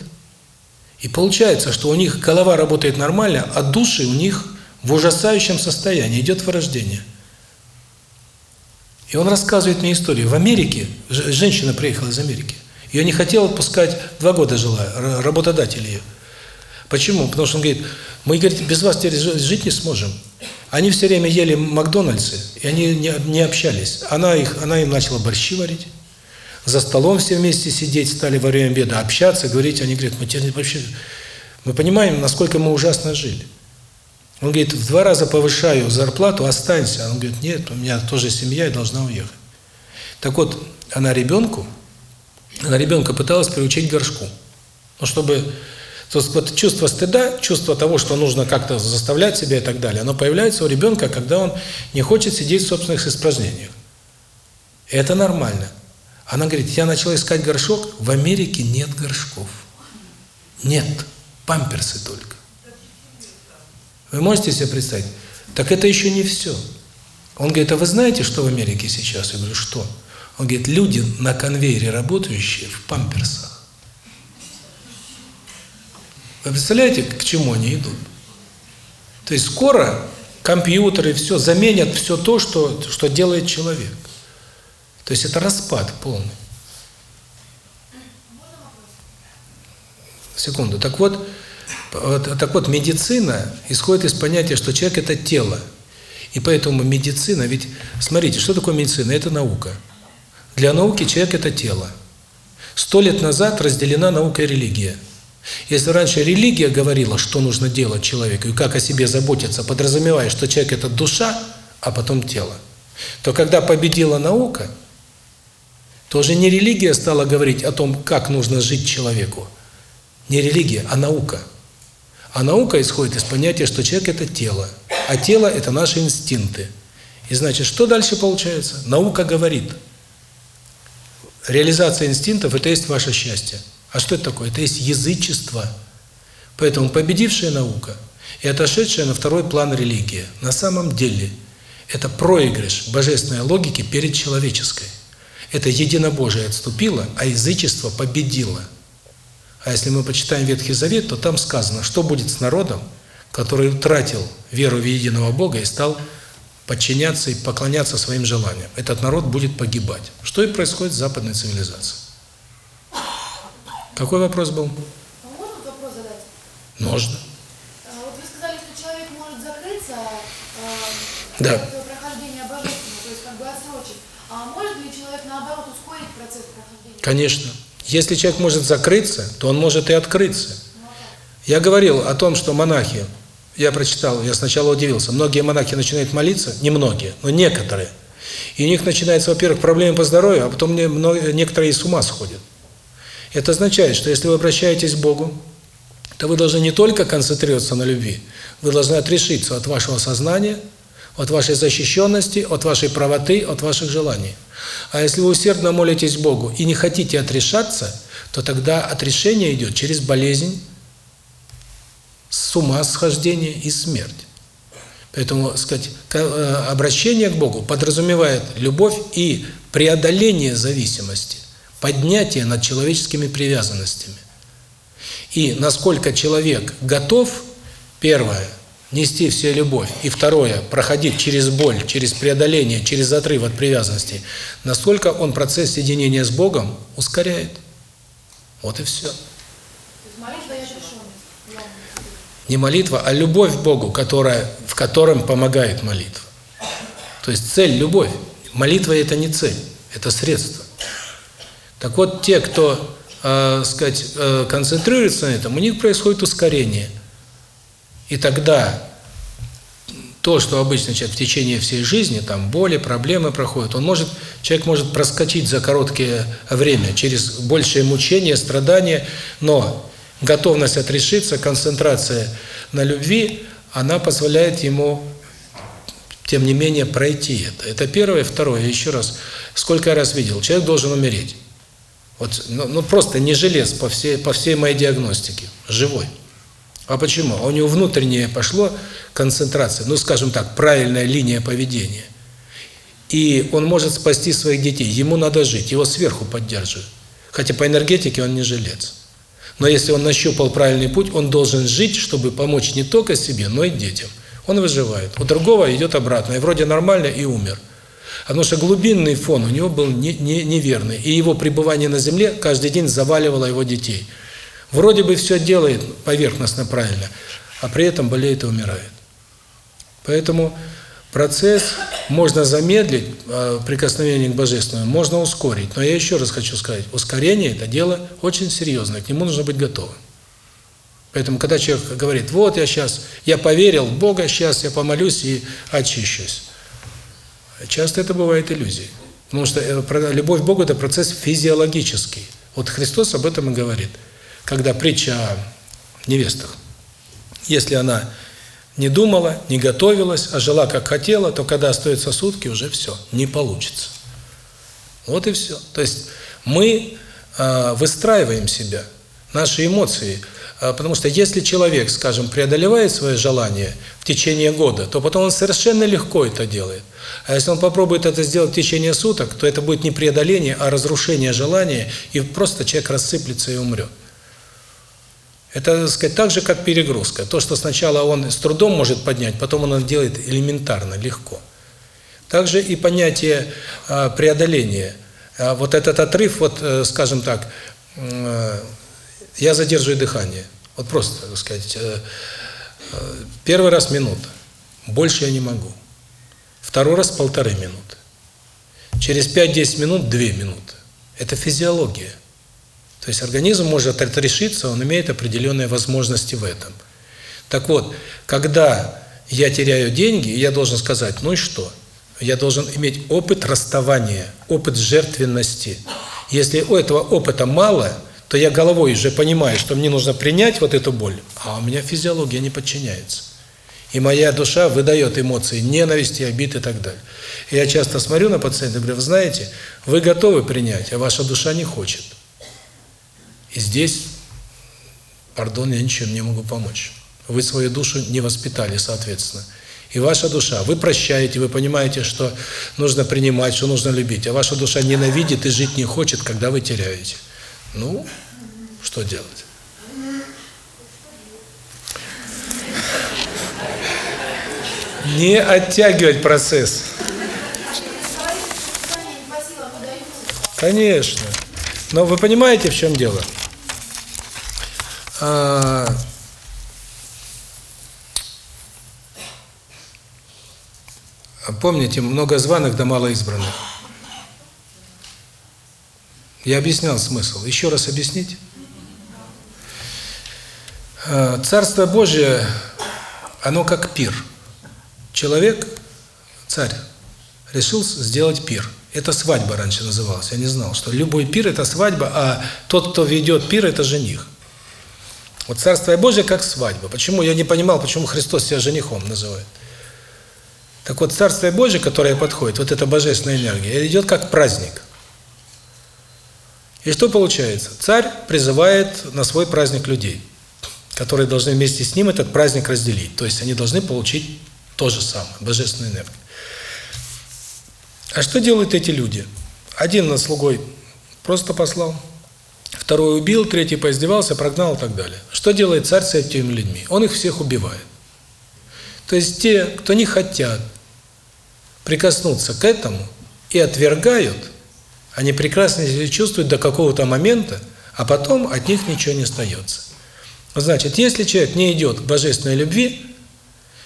И получается, что у них голова работает нормально, а души у них в ужасающем состоянии, идет вырождение. И он рассказывает мне историю. В Америке, женщина приехала из Америки, ее не хотел отпускать, два года жила, работодатель ее. Почему? Потому что он говорит, мы говорит, без вас теперь жить не сможем. Они все время ели Макдональдсы, и они не, не общались. Она их, она им начала борщи варить. За столом все вместе сидеть, стали во время обеда общаться, говорить. Они говорят, мы теперь вообще... Мы понимаем, насколько мы ужасно жили. Он говорит, в два раза повышаю зарплату, останься. Он говорит, нет, у меня тоже семья, я должна уехать. Так вот, она ребенку, она ребенка пыталась приучить горшку. Ну, чтобы то есть вот чувство стыда, чувство того, что нужно как-то заставлять себя и так далее, оно появляется у ребенка, когда он не хочет сидеть в собственных испражнениях. Это нормально. Она говорит, я начала искать горшок, в Америке нет горшков. Нет, памперсы только. Вы можете себе представить? Так это еще не все. Он говорит, а вы знаете, что в Америке сейчас? Я говорю, что? Он говорит, люди на конвейере работающие в памперсах. Вы представляете, к чему они идут? То есть скоро компьютеры все заменят все то, что что делает человек. То есть это распад полный. Секунду. Так вот, так вот медицина исходит из понятия, что человек это тело. И поэтому медицина, ведь смотрите, что такое медицина? Это наука. Для науки человек это тело. Сто лет назад разделена наука и религия. Если раньше религия говорила, что нужно делать человеку и как о себе заботиться, подразумевая, что человек – это душа, а потом тело, то когда победила наука, то уже не религия стала говорить о том, как нужно жить человеку. Не религия, а наука. А наука исходит из понятия, что человек – это тело, а тело – это наши инстинкты. И значит, что дальше получается? Наука говорит, реализация инстинктов – это есть ваше счастье. А что это такое? Это есть язычество. Поэтому победившая наука и отошедшая на второй план религия на самом деле это проигрыш божественной логики перед человеческой. это единобожие отступило, а язычество победило. А если мы почитаем Ветхий Завет, то там сказано, что будет с народом, который утратил веру в единого Бога и стал подчиняться и поклоняться своим желаниям. Этот народ будет погибать. Что и происходит с западной цивилизацией. Какой вопрос был? А можно вопрос задать? Можно. А, Вот вы сказали, что человек может закрыться э, Да. прохождения божественного, то есть как бы отсрочить. А может ли человек наоборот ускорить процесс прохождения? Конечно. Если человек может закрыться, то он может и открыться. Я говорил о том, что монахи, я прочитал, я сначала удивился, многие монахи начинают молиться, не многие, но некоторые. И у них начинаются, во-первых, проблемы по здоровью, а потом некоторые с ума сходят. Это означает, что если вы обращаетесь к Богу, то вы должны не только концентрироваться на любви, вы должны отрешиться от вашего сознания, от вашей защищенности, от вашей правоты, от ваших желаний. А если вы усердно молитесь Богу и не хотите отрешаться, то тогда отрешение идет через болезнь, с ума схождение и смерть. Поэтому, сказать, э, обращение к Богу подразумевает любовь и преодоление зависимости, поднятие над человеческими привязанностями. И насколько человек готов, первое, нести в себе любовь, и второе, проходить через боль, через преодоление, через отрыв от привязанностей, настолько он процесс соединения с Богом ускоряет. Вот и все. Молитва. Не молитва, а любовь к Богу, которая, в котором помогает молитва. То есть цель – любовь. Молитва – это не цель, это средство. Так вот, те, кто, э, сказать, э, концентрируется на этом, у них происходит ускорение. И тогда то, что обычно человек в течение всей жизни, там боли, проблемы проходят, он может, человек может проскочить за короткое время через большее мучение, страдания, но готовность отрешиться, концентрация на любви, она позволяет ему, тем не менее, пройти это. Это первое. Второе, еще раз, сколько я раз видел, человек должен умереть. Вот, ну, ну просто не желез по всей, по всей моей диагностике, живой. А почему? А у него внутреннее пошло концентрация, ну, скажем так, правильная линия поведения. И он может спасти своих детей. Ему надо жить, его сверху поддерживают. Хотя по энергетике он не жилец. Но если он нащупал правильный путь, он должен жить, чтобы помочь не только себе, но и детям. Он выживает. У другого идет обратно. И вроде нормально, и умер. Потому что глубинный фон у него был не, не, неверный. И его пребывание на земле каждый день заваливало его детей. Вроде бы все делает поверхностно правильно, а при этом болеет и умирает. Поэтому процесс можно замедлить, э, прикосновение к Божественному, можно ускорить. Но я еще раз хочу сказать, ускорение – это дело очень серьезное, к нему нужно быть готовым. Поэтому, когда человек говорит, вот я сейчас, я поверил в Бога, сейчас я помолюсь и очищусь. Часто это бывает иллюзией. Потому что э, любовь к Богу – это процесс физиологический. Вот Христос об этом и говорит. Когда притча о невестах. Если она не думала, не готовилась, а жила как хотела, то когда остается сутки, уже все, не получится. Вот и все. То есть мы э, выстраиваем себя, наши эмоции. Э, потому что если человек, скажем, преодолевает свое желание в течение года, то потом он совершенно легко это делает. А если он попробует это сделать в течение суток, то это будет не преодоление, а разрушение желания, и просто человек рассыплется и умрет. Это, так сказать, так же, как перегрузка. То, что сначала он с трудом может поднять, потом он делает элементарно, легко. Также и понятие э, преодоления. Э, вот этот отрыв, вот, э, скажем так, э, я задерживаю дыхание. Вот просто, так сказать, э, первый раз минута, больше я не могу. Второй раз полторы минуты. Через 5-10 минут две минуты. Это физиология. То есть организм может отрешиться, он имеет определенные возможности в этом. Так вот, когда я теряю деньги, я должен сказать, ну и что? Я должен иметь опыт расставания, опыт жертвенности. Если у этого опыта мало, то я головой уже понимаю, что мне нужно принять вот эту боль, а у меня физиология не подчиняется. И моя душа выдает эмоции ненависти, обид и так далее. Я часто смотрю на пациента и говорю, вы знаете, вы готовы принять, а ваша душа не хочет. И здесь, пардон, я ничем не могу помочь. Вы свою душу не воспитали, соответственно. и ваша душа. Вы прощаете, вы понимаете, что нужно принимать, что нужно любить, а ваша душа ненавидит и жить не хочет, когда вы теряете. Ну, что делать? Не оттягивать процесс. Конечно. Но вы понимаете, в чем дело? А, помните, много званых да мало избранных. Я объяснял смысл. Еще раз объяснить? А, Царство Божие, оно как пир. Человек, царь, решил сделать пир. Это свадьба раньше называлась. Я не знал, что любой пир – это свадьба, а тот, кто ведет пир – это жених. Вот Царствие Божие как свадьба. Почему? Я не понимал, почему Христос себя женихом называет. Так вот, Царствие Божие, которое подходит, вот эта божественная энергия, идет как праздник. И что получается? Царь призывает на свой праздник людей, которые должны вместе с ним этот праздник разделить. То есть они должны получить то же самое, божественную энергию. А что делают эти люди? Один на слугой просто послал, второй убил, третий поиздевался, прогнал и так далее. Что делает царь с этими людьми? Он их всех убивает. То есть те, кто не хотят прикоснуться к этому и отвергают, они прекрасно себя чувствуют до какого-то момента, а потом от них ничего не остается. Значит, если человек не идет к божественной любви,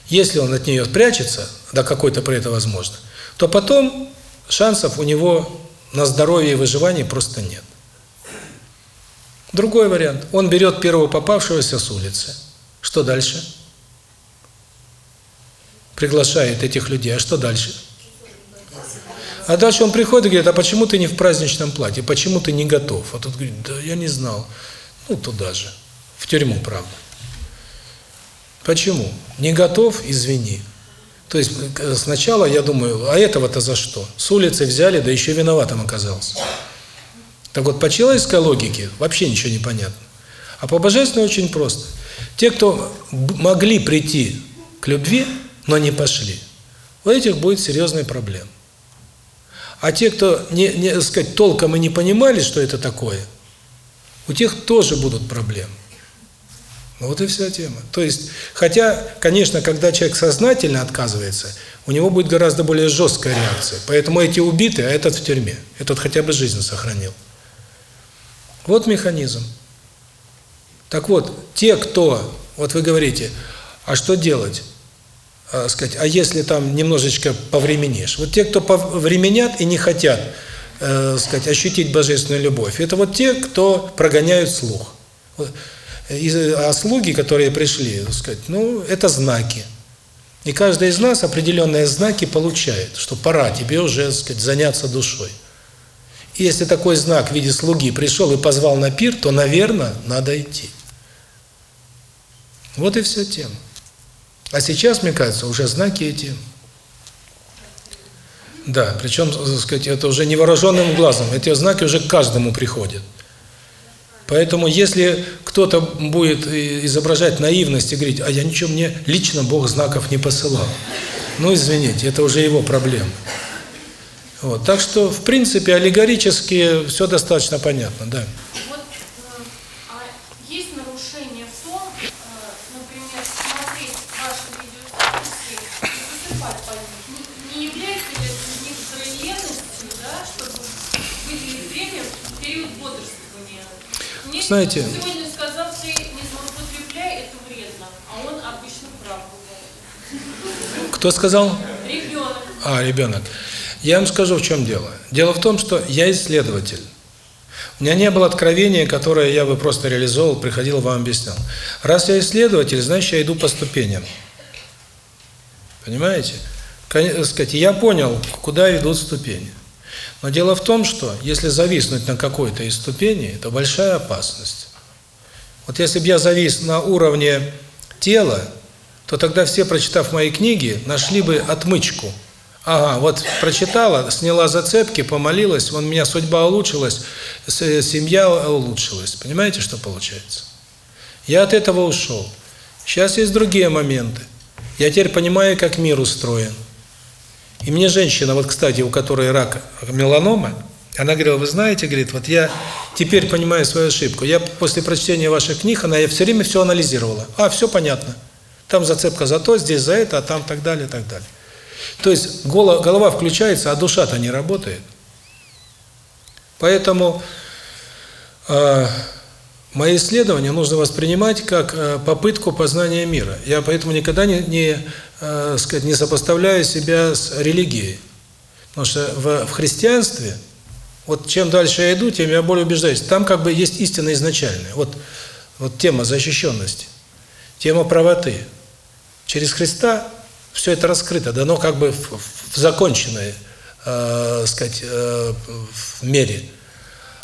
если он от нее прячется, до какой-то при этом возможно, то потом шансов у него на здоровье и выживание просто нет. Другой вариант. Он берет первого попавшегося с улицы. Что дальше? Приглашает этих людей. А что дальше? А дальше он приходит и говорит, а почему ты не в праздничном платье? Почему ты не готов? А тот говорит, да я не знал. Ну, туда же. В тюрьму, правда. Почему? Не готов, извини. То есть сначала я думаю, а этого-то за что? С улицы взяли, да еще виноватым оказался. Так вот, по человеческой логике вообще ничего не понятно. А по божественной очень просто. Те, кто могли прийти к любви, но не пошли, у этих будет серьезная проблема. А те, кто не, не сказать, толком и не понимали, что это такое, у тех тоже будут проблемы. Вот и вся тема. То есть, хотя, конечно, когда человек сознательно отказывается, у него будет гораздо более жесткая реакция. Поэтому эти убиты, а этот в тюрьме. Этот хотя бы жизнь сохранил. Вот механизм. Так вот, те, кто, вот вы говорите, а что делать? А, сказать, а если там немножечко повременишь? Вот те, кто повременят и не хотят, э, сказать, ощутить божественную любовь, это вот те, кто прогоняют слух. А слуги, которые пришли, сказать, ну, это знаки. И каждый из нас определенные знаки получает, что пора тебе уже, сказать, заняться душой. Если такой знак в виде слуги пришел и позвал на пир, то, наверное, надо идти. Вот и вся тема. А сейчас, мне кажется, уже знаки эти... Да, причем, так сказать, это уже невооруженным глазом. Эти знаки уже к каждому приходят. Поэтому если кто-то будет изображать наивность и говорить, а я ничего, мне лично Бог знаков не посылал. Ну, извините, это уже его проблема. Вот. Так что, в принципе, аллегорически все достаточно понятно, да. Вот, э, а есть нарушение в том, э, например, смотреть ваши видеозаписи и выступать по ним. Не, не является ли это некоторой ленностью, да, чтобы выделить время в период бодрствования? Мне Знаете- сегодня сказал, ты не злоупотребляй, это вредно, а он обычно прав бывает. Кто сказал? Ребенок. А, ребенок. Я вам скажу, в чем дело. Дело в том, что я исследователь. У меня не было откровения, которое я бы просто реализовал, приходил, вам объяснял. Раз я исследователь, значит, я иду по ступеням. Понимаете? Кон- сказать, я понял, куда ведут ступени. Но дело в том, что если зависнуть на какой-то из ступеней, это большая опасность. Вот если бы я завис на уровне тела, то тогда все, прочитав мои книги, нашли бы отмычку. Ага, вот прочитала, сняла зацепки, помолилась, вон у меня судьба улучшилась, с- семья улучшилась. Понимаете, что получается? Я от этого ушел. Сейчас есть другие моменты. Я теперь понимаю, как мир устроен. И мне женщина, вот, кстати, у которой рак меланома, она говорила, вы знаете, говорит, вот я теперь понимаю свою ошибку. Я после прочтения ваших книг, она я все время все анализировала. А, все понятно. Там зацепка за то, здесь за это, а там так далее, так далее. То есть голова включается, а душа-то не работает. Поэтому э, мои исследования нужно воспринимать как э, попытку познания мира. Я поэтому никогда не, не, э, сказать, не сопоставляю себя с религией. Потому что в, в христианстве, вот чем дальше я иду, тем я более убеждаюсь, там как бы есть истина изначальная. Вот, вот тема защищенности, тема правоты. Через Христа все это раскрыто, дано как бы в, в законченной, э, сказать, э, в мере.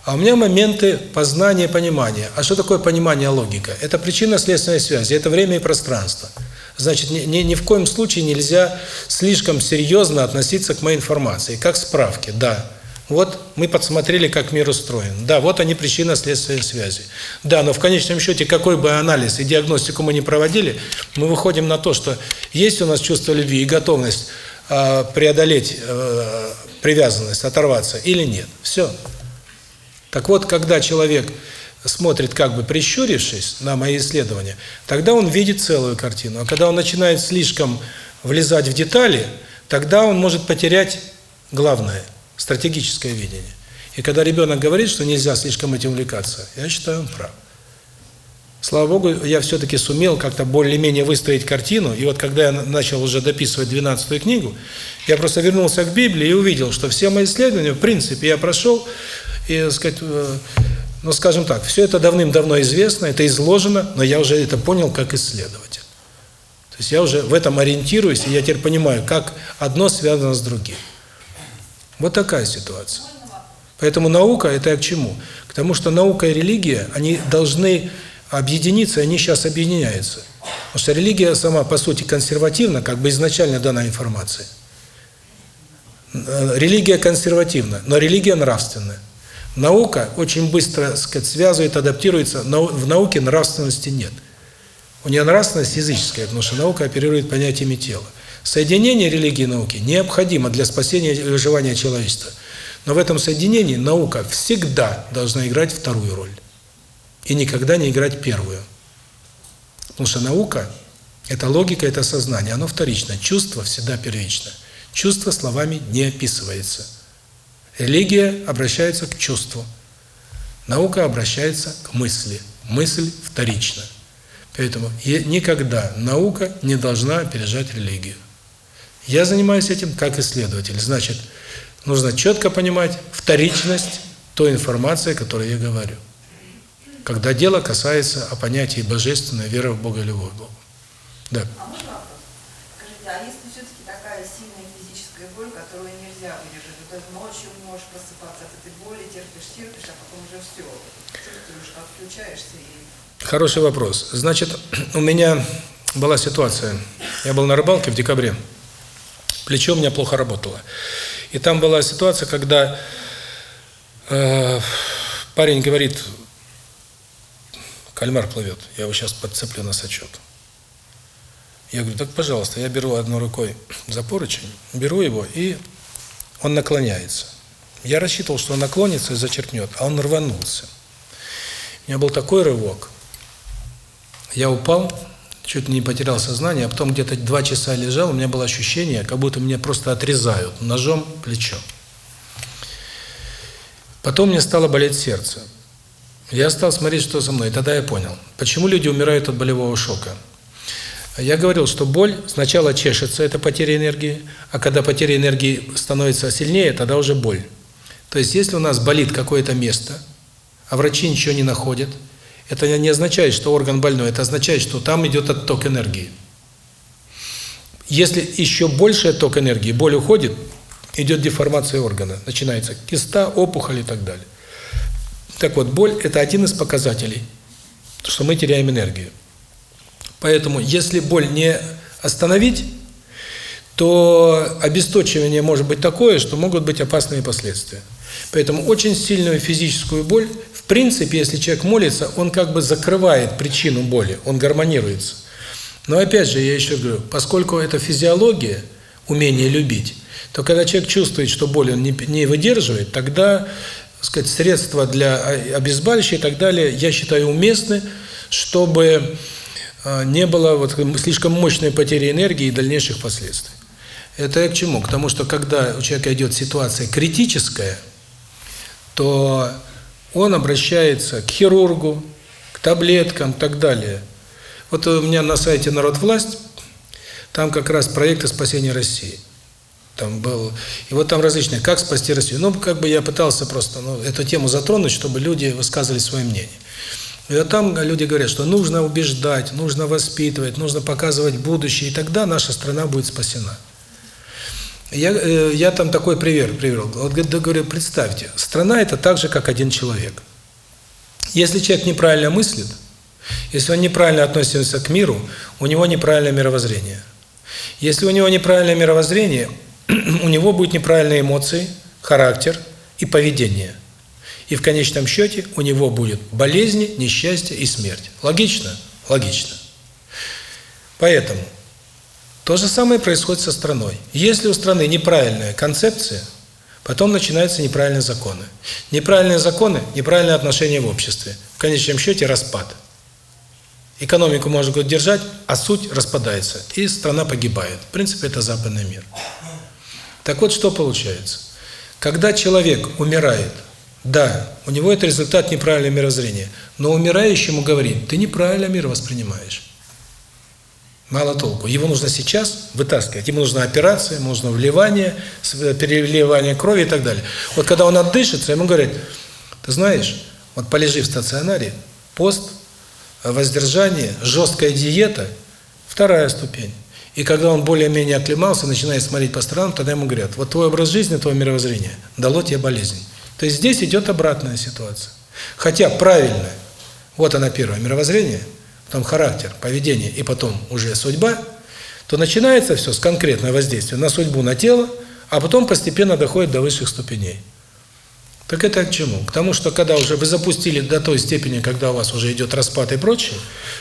А у меня моменты познания понимания. А что такое понимание логика? Это причинно-следственная связь, это время и пространство. Значит, ни, ни, ни в коем случае нельзя слишком серьезно относиться к моей информации, как справке. Да, вот мы подсмотрели, как мир устроен. Да, вот они причинно-следственные связи. Да, но в конечном счете, какой бы анализ и диагностику мы ни проводили, мы выходим на то, что есть у нас чувство любви и готовность э, преодолеть э, привязанность, оторваться или нет. Все. Так вот, когда человек смотрит как бы прищурившись на мои исследования, тогда он видит целую картину. А когда он начинает слишком влезать в детали, тогда он может потерять главное – стратегическое видение. И когда ребенок говорит, что нельзя слишком этим увлекаться, я считаю, он прав. Слава Богу, я все-таки сумел как-то более-менее выстроить картину, и вот когда я начал уже дописывать 12-ю книгу, я просто вернулся к Библии и увидел, что все мои исследования, в принципе, я прошел и, сказать, э, ну, скажем так, все это давным-давно известно, это изложено, но я уже это понял как исследователь. То есть я уже в этом ориентируюсь, и я теперь понимаю, как одно связано с другим. Вот такая ситуация. Поэтому наука – это к чему? К тому, что наука и религия, они должны объединиться, они сейчас объединяются. Потому что религия сама, по сути, консервативна, как бы изначально дана информация. Э, религия консервативна, но религия нравственная. Наука очень быстро, сказать, связывает, адаптируется, но в науке нравственности нет. У нее нравственность языческая, потому что наука оперирует понятиями тела. Соединение религии и науки необходимо для спасения и выживания человечества. Но в этом соединении наука всегда должна играть вторую роль. И никогда не играть первую. Потому что наука – это логика, это сознание, оно вторично. Чувство всегда первично. Чувство словами не описывается. Религия обращается к чувству. Наука обращается к мысли. Мысль вторична. Поэтому никогда наука не должна опережать религию. Я занимаюсь этим как исследователь. Значит, нужно четко понимать вторичность той информации, которую я говорю. Когда дело касается о понятии божественной веры в Бога и любовь к Богу. Да. А можно вопрос? Скажите, а если все-таки такая сильная физическая боль, которую нельзя выдержать, то есть ночью можешь просыпаться от этой боли, терпишь, терпишь, а потом уже все, чувствуешь, как включаешься и... Хороший вопрос. Значит, у меня была ситуация. Я был на рыбалке в декабре. Плечо у меня плохо работало. И там была ситуация, когда э, парень говорит, кальмар плывет, я его сейчас подцеплю на сачок. Я говорю, так, пожалуйста, я беру одной рукой за поручень, беру его, и он наклоняется. Я рассчитывал, что он наклонится и зачерпнет, а он рванулся. У меня был такой рывок. Я упал, чуть не потерял сознание, а потом где-то два часа лежал, у меня было ощущение, как будто меня просто отрезают ножом плечо. Потом мне стало болеть сердце. Я стал смотреть, что со мной, и тогда я понял, почему люди умирают от болевого шока. Я говорил, что боль сначала чешется, это потеря энергии, а когда потеря энергии становится сильнее, тогда уже боль. То есть, если у нас болит какое-то место, а врачи ничего не находят, это не означает, что орган больной, это означает, что там идет отток энергии. Если еще больше отток энергии, боль уходит, идет деформация органа, начинается киста, опухоль и так далее. Так вот, боль – это один из показателей, что мы теряем энергию. Поэтому, если боль не остановить, то обесточивание может быть такое, что могут быть опасные последствия. Поэтому очень сильную физическую боль, принципе, если человек молится, он как бы закрывает причину боли, он гармонируется. Но опять же, я еще говорю, поскольку это физиология, умение любить, то когда человек чувствует, что боль он не, не выдерживает, тогда, так сказать, средства для обезболивающих и так далее, я считаю, уместны, чтобы э, не было вот слишком мощной потери энергии и дальнейших последствий. Это я к чему? К тому, что когда у человека идет ситуация критическая, то он обращается к хирургу, к таблеткам и так далее. Вот у меня на сайте «Народ власть» там как раз проекты спасения России. Там был, и вот там различные, как спасти Россию. Ну, как бы я пытался просто ну, эту тему затронуть, чтобы люди высказывали свое мнение. И вот там люди говорят, что нужно убеждать, нужно воспитывать, нужно показывать будущее, и тогда наша страна будет спасена. Я, э, я там такой пример привел. Вот говорю, представьте, страна это так же, как один человек. Если человек неправильно мыслит, если он неправильно относится к миру, у него неправильное мировоззрение. Если у него неправильное мировоззрение, у него будут неправильные эмоции, характер и поведение. И в конечном счете у него будет болезни, несчастье и смерть. Логично? Логично. Поэтому то же самое происходит со страной. Если у страны неправильная концепция, потом начинаются неправильные законы. Неправильные законы – неправильное отношение в обществе. В конечном счете – распад. Экономику можно год держать, а суть распадается, и страна погибает. В принципе, это западный мир. Так вот, что получается? Когда человек умирает, да, у него это результат неправильного мирозрения, но умирающему говорит, ты неправильно мир воспринимаешь. Мало толку. Его нужно сейчас вытаскивать. Ему нужна операция, ему нужно вливание, переливание крови и так далее. Вот когда он отдышится, ему говорят, ты знаешь, вот полежи в стационаре, пост – воздержание, жесткая диета – вторая ступень. И когда он более-менее оклемался, начинает смотреть по сторонам, тогда ему говорят, вот твой образ жизни, твое мировоззрение дало тебе болезнь. То есть здесь идет обратная ситуация. Хотя правильная, вот она первое, мировоззрение, потом характер, поведение и потом уже судьба, то начинается все с конкретного воздействия на судьбу, на тело, а потом постепенно доходит до высших ступеней. Так это к чему? К тому, что когда уже вы запустили до той степени, когда у вас уже идет распад и прочее,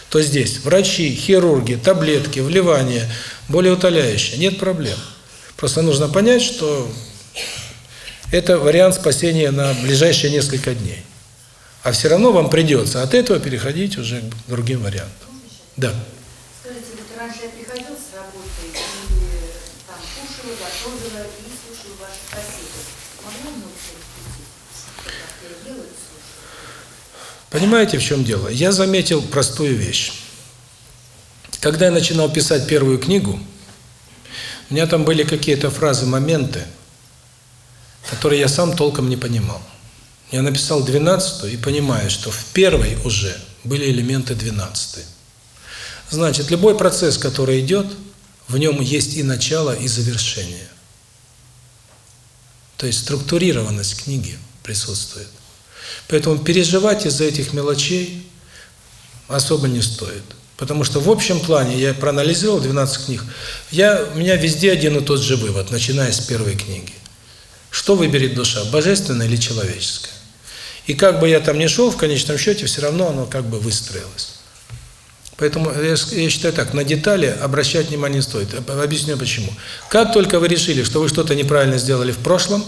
то здесь врачи, хирурги, таблетки, вливания, более утоляющие, нет проблем. Просто нужно понять, что это вариант спасения на ближайшие несколько дней. А все равно вам придется от этого переходить уже к другим вариантам. Да. Скажите, вот раньше я приходил с работы и там кушала, готовила и слушала ваши соседи. Могла мне Понимаете, в чем дело? Я заметил простую вещь. Когда я начинал писать первую книгу, у меня там были какие-то фразы, моменты, которые я сам толком не понимал. Я написал 12 и понимаю, что в первой уже были элементы 12 Значит, любой процесс, который идет, в нем есть и начало, и завершение. То есть структурированность книги присутствует. Поэтому переживать из-за этих мелочей особо не стоит. Потому что в общем плане, я проанализировал 12 книг, я, у меня везде один и тот же вывод, начиная с первой книги. Что выберет душа, божественная или человеческая? И как бы я там ни шел, в конечном счете, все равно оно как бы выстроилось. Поэтому я, я считаю так, на детали обращать внимание не стоит. Объясню почему. Как только вы решили, что вы что-то неправильно сделали в прошлом,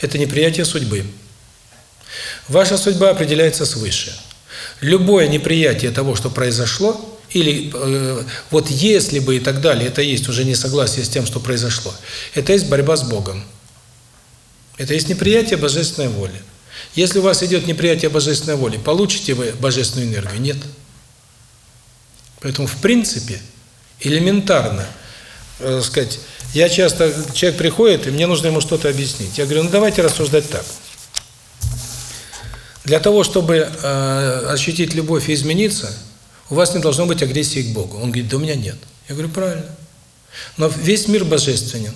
это неприятие судьбы. Ваша судьба определяется свыше. Любое неприятие того, что произошло, или э, вот если бы и так далее, это есть уже несогласие с тем, что произошло, это есть борьба с Богом. Это есть неприятие божественной воли. Если у вас идет неприятие божественной воли, получите вы божественную энергию? Нет. Поэтому, в принципе, элементарно, э, сказать, я часто, человек приходит, и мне нужно ему что-то объяснить. Я говорю, ну давайте рассуждать так. Для того, чтобы э, ощутить любовь и измениться, у вас не должно быть агрессии к Богу. Он говорит, да у меня нет. Я говорю, правильно. Но весь мир божественен.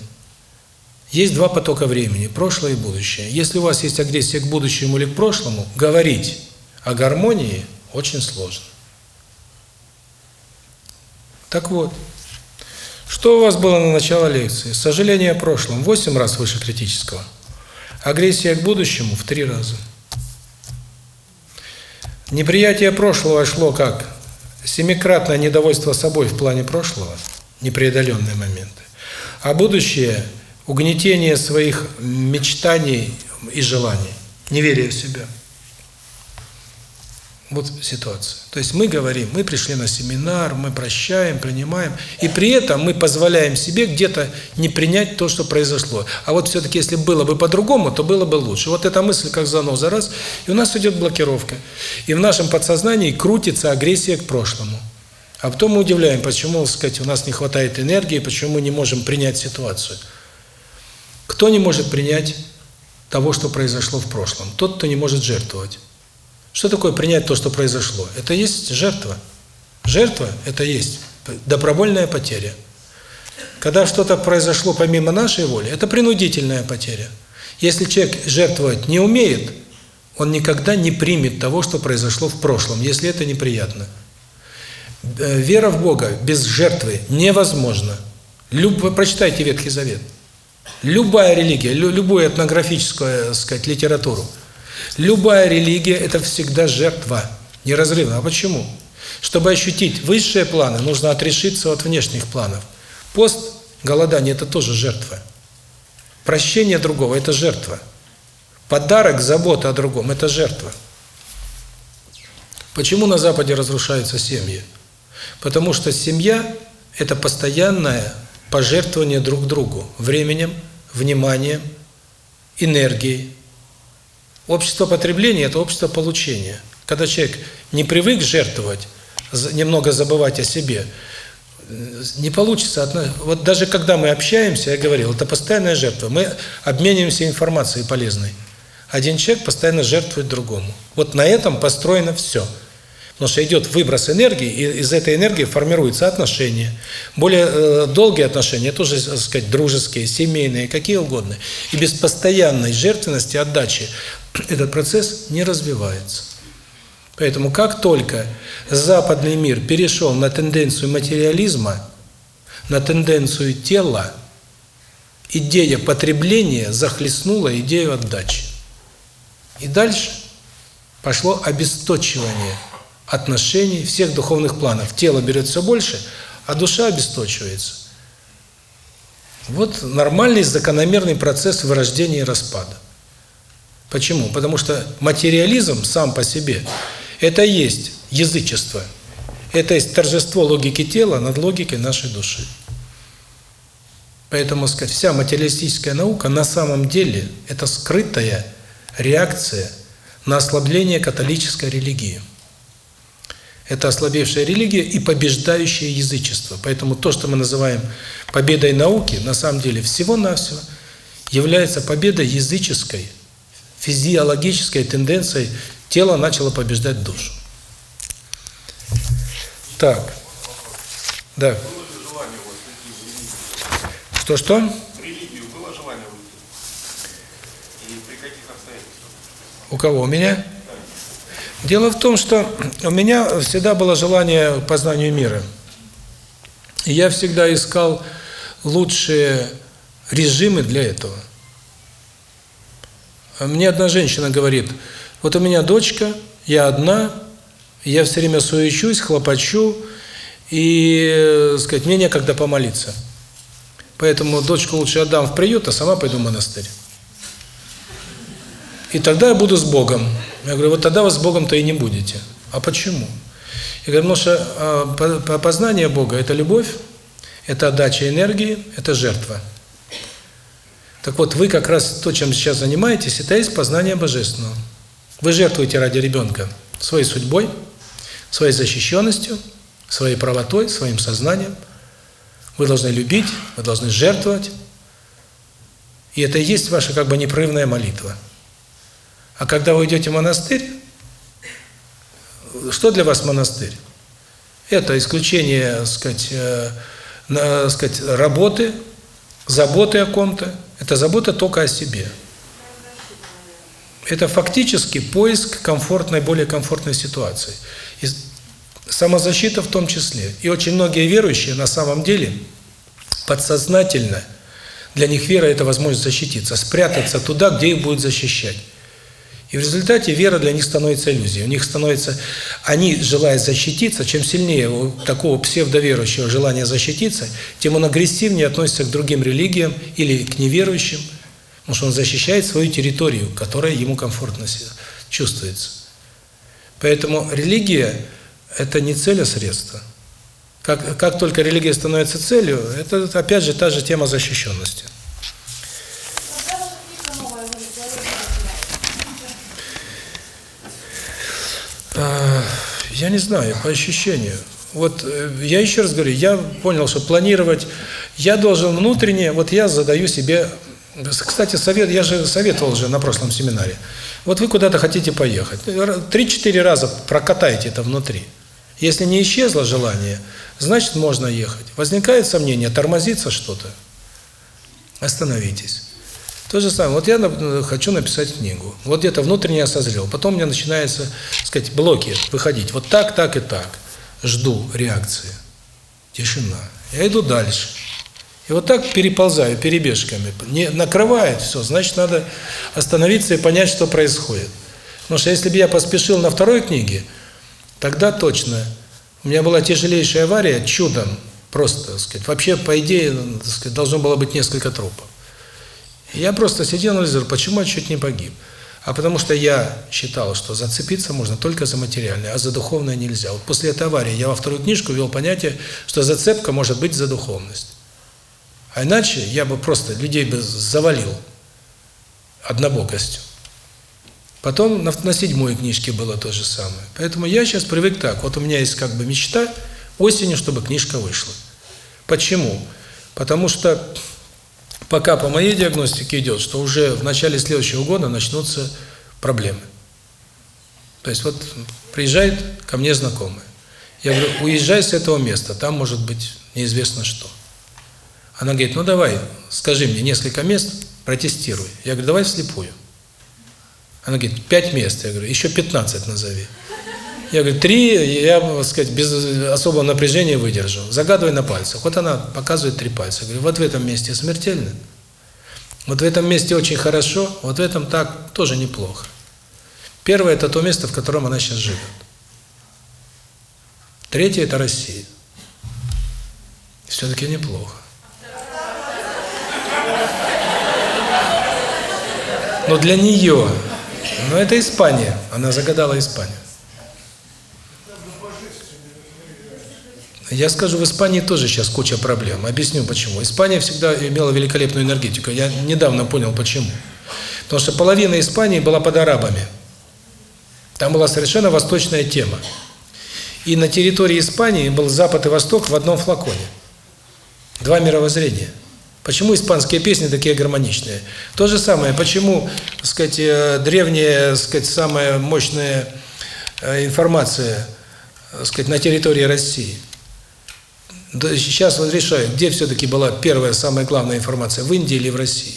Есть два потока времени, прошлое и будущее. Если у вас есть агрессия к будущему или к прошлому, говорить о гармонии очень сложно. Так вот, что у вас было на начало лекции? Сожаление о прошлом – 8 раз выше критического. Агрессия к будущему – в 3 раза. Неприятие прошлого шло как семикратное недовольство собой в плане прошлого, непреодоленные моменты, а будущее – угнетение своих мечтаний и желаний, неверие в себя. Вот ситуация. То есть мы говорим, мы пришли на семинар, мы прощаем, принимаем, и при этом мы позволяем себе где-то не принять то, что произошло. А вот все-таки, если было бы по-другому, то было бы лучше. Вот эта мысль как заноза раз, и у нас идет блокировка. И в нашем подсознании крутится агрессия к прошлому. А потом мы удивляем, почему, так сказать, у нас не хватает энергии, почему мы не можем принять ситуацию. Кто не может принять того, что произошло в прошлом? Тот, кто не может жертвовать. Что такое принять то, что произошло? Это есть жертва. Жертва – это есть добровольная потеря. Когда что-то произошло помимо нашей воли, это принудительная потеря. Если человек жертвовать не умеет, он никогда не примет того, что произошло в прошлом, если это неприятно. Э, вера в Бога без жертвы невозможна. Люб... Прочитайте Ветхий Завет. Любая религия, любую этнографическую, так сказать, литературу – Любая религия – это всегда жертва, неразрывно. А почему? Чтобы ощутить высшие планы, нужно отрешиться от внешних планов. Пост, голодание – это тоже жертва. Прощение другого – это жертва. Подарок, забота о другом – это жертва. Почему на Западе разрушаются семьи? Потому что семья – это постоянное пожертвование друг другу временем, вниманием, энергией, Общество потребления – это общество получения. Когда человек не привык жертвовать, немного забывать о себе, не получится. Вот даже когда мы общаемся, я говорил, это постоянная жертва. Мы обмениваемся информацией полезной. Один человек постоянно жертвует другому. Вот на этом построено все. Потому что идет выброс энергии, и из этой энергии формируются отношения. Более э, долгие отношения, тоже, так сказать, дружеские, семейные, какие угодно. И без постоянной жертвенности, отдачи этот процесс не развивается. Поэтому как только западный мир перешел на тенденцию материализма, на тенденцию тела, идея потребления захлестнула идею отдачи. И дальше пошло обесточивание отношений всех духовных планов. Тело берет все больше, а душа обесточивается. Вот нормальный закономерный процесс вырождения и распада. Почему? Потому что материализм сам по себе – это есть язычество. Это есть торжество логики тела над логикой нашей души. Поэтому, сказать, вся материалистическая наука на самом деле – это скрытая реакция на ослабление католической религии. Это ослабевшая религия и побеждающее язычество. Поэтому то, что мы называем победой науки, на самом деле всего-навсего является победой языческой физиологической тенденцией тело начало побеждать душу. Так. Да. Что-что? религию было желание уйти? И при каких обстоятельствах? У кого? У меня? Дело в том, что у меня всегда было желание познанию мира. Я всегда искал лучшие режимы для этого. Мне одна женщина говорит, вот у меня дочка, я одна, я все время суечусь, хлопочу, и, э, сказать, мне некогда помолиться. Поэтому дочку лучше отдам в приют, а сама пойду в монастырь. И тогда я буду с Богом. Я говорю, вот тогда вы с Богом-то и не будете. А почему? Я говорю, потому что э, познание Бога – это любовь, это отдача энергии, это жертва. Так вот, вы как раз то, чем сейчас занимаетесь, это есть познание Божественного. Вы жертвуете ради ребенка своей судьбой, своей защищенностью, своей правотой, своим сознанием. Вы должны любить, вы должны жертвовать. И это и есть ваша как бы непрерывная молитва. А когда вы идете в монастырь, что для вас монастырь? Это исключение, сказать, э, так сказать, работы, заботы о ком-то, это забота только о себе. Это фактически поиск комфортной, более комфортной ситуации. И самозащита в том числе. И очень многие верующие на самом деле подсознательно, для них вера – это возможность защититься, спрятаться туда, где их будут защищать. И в результате вера для них становится иллюзией. У них становится, они желают защититься, чем сильнее у такого псевдоверующего желание защититься, тем он агрессивнее относится к другим религиям или к неверующим, потому что он защищает свою территорию, которая ему комфортно чувствуется. Поэтому религия – это не цель, а средство. Как, как только религия становится целью, это опять же та же тема защищенности. Когда ваша книга новая выйдет, говорите, А, Я не знаю, по ощущению. Вот э, я еще раз говорю, я понял, что планировать, я должен внутренне, вот я задаю себе, кстати, совет, я же советовал же на прошлом семинаре, вот вы куда-то хотите поехать, три-четыре раза прокатайте это внутри. Если не исчезло желание, значит можно ехать. Возникает сомнение, тормозится что-то, остановитесь. То же самое, вот я хочу написать книгу, вот где-то внутренне созрел, потом у меня начинаются, сказать, блоки выходить, вот так, так и так, жду реакции, тишина, я иду дальше. И вот так переползаю перебежками, не накрывает все, значит надо остановиться и понять, что происходит. Потому что если бы я поспешил на второй книге, тогда точно, у меня была тяжелейшая авария, чудом, просто, сказать, вообще, по идее, сказать, должно было быть несколько трупов. Я просто сидел анализировал, почему я чуть не погиб. А потому что я считал, что зацепиться можно только за материальное, а за духовное нельзя. Вот после этой аварии я во вторую книжку ввел понятие, что зацепка может быть за духовность. А иначе я бы просто людей бы завалил однобокостью. Потом на, на седьмой книжке было то же самое. Поэтому я сейчас привык так. Вот у меня есть как бы мечта осенью, чтобы книжка вышла. Почему? Потому что пока по моей диагностике идет, что уже в начале следующего года начнутся проблемы. То есть вот приезжает ко мне знакомый. Я говорю, уезжай с этого места, там может быть неизвестно что. Она говорит, ну давай, скажи мне несколько мест, протестируй. Я говорю, давай вслепую. Она говорит, пять мест. Я говорю, еще 15 назови. Я говорю, три, я, так сказать, без особого напряжения выдержу. Загадывай на пальцах. Вот она показывает три пальца. Я говорю, вот в этом месте смертельно. Вот в этом месте очень хорошо, вот в этом так тоже неплохо. Первое – это то место, в котором она сейчас живет. Третье – это Россия. Все-таки неплохо. Но для нее, но это Испания, она загадала Испанию. Я скажу, в Испании тоже сейчас куча проблем. Объясню почему. Испания всегда имела великолепную энергетику. Я недавно понял почему. Потому что половина Испании была под арабами. Там была совершенно восточная тема. И на территории Испании был Запад и Восток в одном флаконе. Два мировоззрения. Почему испанские песни такие гармоничные? То же самое, почему, так сказать, древняя, так сказать, самая мощная информация, так сказать, на территории России. Сейчас вот решают, где все-таки была первая, самая главная информация, в Индии или в России.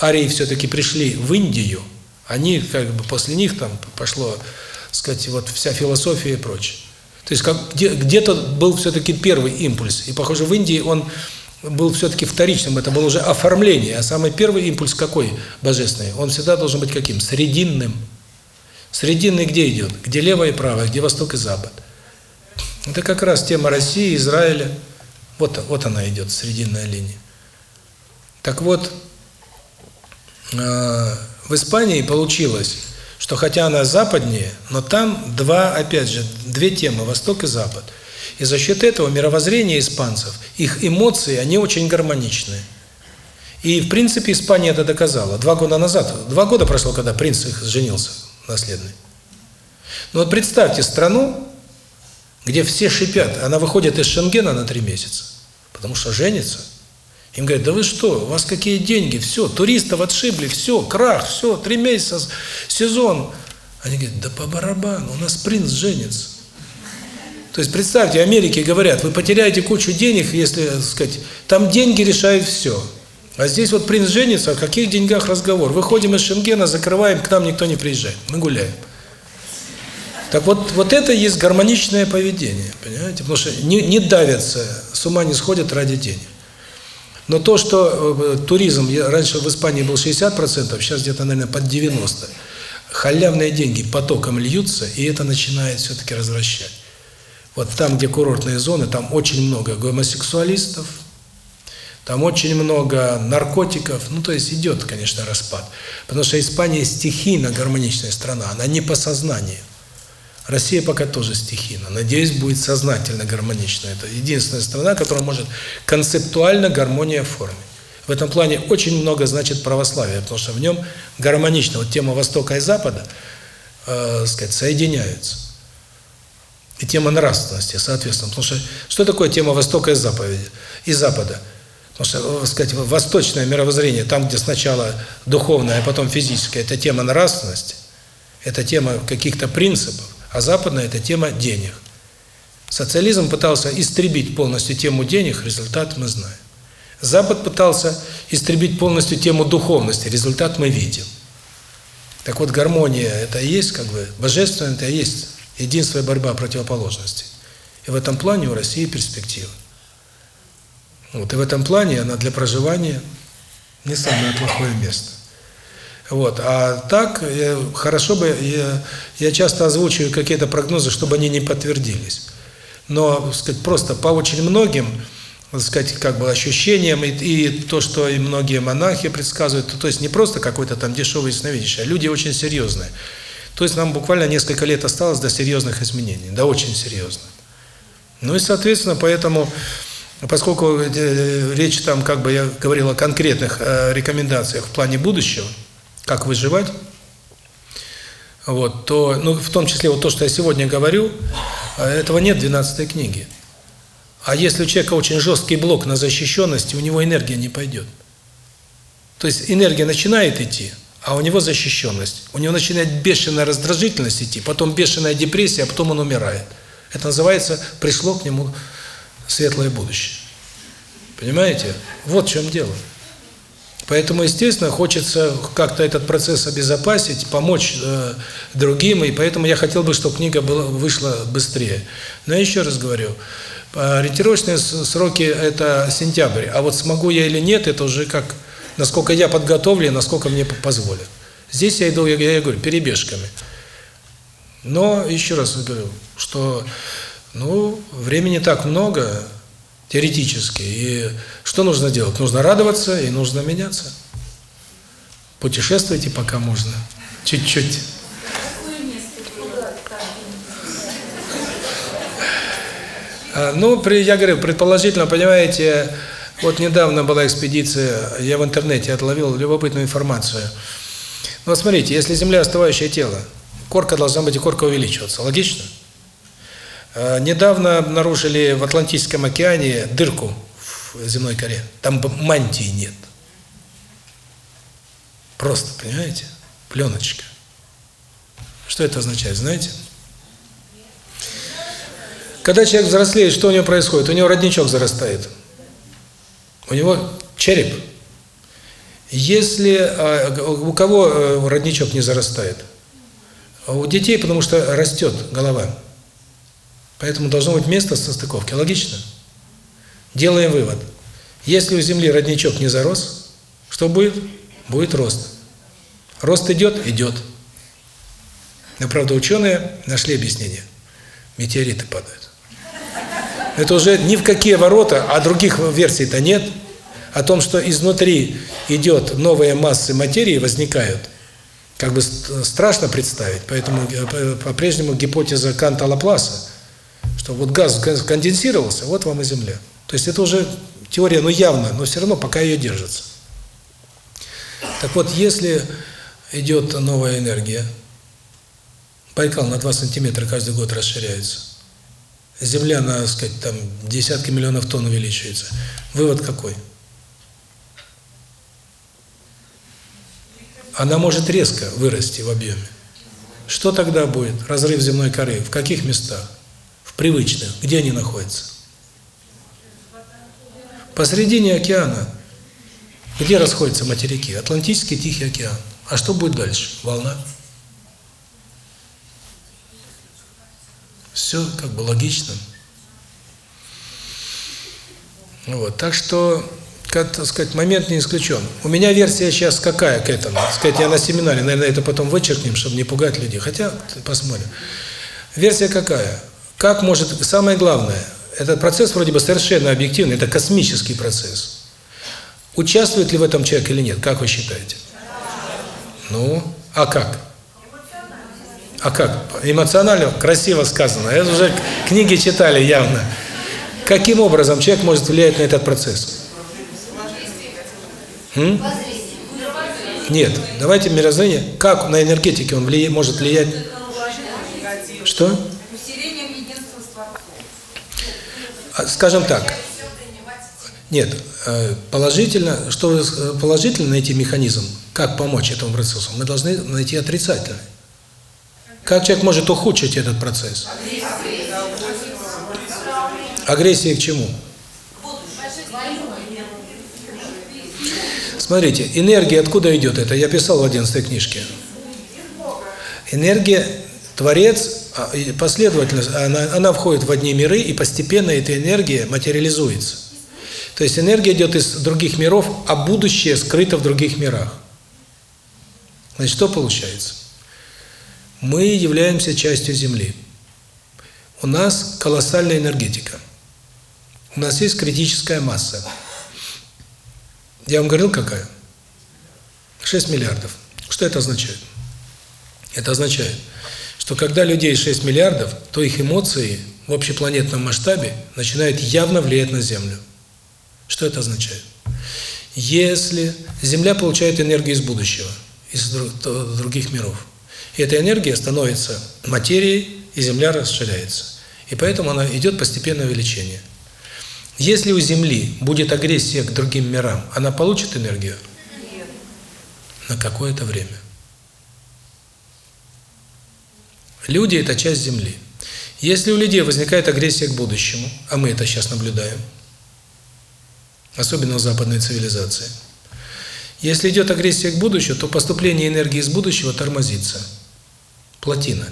Арии все-таки пришли в Индию, они, как бы, после них там пошло, сказать, вот вся философия и прочее. То есть как где-то был все-таки первый импульс, и, похоже, в Индии он был все-таки вторичным, это было уже оформление, а самый первый импульс какой божественный? Он всегда должен быть каким? Срединным. Срединный где идет? Где левое и правое, где восток и запад. Это как раз тема России, Израиля. Вот, вот она идет, срединная линия. Так вот, в Испании получилось, что хотя она западнее, но там два, опять же, две темы, Восток и Запад. И за счет этого мировоззрение испанцев, их эмоции, они очень гармоничные. И, в принципе, Испания это доказала. Два года назад, два года прошло, когда принц их женился, наследный. Но вот представьте страну, где все шипят, она выходит из Шенгена на три месяца, потому что женится. Им говорят, да вы что, у вас какие деньги, все, туристов отшибли, все, крах, все, три месяца, сезон. Они говорят, да по барабану, у нас принц женится. То есть представьте, Америке говорят, вы потеряете кучу денег, если, так сказать, там деньги решают все. А здесь вот принц женится, о каких деньгах разговор? Выходим из Шенгена, закрываем, к нам никто не приезжает, мы гуляем. Так вот, вот это есть гармоничное поведение, понимаете? Потому что не, не давятся, с ума не сходят ради денег. Но то, что э, туризм, раньше в Испании был 60%, сейчас где-то, наверное, под 90%. халявные деньги потоком льются, и это начинает все-таки развращать. Вот там, где курортные зоны, там очень много гомосексуалистов, там очень много наркотиков, ну, то есть идет, конечно, распад. Потому что Испания стихийно гармоничная страна, она не по сознанию. Россия пока тоже стихийно. Надеюсь, будет сознательно гармонично. Это единственная страна, которая может концептуально гармонию оформить. В этом плане очень много значит православие, потому что в нем гармонично. Вот тема Востока и Запада, э, сказать, соединяются. И тема нравственности, соответственно. Потому что что такое тема Востока и Запада? И Запада? Потому что, э, сказать, восточное мировоззрение, там, где сначала духовное, а потом физическое, это тема нравственности, это тема каких-то принципов, а западная – это тема денег. Социализм пытался истребить полностью тему денег, результат мы знаем. Запад пытался истребить полностью тему духовности, результат мы видим. Так вот, гармония – это и есть, как бы, божественное – это и есть единство и борьба противоположностей. И в этом плане у России перспектива. Вот, и в этом плане она для проживания не самое плохое место. Вот, а так, я, хорошо бы, я, я часто озвучиваю какие-то прогнозы, чтобы они не подтвердились. Но, сказать, просто по очень многим сказать, как бы ощущениям, и, и то, что и многие монахи предсказывают, то, то есть не просто какой-то там дешевый ясновидящий, а люди очень серьезные. То есть нам буквально несколько лет осталось до серьезных изменений, да очень серьезных. Ну и, соответственно, поэтому, поскольку э, речь там, как бы я говорил о конкретных э, рекомендациях в плане будущего, как выживать, вот, то, ну, в том числе вот то, что я сегодня говорю, э, этого нет в 12 книге. А если у человека очень жесткий блок на защищенности, у него энергия не пойдет. То есть энергия начинает идти, а у него защищенность. У него начинает бешеная раздражительность идти, потом бешеная депрессия, а потом он умирает. Это называется «пришло к нему светлое будущее». Понимаете? Вот в чем дело. Поэтому, естественно, хочется как-то этот процесс обезопасить, помочь э, другим, и поэтому я хотел бы, чтобы книга была, вышла быстрее. Но я еще раз говорю, Ориентировочные сроки – это сентябрь. А вот смогу я или нет, это уже как, насколько я подготовлен, насколько мне позволят. Здесь я иду, я, я говорю, перебежками. Но, еще раз говорю, что, ну, времени так много, теоретически, и что нужно делать? Нужно радоваться и нужно меняться. Путешествуйте, пока можно. Чуть-чуть. А, ну, при, я говорю, предположительно, понимаете, вот недавно была экспедиция, я в интернете отловил любопытную информацию. Ну, смотрите, если Земля остывающее тело, корка должна быть и корка увеличиваться. Логично? А, недавно обнаружили в Атлантическом океане дырку в земной коре. Там мантии нет. Просто, понимаете? Пленочка. Что это означает, знаете? Когда человек взрослеет, что у него происходит? У него родничок зарастает. У него череп. Если а, у кого э, родничок не зарастает? У детей, потому что растет голова. Поэтому должно быть место состыковки. Логично? Делаем вывод. Если у Земли родничок не зарос, что будет? Будет рост. Рост идет? Идет. Но, правда, ученые нашли объяснение. Метеориты падают. Это уже ни в какие ворота, а других версий-то нет. О том, что изнутри идет новые массы материи, возникают. Как бы страшно представить. Поэтому э, по-прежнему гипотеза Канта-Лапласа, что вот газ конденсировался, вот вам и Земля. То есть это уже теория, ну явно, но все равно пока ее держится. Так вот, если идет новая энергия, Байкал на 2 сантиметра каждый год расширяется, Земля, надо сказать, там десятки миллионов тонн увеличивается. Вывод какой? Она может резко вырасти в объеме. Что тогда будет? Разрыв земной коры. В каких местах? Привычных. Где они находятся? Посредине океана. Где расходятся материки? Атлантический Тихий океан. А что будет дальше? Волна. Все как бы логично. Вот, так что как, так сказать, момент не исключен. У меня версия сейчас какая к этому? Сказать, я на семинаре, наверное, это потом вычеркнем, чтобы не пугать людей. Хотя, посмотрим. Версия какая? Как может... Самое главное, этот процесс вроде бы совершенно объективный, это космический процесс. Участвует ли в этом человек или нет? Как вы считаете? Ну, а как? А как? Эмоционально красиво сказано. Это уже книги читали явно. Каким образом человек может влиять на этот процесс? М? Нет. Давайте мировоззрение. Как на энергетике он влия, может влиять? Что? Усилением единства с Творцом. А, Скажем так. Нет. э, Положительно, чтобы э, положительно найти механизм, как помочь этому процессу, мы должны найти отрицательный. Как человек может ухудшить этот процесс? Агрессия к чему? Смотрите, энергия откуда идет? Это я писал в 11 книжке. Энергия, Творец, а, последовательность, она, она входит в одни миры, и постепенно эта энергия материализуется. То есть энергия идет из других миров, а будущее скрыто в других мирах. Значит, что получается? Мы являемся частью Земли. У нас колоссальная энергетика. У нас есть критическая масса. Я вам говорил, какая? 6 миллиардов. Что это означает? Это означает, что когда людей 6 миллиардов, то их эмоции в общепланетном масштабе начинают явно влиять на Землю. Что это означает? Если Земля получает энергию из будущего, из других миров, и эта энергия становится материей, и Земля расширяется. И поэтому она идет постепенное увеличение. Если у Земли будет агрессия к другим мирам, она получит энергию? Нет. На какое-то время. Люди – это часть Земли. Если у людей возникает агрессия к будущему, а мы это сейчас наблюдаем, особенно в западной цивилизации, если идет агрессия к будущему, то поступление энергии из будущего тормозится. Плотина.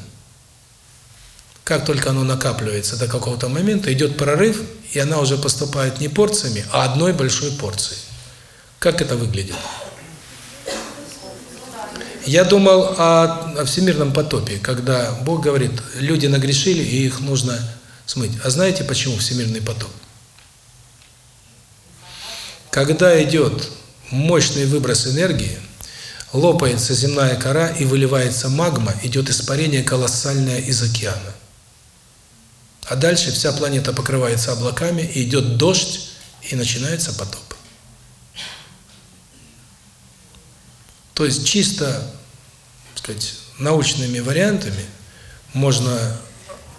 Как только оно накапливается до какого-то момента, идет прорыв, и она уже поступает не порциями, а одной большой порцией. Как это выглядит? Я думал о, о всемирном потопе, когда Бог говорит, люди нагрешили, и их нужно смыть. А знаете, почему всемирный потоп? Когда идет мощный выброс энергии, лопается земная кора и выливается магма, идет испарение колоссальное из океана. А дальше вся планета покрывается облаками, идет дождь, и начинается потоп. То есть чисто, так сказать, научными вариантами можно,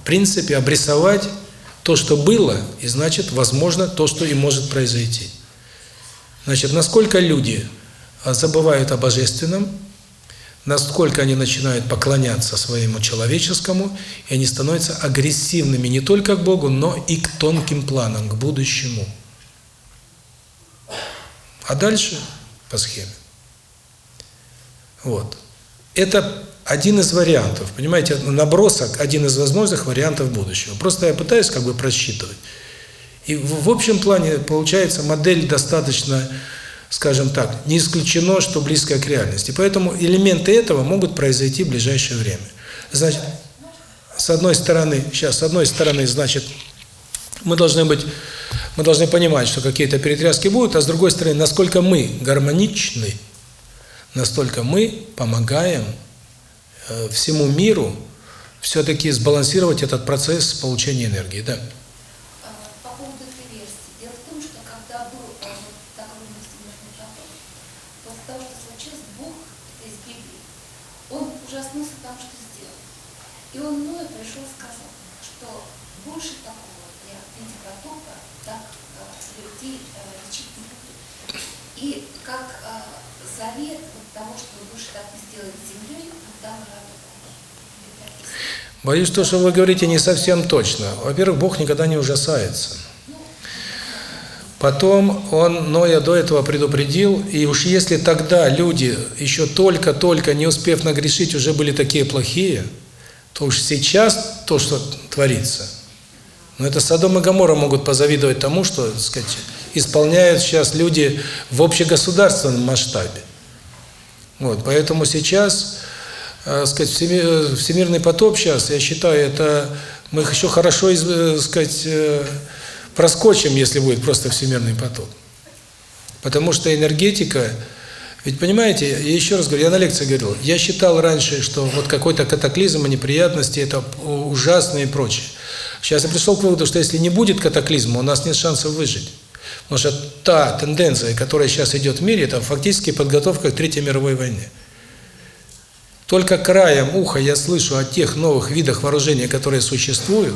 в принципе, обрисовать то, что было, и значит, возможно, то, что и может произойти. Значит, насколько люди забывают о божественном, насколько они начинают поклоняться своему человеческому, и они становятся агрессивными не только к Богу, но и к тонким планам, к будущему. А дальше по схеме. Вот. Это один из вариантов, понимаете, набросок, один из возможных вариантов будущего. Просто я пытаюсь как бы просчитывать. И в, в общем плане получается модель достаточно, скажем так, не исключено, что близкая к реальности. Поэтому элементы этого могут произойти в ближайшее время. Значит, с одной стороны, сейчас, с одной стороны, значит, мы должны быть, мы должны понимать, что какие-то перетряски будут, а с другой стороны, насколько мы гармоничны, настолько мы помогаем э, всему миру все-таки сбалансировать этот процесс получения энергии. Да. По поводу этой версии. Дело в том, что когда был э, вот такой всемирный поток, после того, что случилось, Бог из Библии, он ужаснулся тому, что сделал. И он мною пришел и сказал, что больше такого я в виде потока так э, людей э, лечить не буду. И как э, завет вот того, что вы больше так не сделаете с землей, отдам раду Боюсь, то, что вы говорите, не совсем точно. Во-первых, Бог никогда не ужасается. Потом Он Ноя до этого предупредил, и уж если тогда люди, еще только-только не успев нагрешить, уже были такие плохие, то уж сейчас то, что творится, но это Содом и Гоморра могут позавидовать тому, что, так сказать, исполняют сейчас люди в общегосударственном масштабе. Вот, поэтому сейчас, э, сказать, всеми- всемирный потоп сейчас, я считаю, это мы еще хорошо, э, сказать, э, проскочим, если будет просто всемирный потоп. Потому что энергетика, ведь понимаете, я еще раз говорю, я на лекции говорил, я считал раньше, что вот какой-то катаклизм, неприятности, это ужасно и прочее. Сейчас я пришел к выводу, что если не будет катаклизма, у нас нет шансов выжить. Потому что та тенденция, которая сейчас идет в мире, это фактически подготовка к Третьей мировой войне. Только краем уха я слышу о тех новых видах вооружения, которые существуют,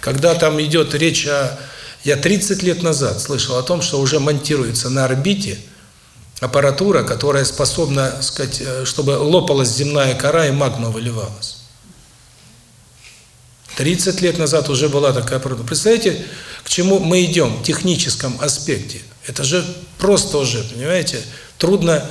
когда там идет речь о... Я 30 лет назад слышал о том, что уже монтируется на орбите аппаратура, которая способна, сказать, э, чтобы лопалась земная кора и магма выливалась. 30 лет назад уже была такая аппаратура. Представляете, к чему мы идем в техническом аспекте? Это же просто уже, понимаете, трудно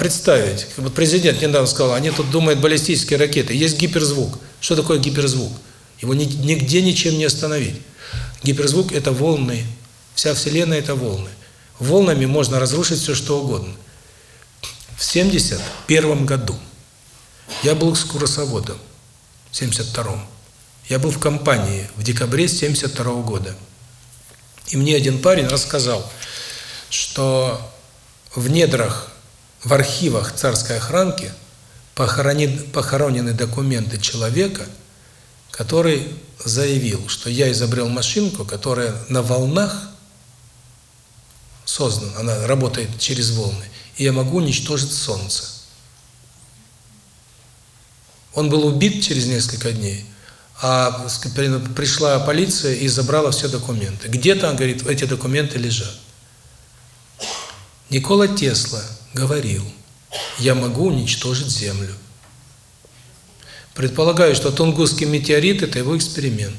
представить. Вот президент недавно сказал, они тут думают баллистические ракеты. Есть гиперзвук. Что такое гиперзвук? Его ни, нигде ничем не остановить. Гиперзвук – это волны. Вся Вселенная – это волны. Волнами можно разрушить все, что угодно. В 71 году я был экскурсоводом, в 72-м. Я был в компании в декабре 72 -го года. И мне один парень рассказал, что в недрах, в архивах царской охранки похоронены, похоронены документы человека, который заявил, что я изобрел машинку, которая на волнах создана, она работает через волны, и я могу уничтожить Солнце. Он был убит через несколько дней, а пришла полиция и забрала все документы. Где-то, говорит, эти документы лежат. Никола Тесла говорил, я могу уничтожить Землю. Предполагаю, что Тунгусский метеорит – это его эксперимент.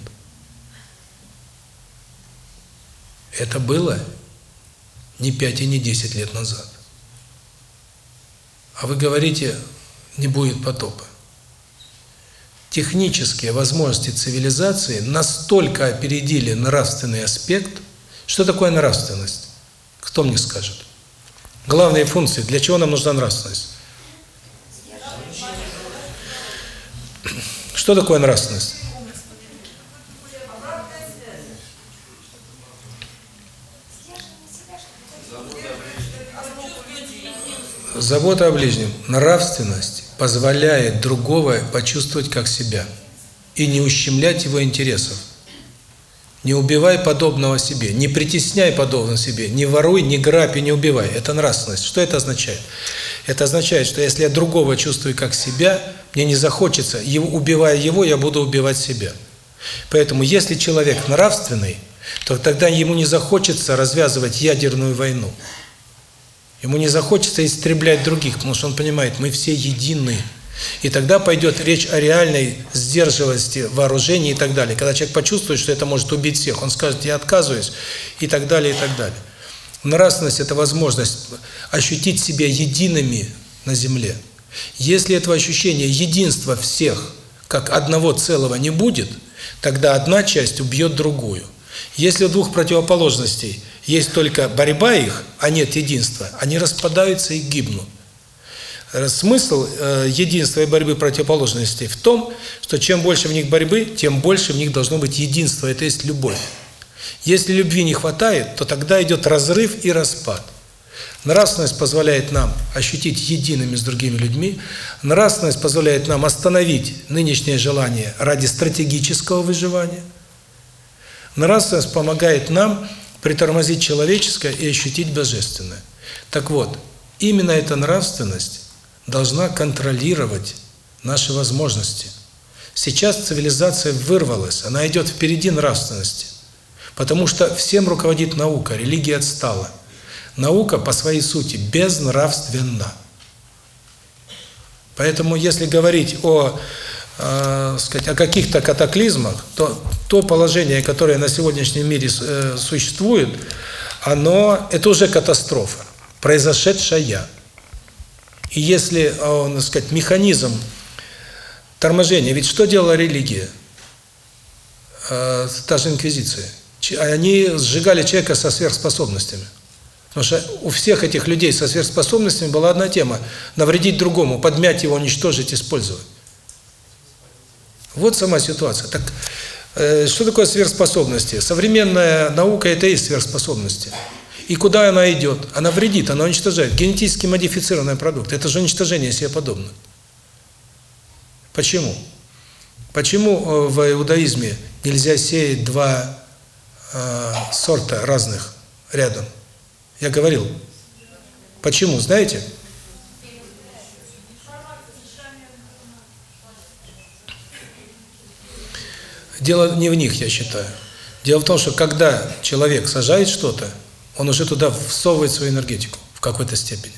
Это было не 5 и не 10 лет назад. А вы говорите, не будет потопа. Технические возможности цивилизации настолько опередили нравственный аспект. Что такое нравственность? Кто мне скажет? Главные функции. Для чего нам нужна нравственность? Что такое нравственность? Забота о ближнем. Нравственность позволяет другого почувствовать как себя и не ущемлять его интересов. Не убивай подобного себе, не притесняй подобного себе, не воруй, не грабь и не убивай. Это нравственность. Что это означает? Это означает, что если я другого чувствую как себя, мне не захочется, его, убивая его, я буду убивать себя. Поэтому если человек нравственный, то тогда ему не захочется развязывать ядерную войну. Ему не захочется истреблять других, потому что он понимает, мы все едины. И тогда пойдет речь о реальной сдерживанности вооружений и так далее. Когда человек почувствует, что это может убить всех, он скажет, я отказываюсь, и так далее, и так далее. Нравственность – это возможность ощутить себя едиными на земле. Если этого ощущения единства всех, как одного целого, не будет, тогда одна часть убьет другую. Если двух противоположностей есть только борьба их, а нет единства, они распадаются и гибнут. Смысл э, единства и борьбы противоположностей в том, что чем больше в них борьбы, тем больше в них должно быть единство, это есть любовь. Если любви не хватает, то тогда идет разрыв и распад. Нравственность позволяет нам ощутить едиными с другими людьми. Нравственность позволяет нам остановить нынешнее желание ради стратегического выживания. Нравственность помогает нам притормозить человеческое и ощутить божественное. Так вот, именно эта нравственность должна контролировать наши возможности. Сейчас цивилизация вырвалась, она идет впереди нравственности. Потому что всем руководит наука, религия отстала. Наука по своей сути безнравственна. Поэтому если говорить о, э, сказать, о каких-то катаклизмах, то то положение, которое на сегодняшнем мире э, существует, оно это уже катастрофа, произошедшая. И если, э, так сказать, механизм торможения, ведь что делала религия? Э, та же инквизиция. Ч- Они сжигали человека со сверхспособностями. Потому что у всех этих людей со сверхспособностями была одна тема – навредить другому, подмять его, уничтожить, использовать. Вот сама ситуация. Так э, что такое сверхспособности? Современная наука – это и сверхспособности. И куда она идет? Она вредит, она уничтожает. Генетически модифицированный продукт – это же уничтожение себе подобных. Почему? Почему э, в иудаизме нельзя сеять два э, сорта разных рядом? Я говорил. Почему, знаете? Дело не в них, я считаю. Дело в том, что когда человек сажает что-то, он уже туда всовывает свою энергетику в какой-то степени.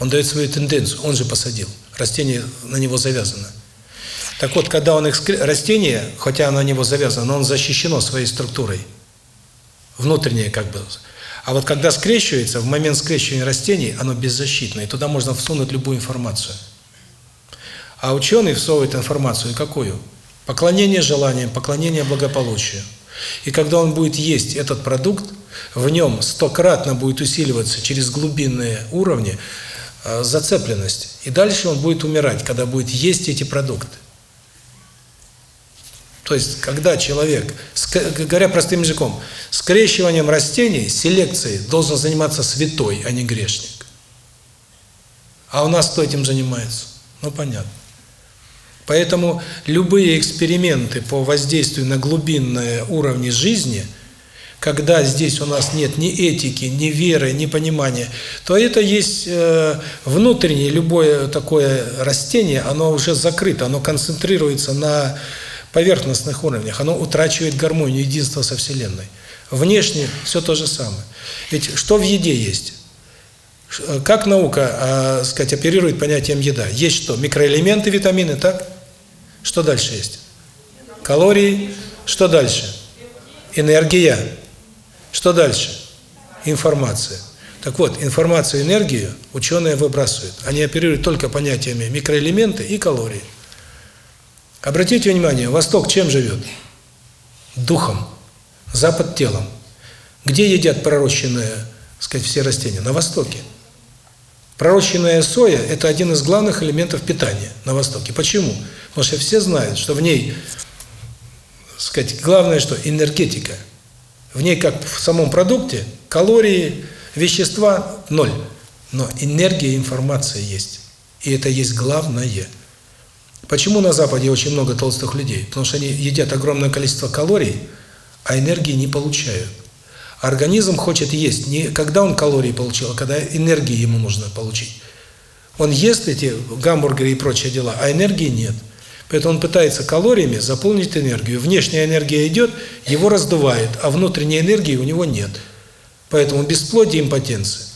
Он дает свою тенденцию, он же посадил. Растение на него завязано. Так вот, когда он экскре... растение, хотя оно на него завязано, но он защищено своей структурой, внутреннее как бы. А вот когда скрещивается, в момент скрещивания растений, оно беззащитное, и туда можно всунуть любую информацию. А ученый всовывает информацию какую? Поклонение желаниям, поклонение благополучию. И когда он будет есть этот продукт, в нем стократно будет усиливаться через глубинные уровни э, зацепленность. И дальше он будет умирать, когда будет есть эти продукты. То есть, когда человек, говоря простым языком, скрещиванием растений, селекцией должен заниматься святой, а не грешник. А у нас кто этим занимается? Ну, понятно. Поэтому любые эксперименты по воздействию на глубинные уровни жизни, когда здесь у нас нет ни этики, ни веры, ни понимания, то это есть э, внутреннее любое такое растение, оно уже закрыто, оно концентрируется на поверхностных уровнях, оно утрачивает гармонию, единство со Вселенной. Внешне все то же самое. Ведь что в еде есть? Как наука, э, сказать, оперирует понятием еда? Есть что? Микроэлементы, витамины, так? Что дальше есть? Калории. Что дальше? Энергия. Что дальше? Информация. Так вот, информацию и энергию ученые выбрасывают. Они оперируют только понятиями микроэлементы и калории. Обратите внимание, Восток чем живет? Духом. Запад – телом. Где едят пророщенные, сказать, все растения? На Востоке. Пророщенная соя – это один из главных элементов питания на Востоке. Почему? Потому что все знают, что в ней, сказать, главное что? Энергетика. В ней, как в самом продукте, калории, вещества – ноль. Но энергия, информация есть. И это есть главное. Почему на Западе очень много толстых людей? Потому что они едят огромное количество калорий, а энергии не получают. Организм хочет есть не когда он калории получил, а когда энергии ему нужно получить. Он ест эти гамбургеры и прочие дела, а энергии нет. Поэтому он пытается калориями заполнить энергию. Внешняя энергия идет, его раздувает, а внутренней энергии у него нет. Поэтому бесплодие, импотенция.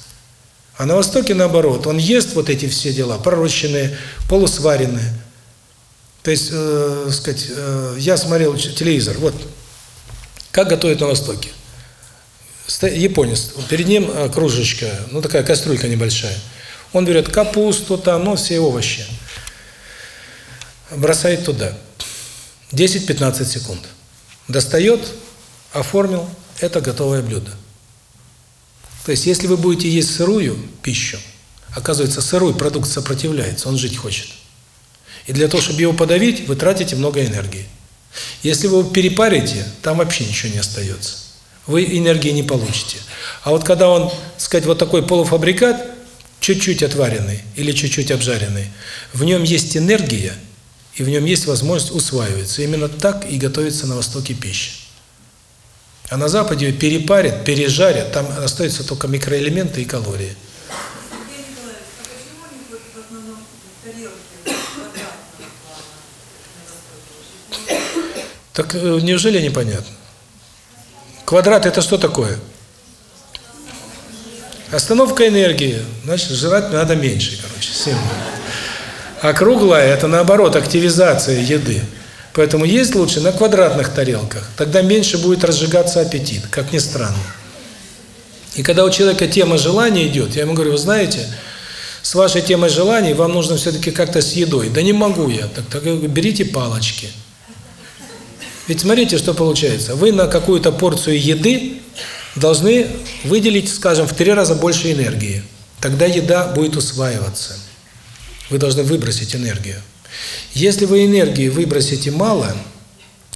А на Востоке наоборот, он ест вот эти все дела, пророщенные, полусваренные. То есть, э, сказать, э, я смотрел телевизор, вот, как готовят на Востоке японец, перед ним кружечка, ну такая кастрюлька небольшая. Он берет капусту там, ну все овощи. Бросает туда. 10-15 секунд. Достает, оформил, это готовое блюдо. То есть, если вы будете есть сырую пищу, оказывается, сырой продукт сопротивляется, он жить хочет. И для того, чтобы его подавить, вы тратите много энергии. Если вы его перепарите, там вообще ничего не остается вы энергии не получите. А вот когда он, сказать, вот такой полуфабрикат, чуть-чуть отваренный или чуть-чуть обжаренный, в нем есть энергия, и в нем есть возможность усваиваться. Именно так и готовится на Востоке пища. А на Западе ее перепарят, пережарят, там остаются только микроэлементы и калории. Так неужели непонятно? Квадрат – это что такое? Остановка энергии. Значит, жрать надо меньше, короче, сильно. А круглая – это, наоборот, активизация еды. Поэтому есть лучше на квадратных тарелках. Тогда меньше будет разжигаться аппетит, как ни странно. И когда у человека тема желания идет, я ему говорю, вы знаете, с вашей темой желаний вам нужно все-таки как-то с едой. Да не могу я. Так, так берите палочки. Ведь смотрите, что получается. Вы на какую-то порцию еды должны выделить, скажем, в три раза больше энергии. Тогда еда будет усваиваться. Вы должны выбросить энергию. Если вы энергии выбросите мало,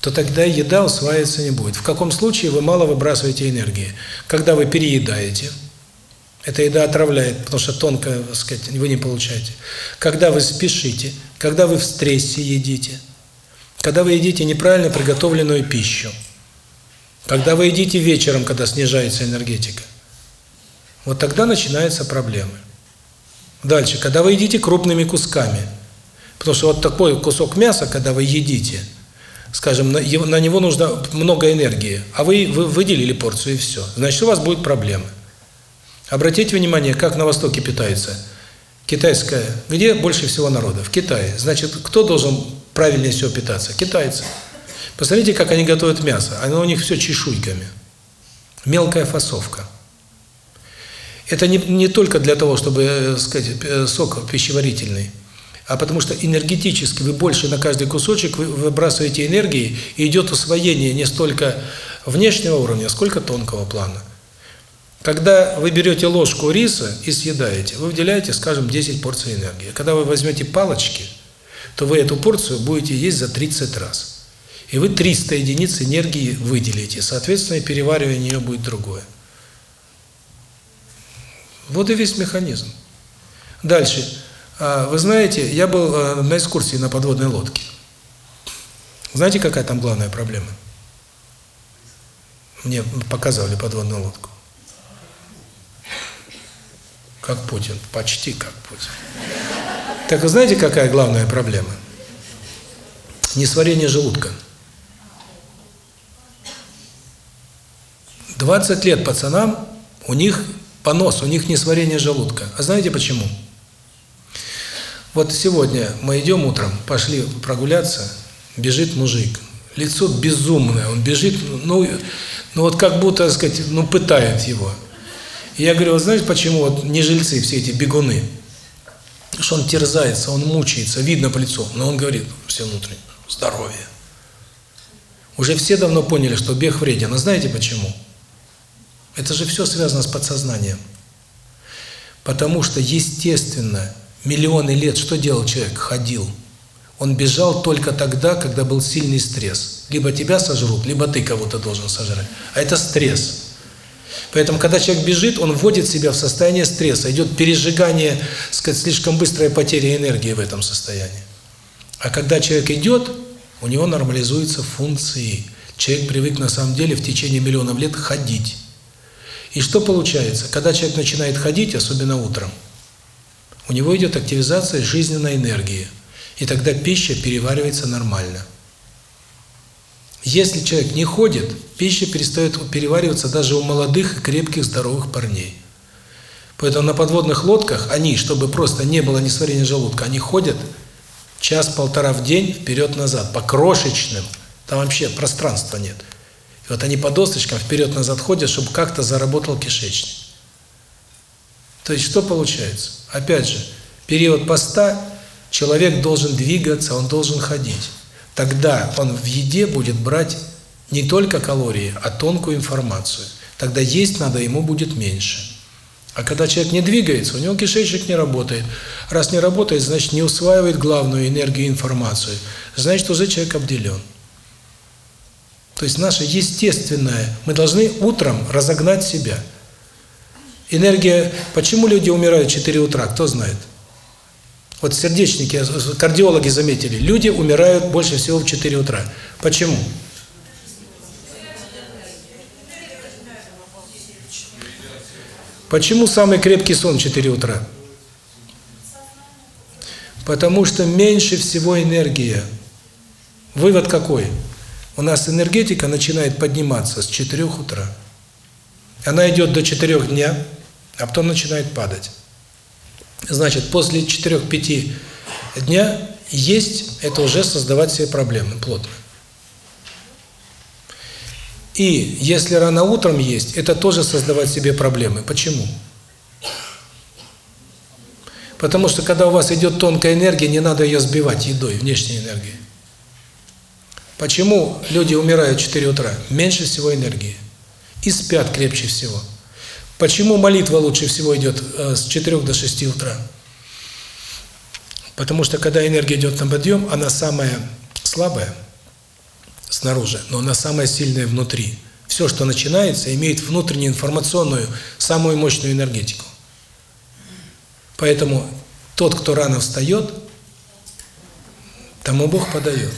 то тогда еда усваиваться не будет. В каком случае вы мало выбрасываете энергии? Когда вы переедаете, эта еда отравляет, потому что тонко, так сказать, вы не получаете. Когда вы спешите, когда вы в стрессе едите, когда вы едите неправильно приготовленную пищу, когда вы едите вечером, когда снижается энергетика, вот тогда начинаются проблемы. Дальше, когда вы едите крупными кусками, потому что вот такой кусок мяса, когда вы едите, скажем, на, него нужно много энергии, а вы, вы выделили порцию и все, значит у вас будут проблемы. Обратите внимание, как на Востоке питаются. Китайская, где больше всего народа? В Китае. Значит, кто должен правильнее всего питаться? Китайцы. Посмотрите, как они готовят мясо. Оно у них все чешуйками. Мелкая фасовка. Это не, не только для того, чтобы, э, сказать, э, сок пищеварительный, а потому что энергетически вы больше на каждый кусочек вы выбрасываете энергии, и идет усвоение не столько внешнего уровня, сколько тонкого плана. Когда вы берете ложку риса и съедаете, вы выделяете, скажем, 10 порций энергии. Когда вы возьмете палочки, то вы эту порцию будете есть за 30 раз. И вы 300 единиц энергии выделите, соответственно, переваривание ее будет другое. Вот и весь механизм. Дальше. А, вы знаете, я был а, на экскурсии на подводной лодке. Знаете, какая там главная проблема? Мне показывали подводную лодку. Как Путин, почти как Путин. Так вы знаете, какая главная проблема? Несварение желудка. 20 лет пацанам, у них понос, у них несварение желудка. А знаете почему? Вот сегодня мы идем утром, пошли прогуляться, бежит мужик. Лицо безумное, он бежит, ну, ну вот как будто, сказать, ну пытает его. И я говорю, вот знаете, почему вот не жильцы все эти бегуны? Что он терзается, он мучается, видно по лицу. Но он говорит, все внутренне, здоровье. Уже все давно поняли, что бег вреден. А знаете почему? Это же все связано с подсознанием. Потому что, естественно, миллионы лет что делал человек? Ходил. Он бежал только тогда, когда был сильный стресс. Либо тебя сожрут, либо ты кого-то должен сожрать. А это стресс. Поэтому, когда человек бежит, он вводит себя в состояние стресса, идет пережигание, сказать, слишком быстрая потеря энергии в этом состоянии. А когда человек идет, у него нормализуются функции. Человек привык на самом деле в течение миллионов лет ходить. И что получается? Когда человек начинает ходить, особенно утром, у него идет активизация жизненной энергии. И тогда пища переваривается нормально. Если человек не ходит, пища перестает перевариваться даже у молодых и крепких здоровых парней. Поэтому на подводных лодках они, чтобы просто не было несварения желудка, они ходят час-полтора в день вперед-назад, по крошечным, там вообще пространства нет. И вот они по досточкам вперед-назад ходят, чтобы как-то заработал кишечник. То есть что получается? Опять же, период поста человек должен двигаться, он должен ходить тогда он в еде будет брать не только калории, а тонкую информацию. Тогда есть надо ему будет меньше. А когда человек не двигается, у него кишечник не работает. Раз не работает, значит не усваивает главную энергию информацию. Значит уже человек обделен. То есть наше естественное, мы должны утром разогнать себя. Энергия, почему люди умирают в 4 утра, кто знает? Вот сердечники, кардиологи заметили, люди умирают больше всего в 4 утра. Почему? Почему самый крепкий сон в 4 утра? Потому что меньше всего энергия. Вывод какой? У нас энергетика начинает подниматься с 4 утра. Она идет до 4 дня, а потом начинает падать. Значит, после 4-5 дня есть, это уже создавать себе проблемы плотно. И если рано утром есть, это тоже создавать себе проблемы. Почему? Потому что когда у вас идет тонкая энергия, не надо ее сбивать едой, внешней энергией. Почему люди умирают в 4 утра? Меньше всего энергии. И спят крепче всего. Почему молитва лучше всего идет э, с 4 до 6 утра? Потому что когда энергия идет на подъем, она самая слабая снаружи, но она самая сильная внутри. Все, что начинается, имеет внутреннюю информационную, самую мощную энергетику. Поэтому тот, кто рано встает, тому Бог подает.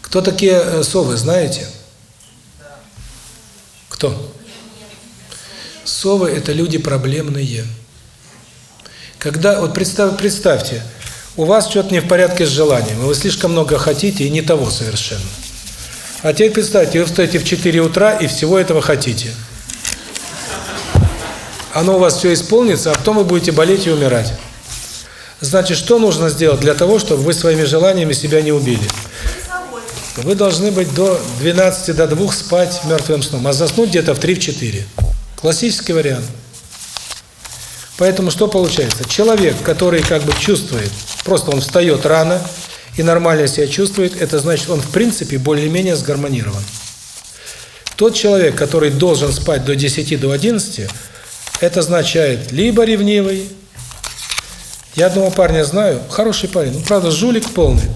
Кто такие э, совы, знаете? Кто? Совы – это люди проблемные. Когда, вот представь, представьте, у вас что-то не в порядке с желанием, вы слишком много хотите и не того совершенно. А теперь представьте, вы встаете в 4 утра и всего этого хотите. Оно у вас все исполнится, а потом вы будете болеть и умирать. Значит, что нужно сделать для того, чтобы вы своими желаниями себя не убили? Вы должны быть до 12, до 2 спать мертвым сном, а заснуть где-то в 3-4. Классический вариант. Поэтому что получается? Человек, который как бы чувствует, просто он встает рано и нормально себя чувствует, это значит, он в принципе более-менее сгармонирован. Тот человек, который должен спать до 10, до 11, это означает либо ревнивый, я одного парня знаю, хороший парень, ну, правда, жулик полный.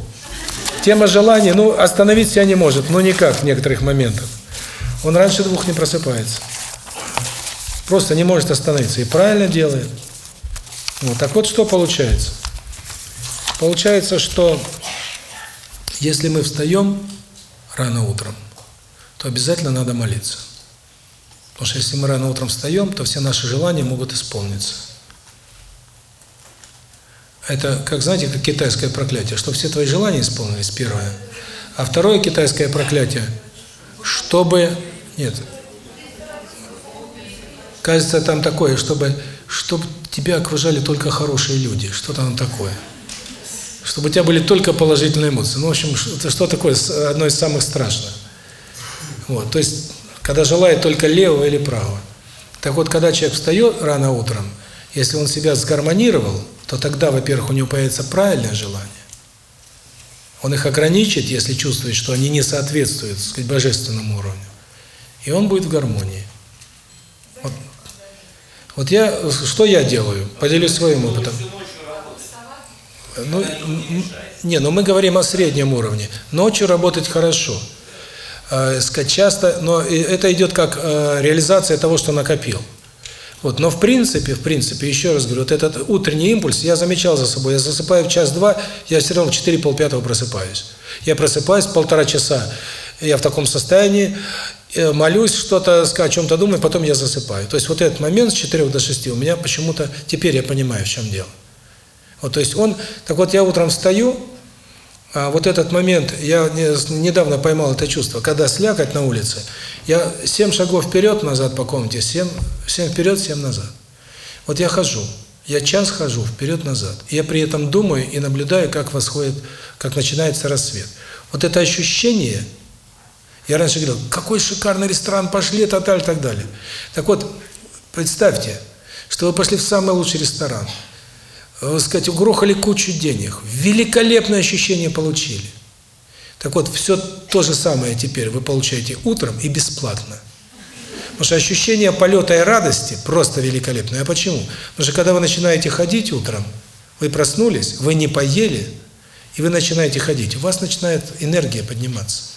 Тема желания, ну, остановить себя не может, ну, никак в некоторых моментах. Он раньше двух не просыпается. Просто не может остановиться. И правильно делает. Ну, так вот, что получается? Получается, что если мы встаем рано утром, то обязательно надо молиться. Потому что если мы рано утром встаем, то все наши желания могут исполниться. Это, как знаете, как китайское проклятие, что все твои желания исполнились, первое. А второе китайское проклятие, чтобы... Нет. Кажется, там такое, чтобы, чтобы тебя окружали только хорошие люди. Что там такое? Чтобы у тебя были только положительные эмоции. Ну, в общем, это что такое? Одно из самых страшных. Вот, то есть, когда желает только левого или правого. Так вот, когда человек встает рано утром, если он себя сгармонировал, то тогда, во-первых, у него появится правильное желание. Он их ограничит, если чувствует, что они не соответствуют, сказать, божественному уровню. И он будет в гармонии. Вот, я, что я делаю? Поделюсь своим опытом. Ну, не, но ну мы говорим о среднем уровне. Ночью работать хорошо. Э, часто, но это идет как э, реализация того, что накопил. Вот, но в принципе, в принципе, еще раз говорю, вот этот утренний импульс, я замечал за собой, я засыпаю в час-два, я все равно в 4 полпятого просыпаюсь. Я просыпаюсь полтора часа, я в таком состоянии, молюсь, что-то, о чем-то думаю, потом я засыпаю. То есть вот этот момент с 4 до 6 у меня почему-то, теперь я понимаю, в чем дело. Вот, то есть он, так вот я утром встаю, а вот этот момент, я недавно поймал это чувство, когда слякоть на улице, я семь шагов вперед, назад по комнате, семь, семь вперед, семь назад. Вот я хожу, я час хожу вперед-назад, я при этом думаю и наблюдаю, как восходит, как начинается рассвет. Вот это ощущение, я раньше говорил, какой шикарный ресторан, пошли, так далее, так далее. Так вот, представьте, что вы пошли в самый лучший ресторан, э, сказать, угрохали кучу денег, великолепное ощущение получили. Так вот, все то же самое теперь вы получаете утром и бесплатно. Потому что ощущение полета и радости просто великолепное. А почему? Потому что когда вы начинаете ходить утром, вы проснулись, вы не поели, и вы начинаете ходить, у вас начинает энергия подниматься.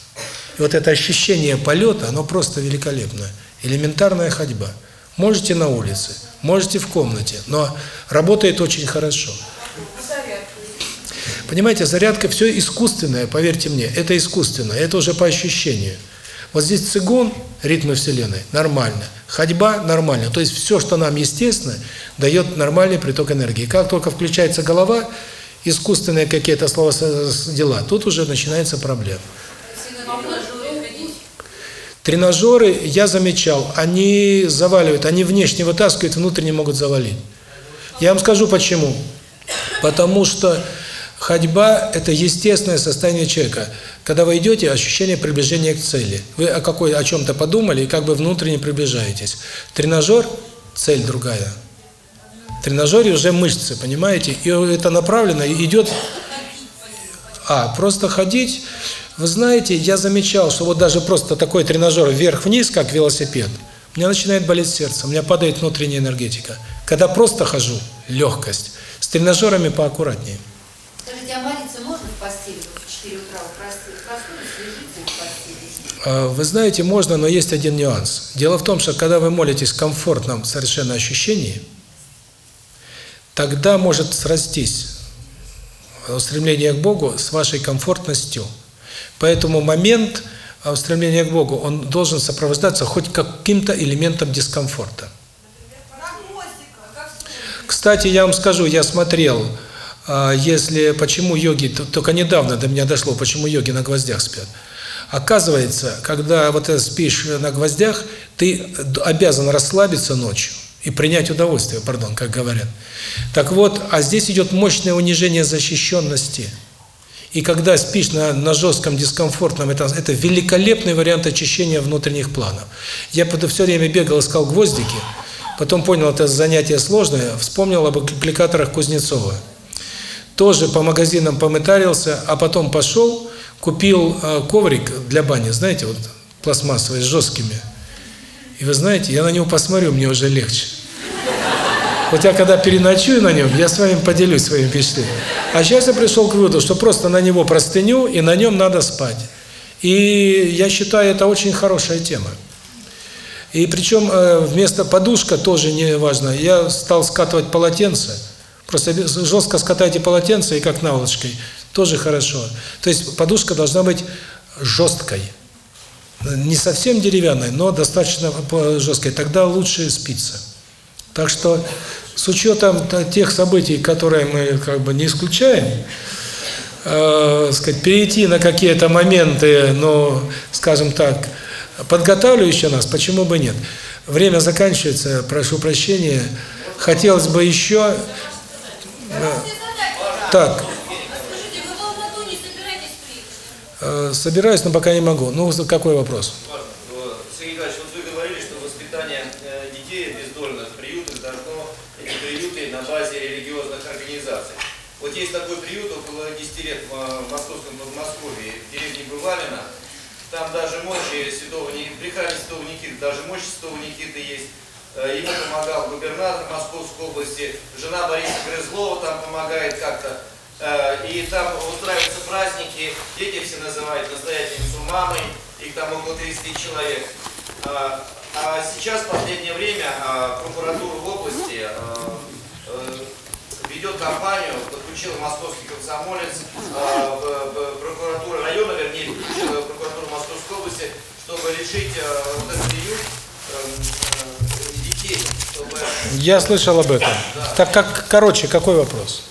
И вот это ощущение полета, оно просто великолепное. Элементарная ходьба. Можете на улице, можете в комнате, но работает очень хорошо. Понимаете, зарядка все искусственное, поверьте мне, это искусственно, это уже по ощущению. Вот здесь цигун, ритмы Вселенной, нормально. Ходьба нормально. То есть все, что нам естественно, дает нормальный приток энергии. Как только включается голова, искусственные какие-то слова дела, тут уже начинается проблема. Тренажеры, я замечал, они заваливают, они внешне вытаскивают, внутренне могут завалить. Я вам скажу почему. Потому что ходьба – это естественное состояние человека. Когда вы идете, ощущение приближения к цели. Вы о какой о чем-то подумали и как бы внутренне приближаетесь. Тренажер – цель другая. В тренажере уже мышцы, понимаете? И это направлено, идет… А, просто ходить… Вы знаете, я замечал, что вот даже просто такой тренажер вверх-вниз, как велосипед, у меня начинает болеть сердце, у меня падает внутренняя энергетика. Когда просто хожу, легкость. С тренажерами поаккуратнее. Скажите, а молиться можно в постели в 4 утра? А, Вы знаете, можно, но есть один нюанс. Дело в том, что когда вы молитесь в комфортном совершенно ощущении, тогда может срастись устремление к Богу с вашей комфортностью. Поэтому момент устремления к Богу, он должен сопровождаться хоть каким-то элементом дискомфорта. Кстати, я вам скажу, я смотрел, а, если почему йоги, только недавно до меня дошло, почему йоги на гвоздях спят. Оказывается, когда вот спишь на гвоздях, ты обязан расслабиться ночью и принять удовольствие, пардон, как говорят. Так вот, а здесь идет мощное унижение защищенности. И когда спишь на, на жестком, дискомфортном, это, это великолепный вариант очищения внутренних планов. Я все время бегал, искал гвоздики, потом понял, это занятие сложное, вспомнил об аппликаторах Кузнецова. Тоже по магазинам помытарился, а потом пошел, купил э, коврик для бани, знаете, вот пластмассовый, с жесткими. И вы знаете, я на него посмотрю, мне уже легче. Вот я когда переночую на нем, я с вами поделюсь своим впечатлением. А сейчас я пришел к выводу, что просто на него простыню, и на нем надо спать. И я считаю, это очень хорошая тема. И причем э, вместо подушка тоже не важно. Я стал скатывать полотенце. Просто жестко скатайте полотенце и как наволочкой. Тоже хорошо. То есть подушка должна быть жесткой. Не совсем деревянной, но достаточно жесткой. Тогда лучше спится. Так что с учетом тех событий, которые мы как бы не исключаем, э, сказать, перейти на какие-то моменты, ну, скажем так, подготавливающие нас, почему бы нет? Время заканчивается, прошу прощения. Хотелось бы еще... э, Так, Скажите, вы в Алмату не собираетесь приехать? э, собираюсь, но пока не могу. Ну, какой вопрос? Сергей Николаевич, вот вы говорили, что воспитание э, детей бездольных приютах должно, эти приюты на базе религиозных организаций. Вот есть такой приют около 10 лет в э, московском Подмосковье, в деревне Бывалина. Там даже мощи святого Ни- при храме святого Никиты, даже мощи святого Никиты есть. Э, Ему помогал губернатор Московской области, жена Бориса Грызлова там помогает как-то. Э, И там устраиваются праздники, дети все называют настоятельницу мамой, их там около 30 человек. А а сейчас, в последнее время, а, прокуратура в области э, ведет кампанию, подключила московский комсомолец, прокуратура района, вернее, подключила прокуратуру Московской области, чтобы решить вот этот приют э, детей, чтобы Я слышал об этом. Так как, короче, какой вопрос?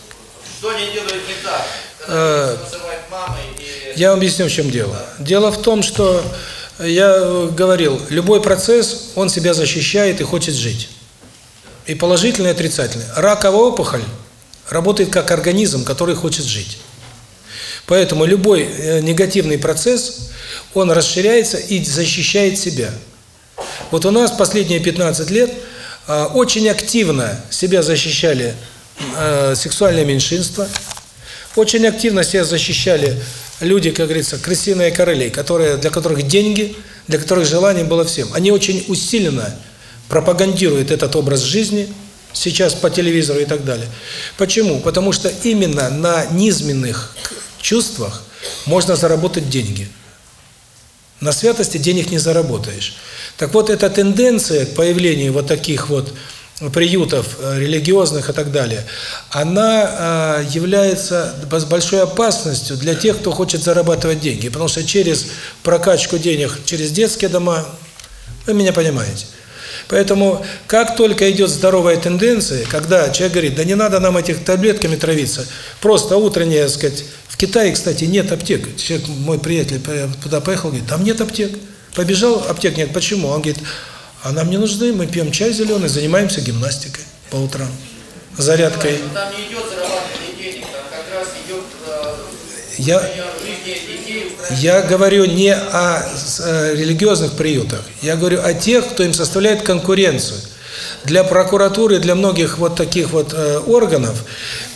Что они делают не так, Э, когда их называют мамой и Я вам объясню, в чем дело. Дело в том, что я э, говорил, любой процесс, он себя защищает и хочет жить. И положительный, и отрицательный. Раковая опухоль работает как организм, который хочет жить. Поэтому любой э, негативный процесс, он расширяется и защищает себя. Вот у нас последние 15 лет очень активно себя защищали э, сексуальные меньшинства, очень активно себя защищали люди, как говорится, крысиные короли, которые, для которых деньги, для которых желание было всем. Они очень усиленно пропагандируют этот образ жизни сейчас по телевизору и так далее. Почему? Потому что именно на низменных чувствах можно заработать деньги. На святости денег не заработаешь. Так вот, эта тенденция к появлению вот таких вот приютов э, религиозных и так далее, она э, является большой опасностью для тех, кто хочет зарабатывать деньги. Потому что через прокачку денег, через детские дома, вы меня понимаете. Поэтому, как только идет здоровая тенденция, когда человек говорит, да не надо нам этих таблетками травиться, просто утреннее, сказать, в Китае, кстати, нет аптек. Человек, мой приятель туда поехал, говорит, там нет аптек. Побежал, аптек нет. Почему? Он говорит, а нам не нужны, мы пьем чай зеленый, занимаемся гимнастикой по утрам, зарядкой. Там не идет зарабатывание денег, там как раз идет э, Я, я говорю не о э, религиозных приютах, я говорю о тех, кто им составляет конкуренцию. Для прокуратуры, для многих вот таких вот э, органов,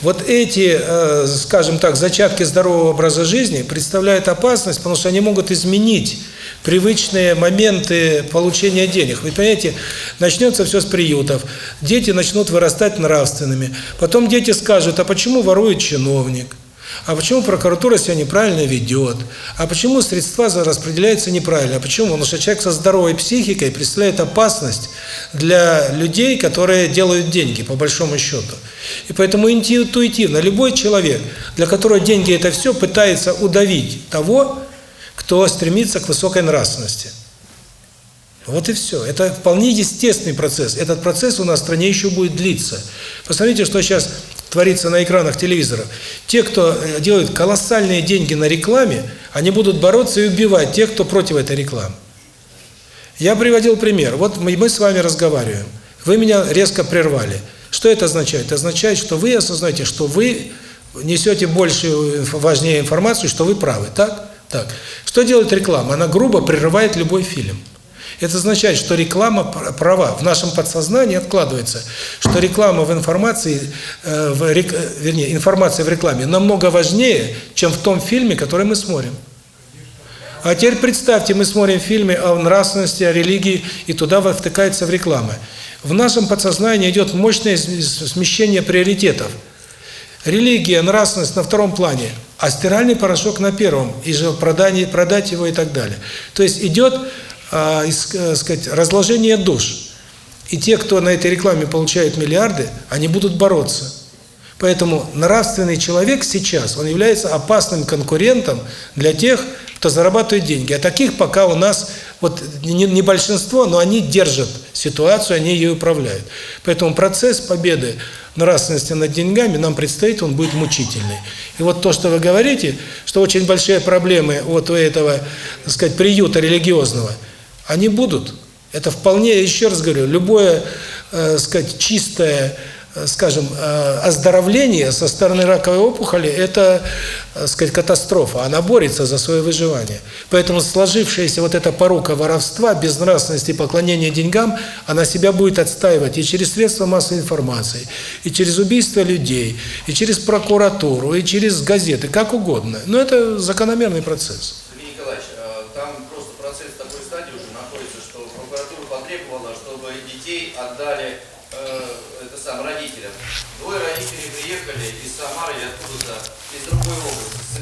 вот эти, э, скажем так, зачатки здорового образа жизни представляют опасность, потому что они могут изменить привычные моменты получения денег. Вы понимаете, начнется все с приютов, дети начнут вырастать нравственными, потом дети скажут, а почему ворует чиновник? А почему прокуратура себя неправильно ведет? А почему средства распределяются неправильно? А почему? Потому что человек со здоровой психикой представляет опасность для людей, которые делают деньги, по большому счету. И поэтому интуитивно любой человек, для которого деньги – это все, пытается удавить того, кто стремится к высокой нравственности. Вот и все. Это вполне естественный процесс. Этот процесс у нас в стране еще будет длиться. Посмотрите, что сейчас творится на экранах телевизоров. Те, кто э, делают колоссальные деньги на рекламе, они будут бороться и убивать тех, кто против этой рекламы. Я приводил пример. Вот мы, мы с вами разговариваем. Вы меня резко прервали. Что это означает? Это означает, что вы осознаете, что вы несете большую, важнее информацию, что вы правы. Так? Так. Что делает реклама? Она грубо прерывает любой фильм. Это означает, что реклама права. В нашем подсознании откладывается, что реклама в информации, э, в, вернее, информация в рекламе намного важнее, чем в том фильме, который мы смотрим. А теперь представьте, мы смотрим фильмы о нравственности, о религии, и туда втыкается в рекламы. В нашем подсознании идет мощное смещение приоритетов. Религия, нравственность на втором плане, а стиральный порошок на первом, и же продать, продать его и так далее. То есть идет а, э, сказать, разложение душ. И те, кто на этой рекламе получает миллиарды, они будут бороться. Поэтому нравственный человек сейчас, он является опасным конкурентом для тех, кто зарабатывает деньги. А таких пока у нас, вот не, не большинство, но они держат ситуацию, они ее управляют. Поэтому процесс победы нравственности над деньгами нам предстоит, он будет мучительный. И вот то, что вы говорите, что очень большие проблемы вот у этого, так сказать, приюта религиозного – они будут. Это вполне, еще раз говорю, любое, э, сказать, чистое, э, скажем, э, оздоровление со стороны раковой опухоли – это, э, сказать, катастрофа. Она борется за свое выживание. Поэтому сложившаяся вот эта порука воровства, безнравственности, поклонения деньгам, она себя будет отстаивать и через средства массовой информации, и через убийство людей, и через прокуратуру, и через газеты, как угодно. Но это закономерный процесс.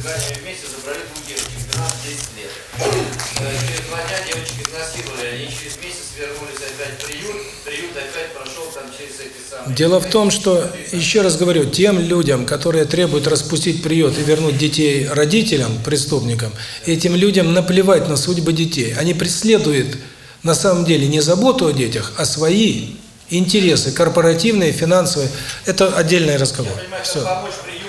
Цыгане вместе забрали двух девочек, 12-10 лет. Э, через два дня девочек изнасиловали, они через месяц вернулись опять в приют, приют опять прошел там через эти самые... Дело в том, что, еще раз говорю, тем людям, которые требуют распустить приют и вернуть детей родителям, преступникам, этим людям наплевать на судьбы детей. Они преследуют на самом деле не заботу о детях, а свои интересы, корпоративные, финансовые. Это отдельный разговор. Я понимаю, Все. помочь приюту,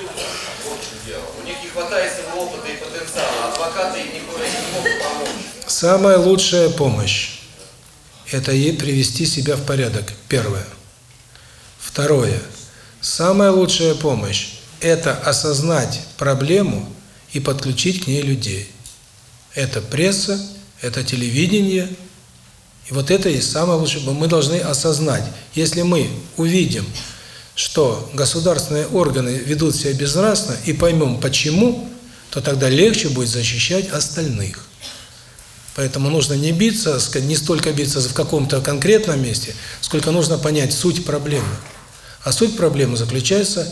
хватает своего опыта и потенциала. Адвокаты им никуда не могут помочь. Самая лучшая помощь – это ей привести себя в порядок. Первое. Второе. Самая лучшая помощь – это осознать проблему и подключить к ней людей. Это пресса, это телевидение. И вот это и самое лучшее. Мы должны осознать, если мы увидим, что государственные органы ведут себя безнравственно и поймем почему, то тогда легче будет защищать остальных. Поэтому нужно не биться, не столько биться в каком-то конкретном месте, сколько нужно понять суть проблемы. А суть проблемы заключается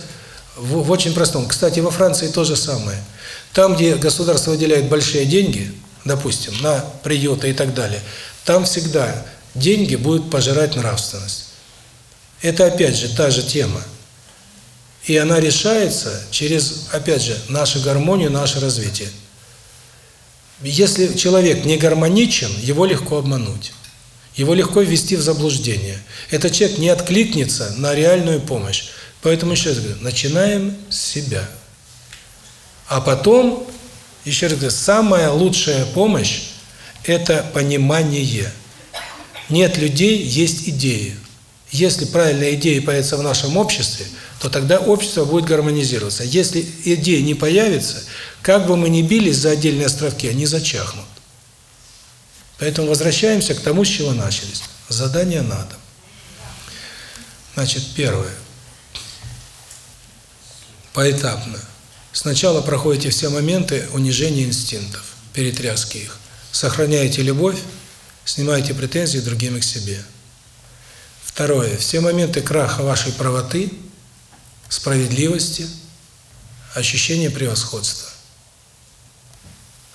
в, в очень простом. Кстати, во Франции то же самое. Там, где государство выделяет большие деньги, допустим, на приюты и так далее, там всегда деньги будут пожирать нравственность. Это опять же та же тема. И она решается через, опять же, нашу гармонию, наше развитие. Если человек не гармоничен, его легко обмануть. Его легко ввести в заблуждение. Этот человек не откликнется на реальную помощь. Поэтому еще раз говорю, начинаем с себя. А потом, еще раз говорю, самая лучшая помощь – это понимание. Нет людей, есть идеи. Если правильная идея появится в нашем обществе, то тогда общество будет гармонизироваться. Если идея не появится, как бы мы ни бились за отдельные островки, они зачахнут. Поэтому возвращаемся к тому, с чего начались. Задание на дом. Значит, первое. Поэтапно. Сначала проходите все моменты унижения инстинктов, перетряски их. Сохраняете любовь, снимаете претензии другим к себе. Второе. Все моменты краха вашей правоты, справедливости, ощущения превосходства.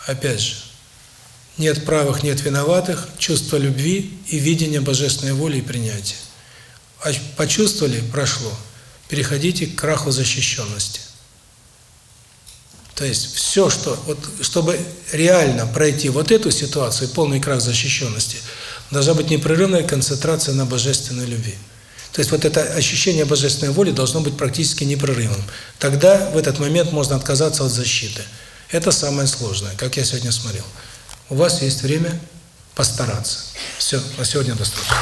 Опять же, нет правых, нет виноватых, чувство любви и видение божественной воли и принятия. А Почувствовали, прошло. Переходите к краху защищенности. То есть все, что вот чтобы реально пройти вот эту ситуацию, полный крах защищенности, должна быть непрерывная концентрация на божественной любви. То есть вот это ощущение божественной воли должно быть практически непрерывным. Тогда в этот момент можно отказаться от защиты. Это самое сложное, как я сегодня смотрел. У вас есть время постараться. Все, на сегодня достаточно.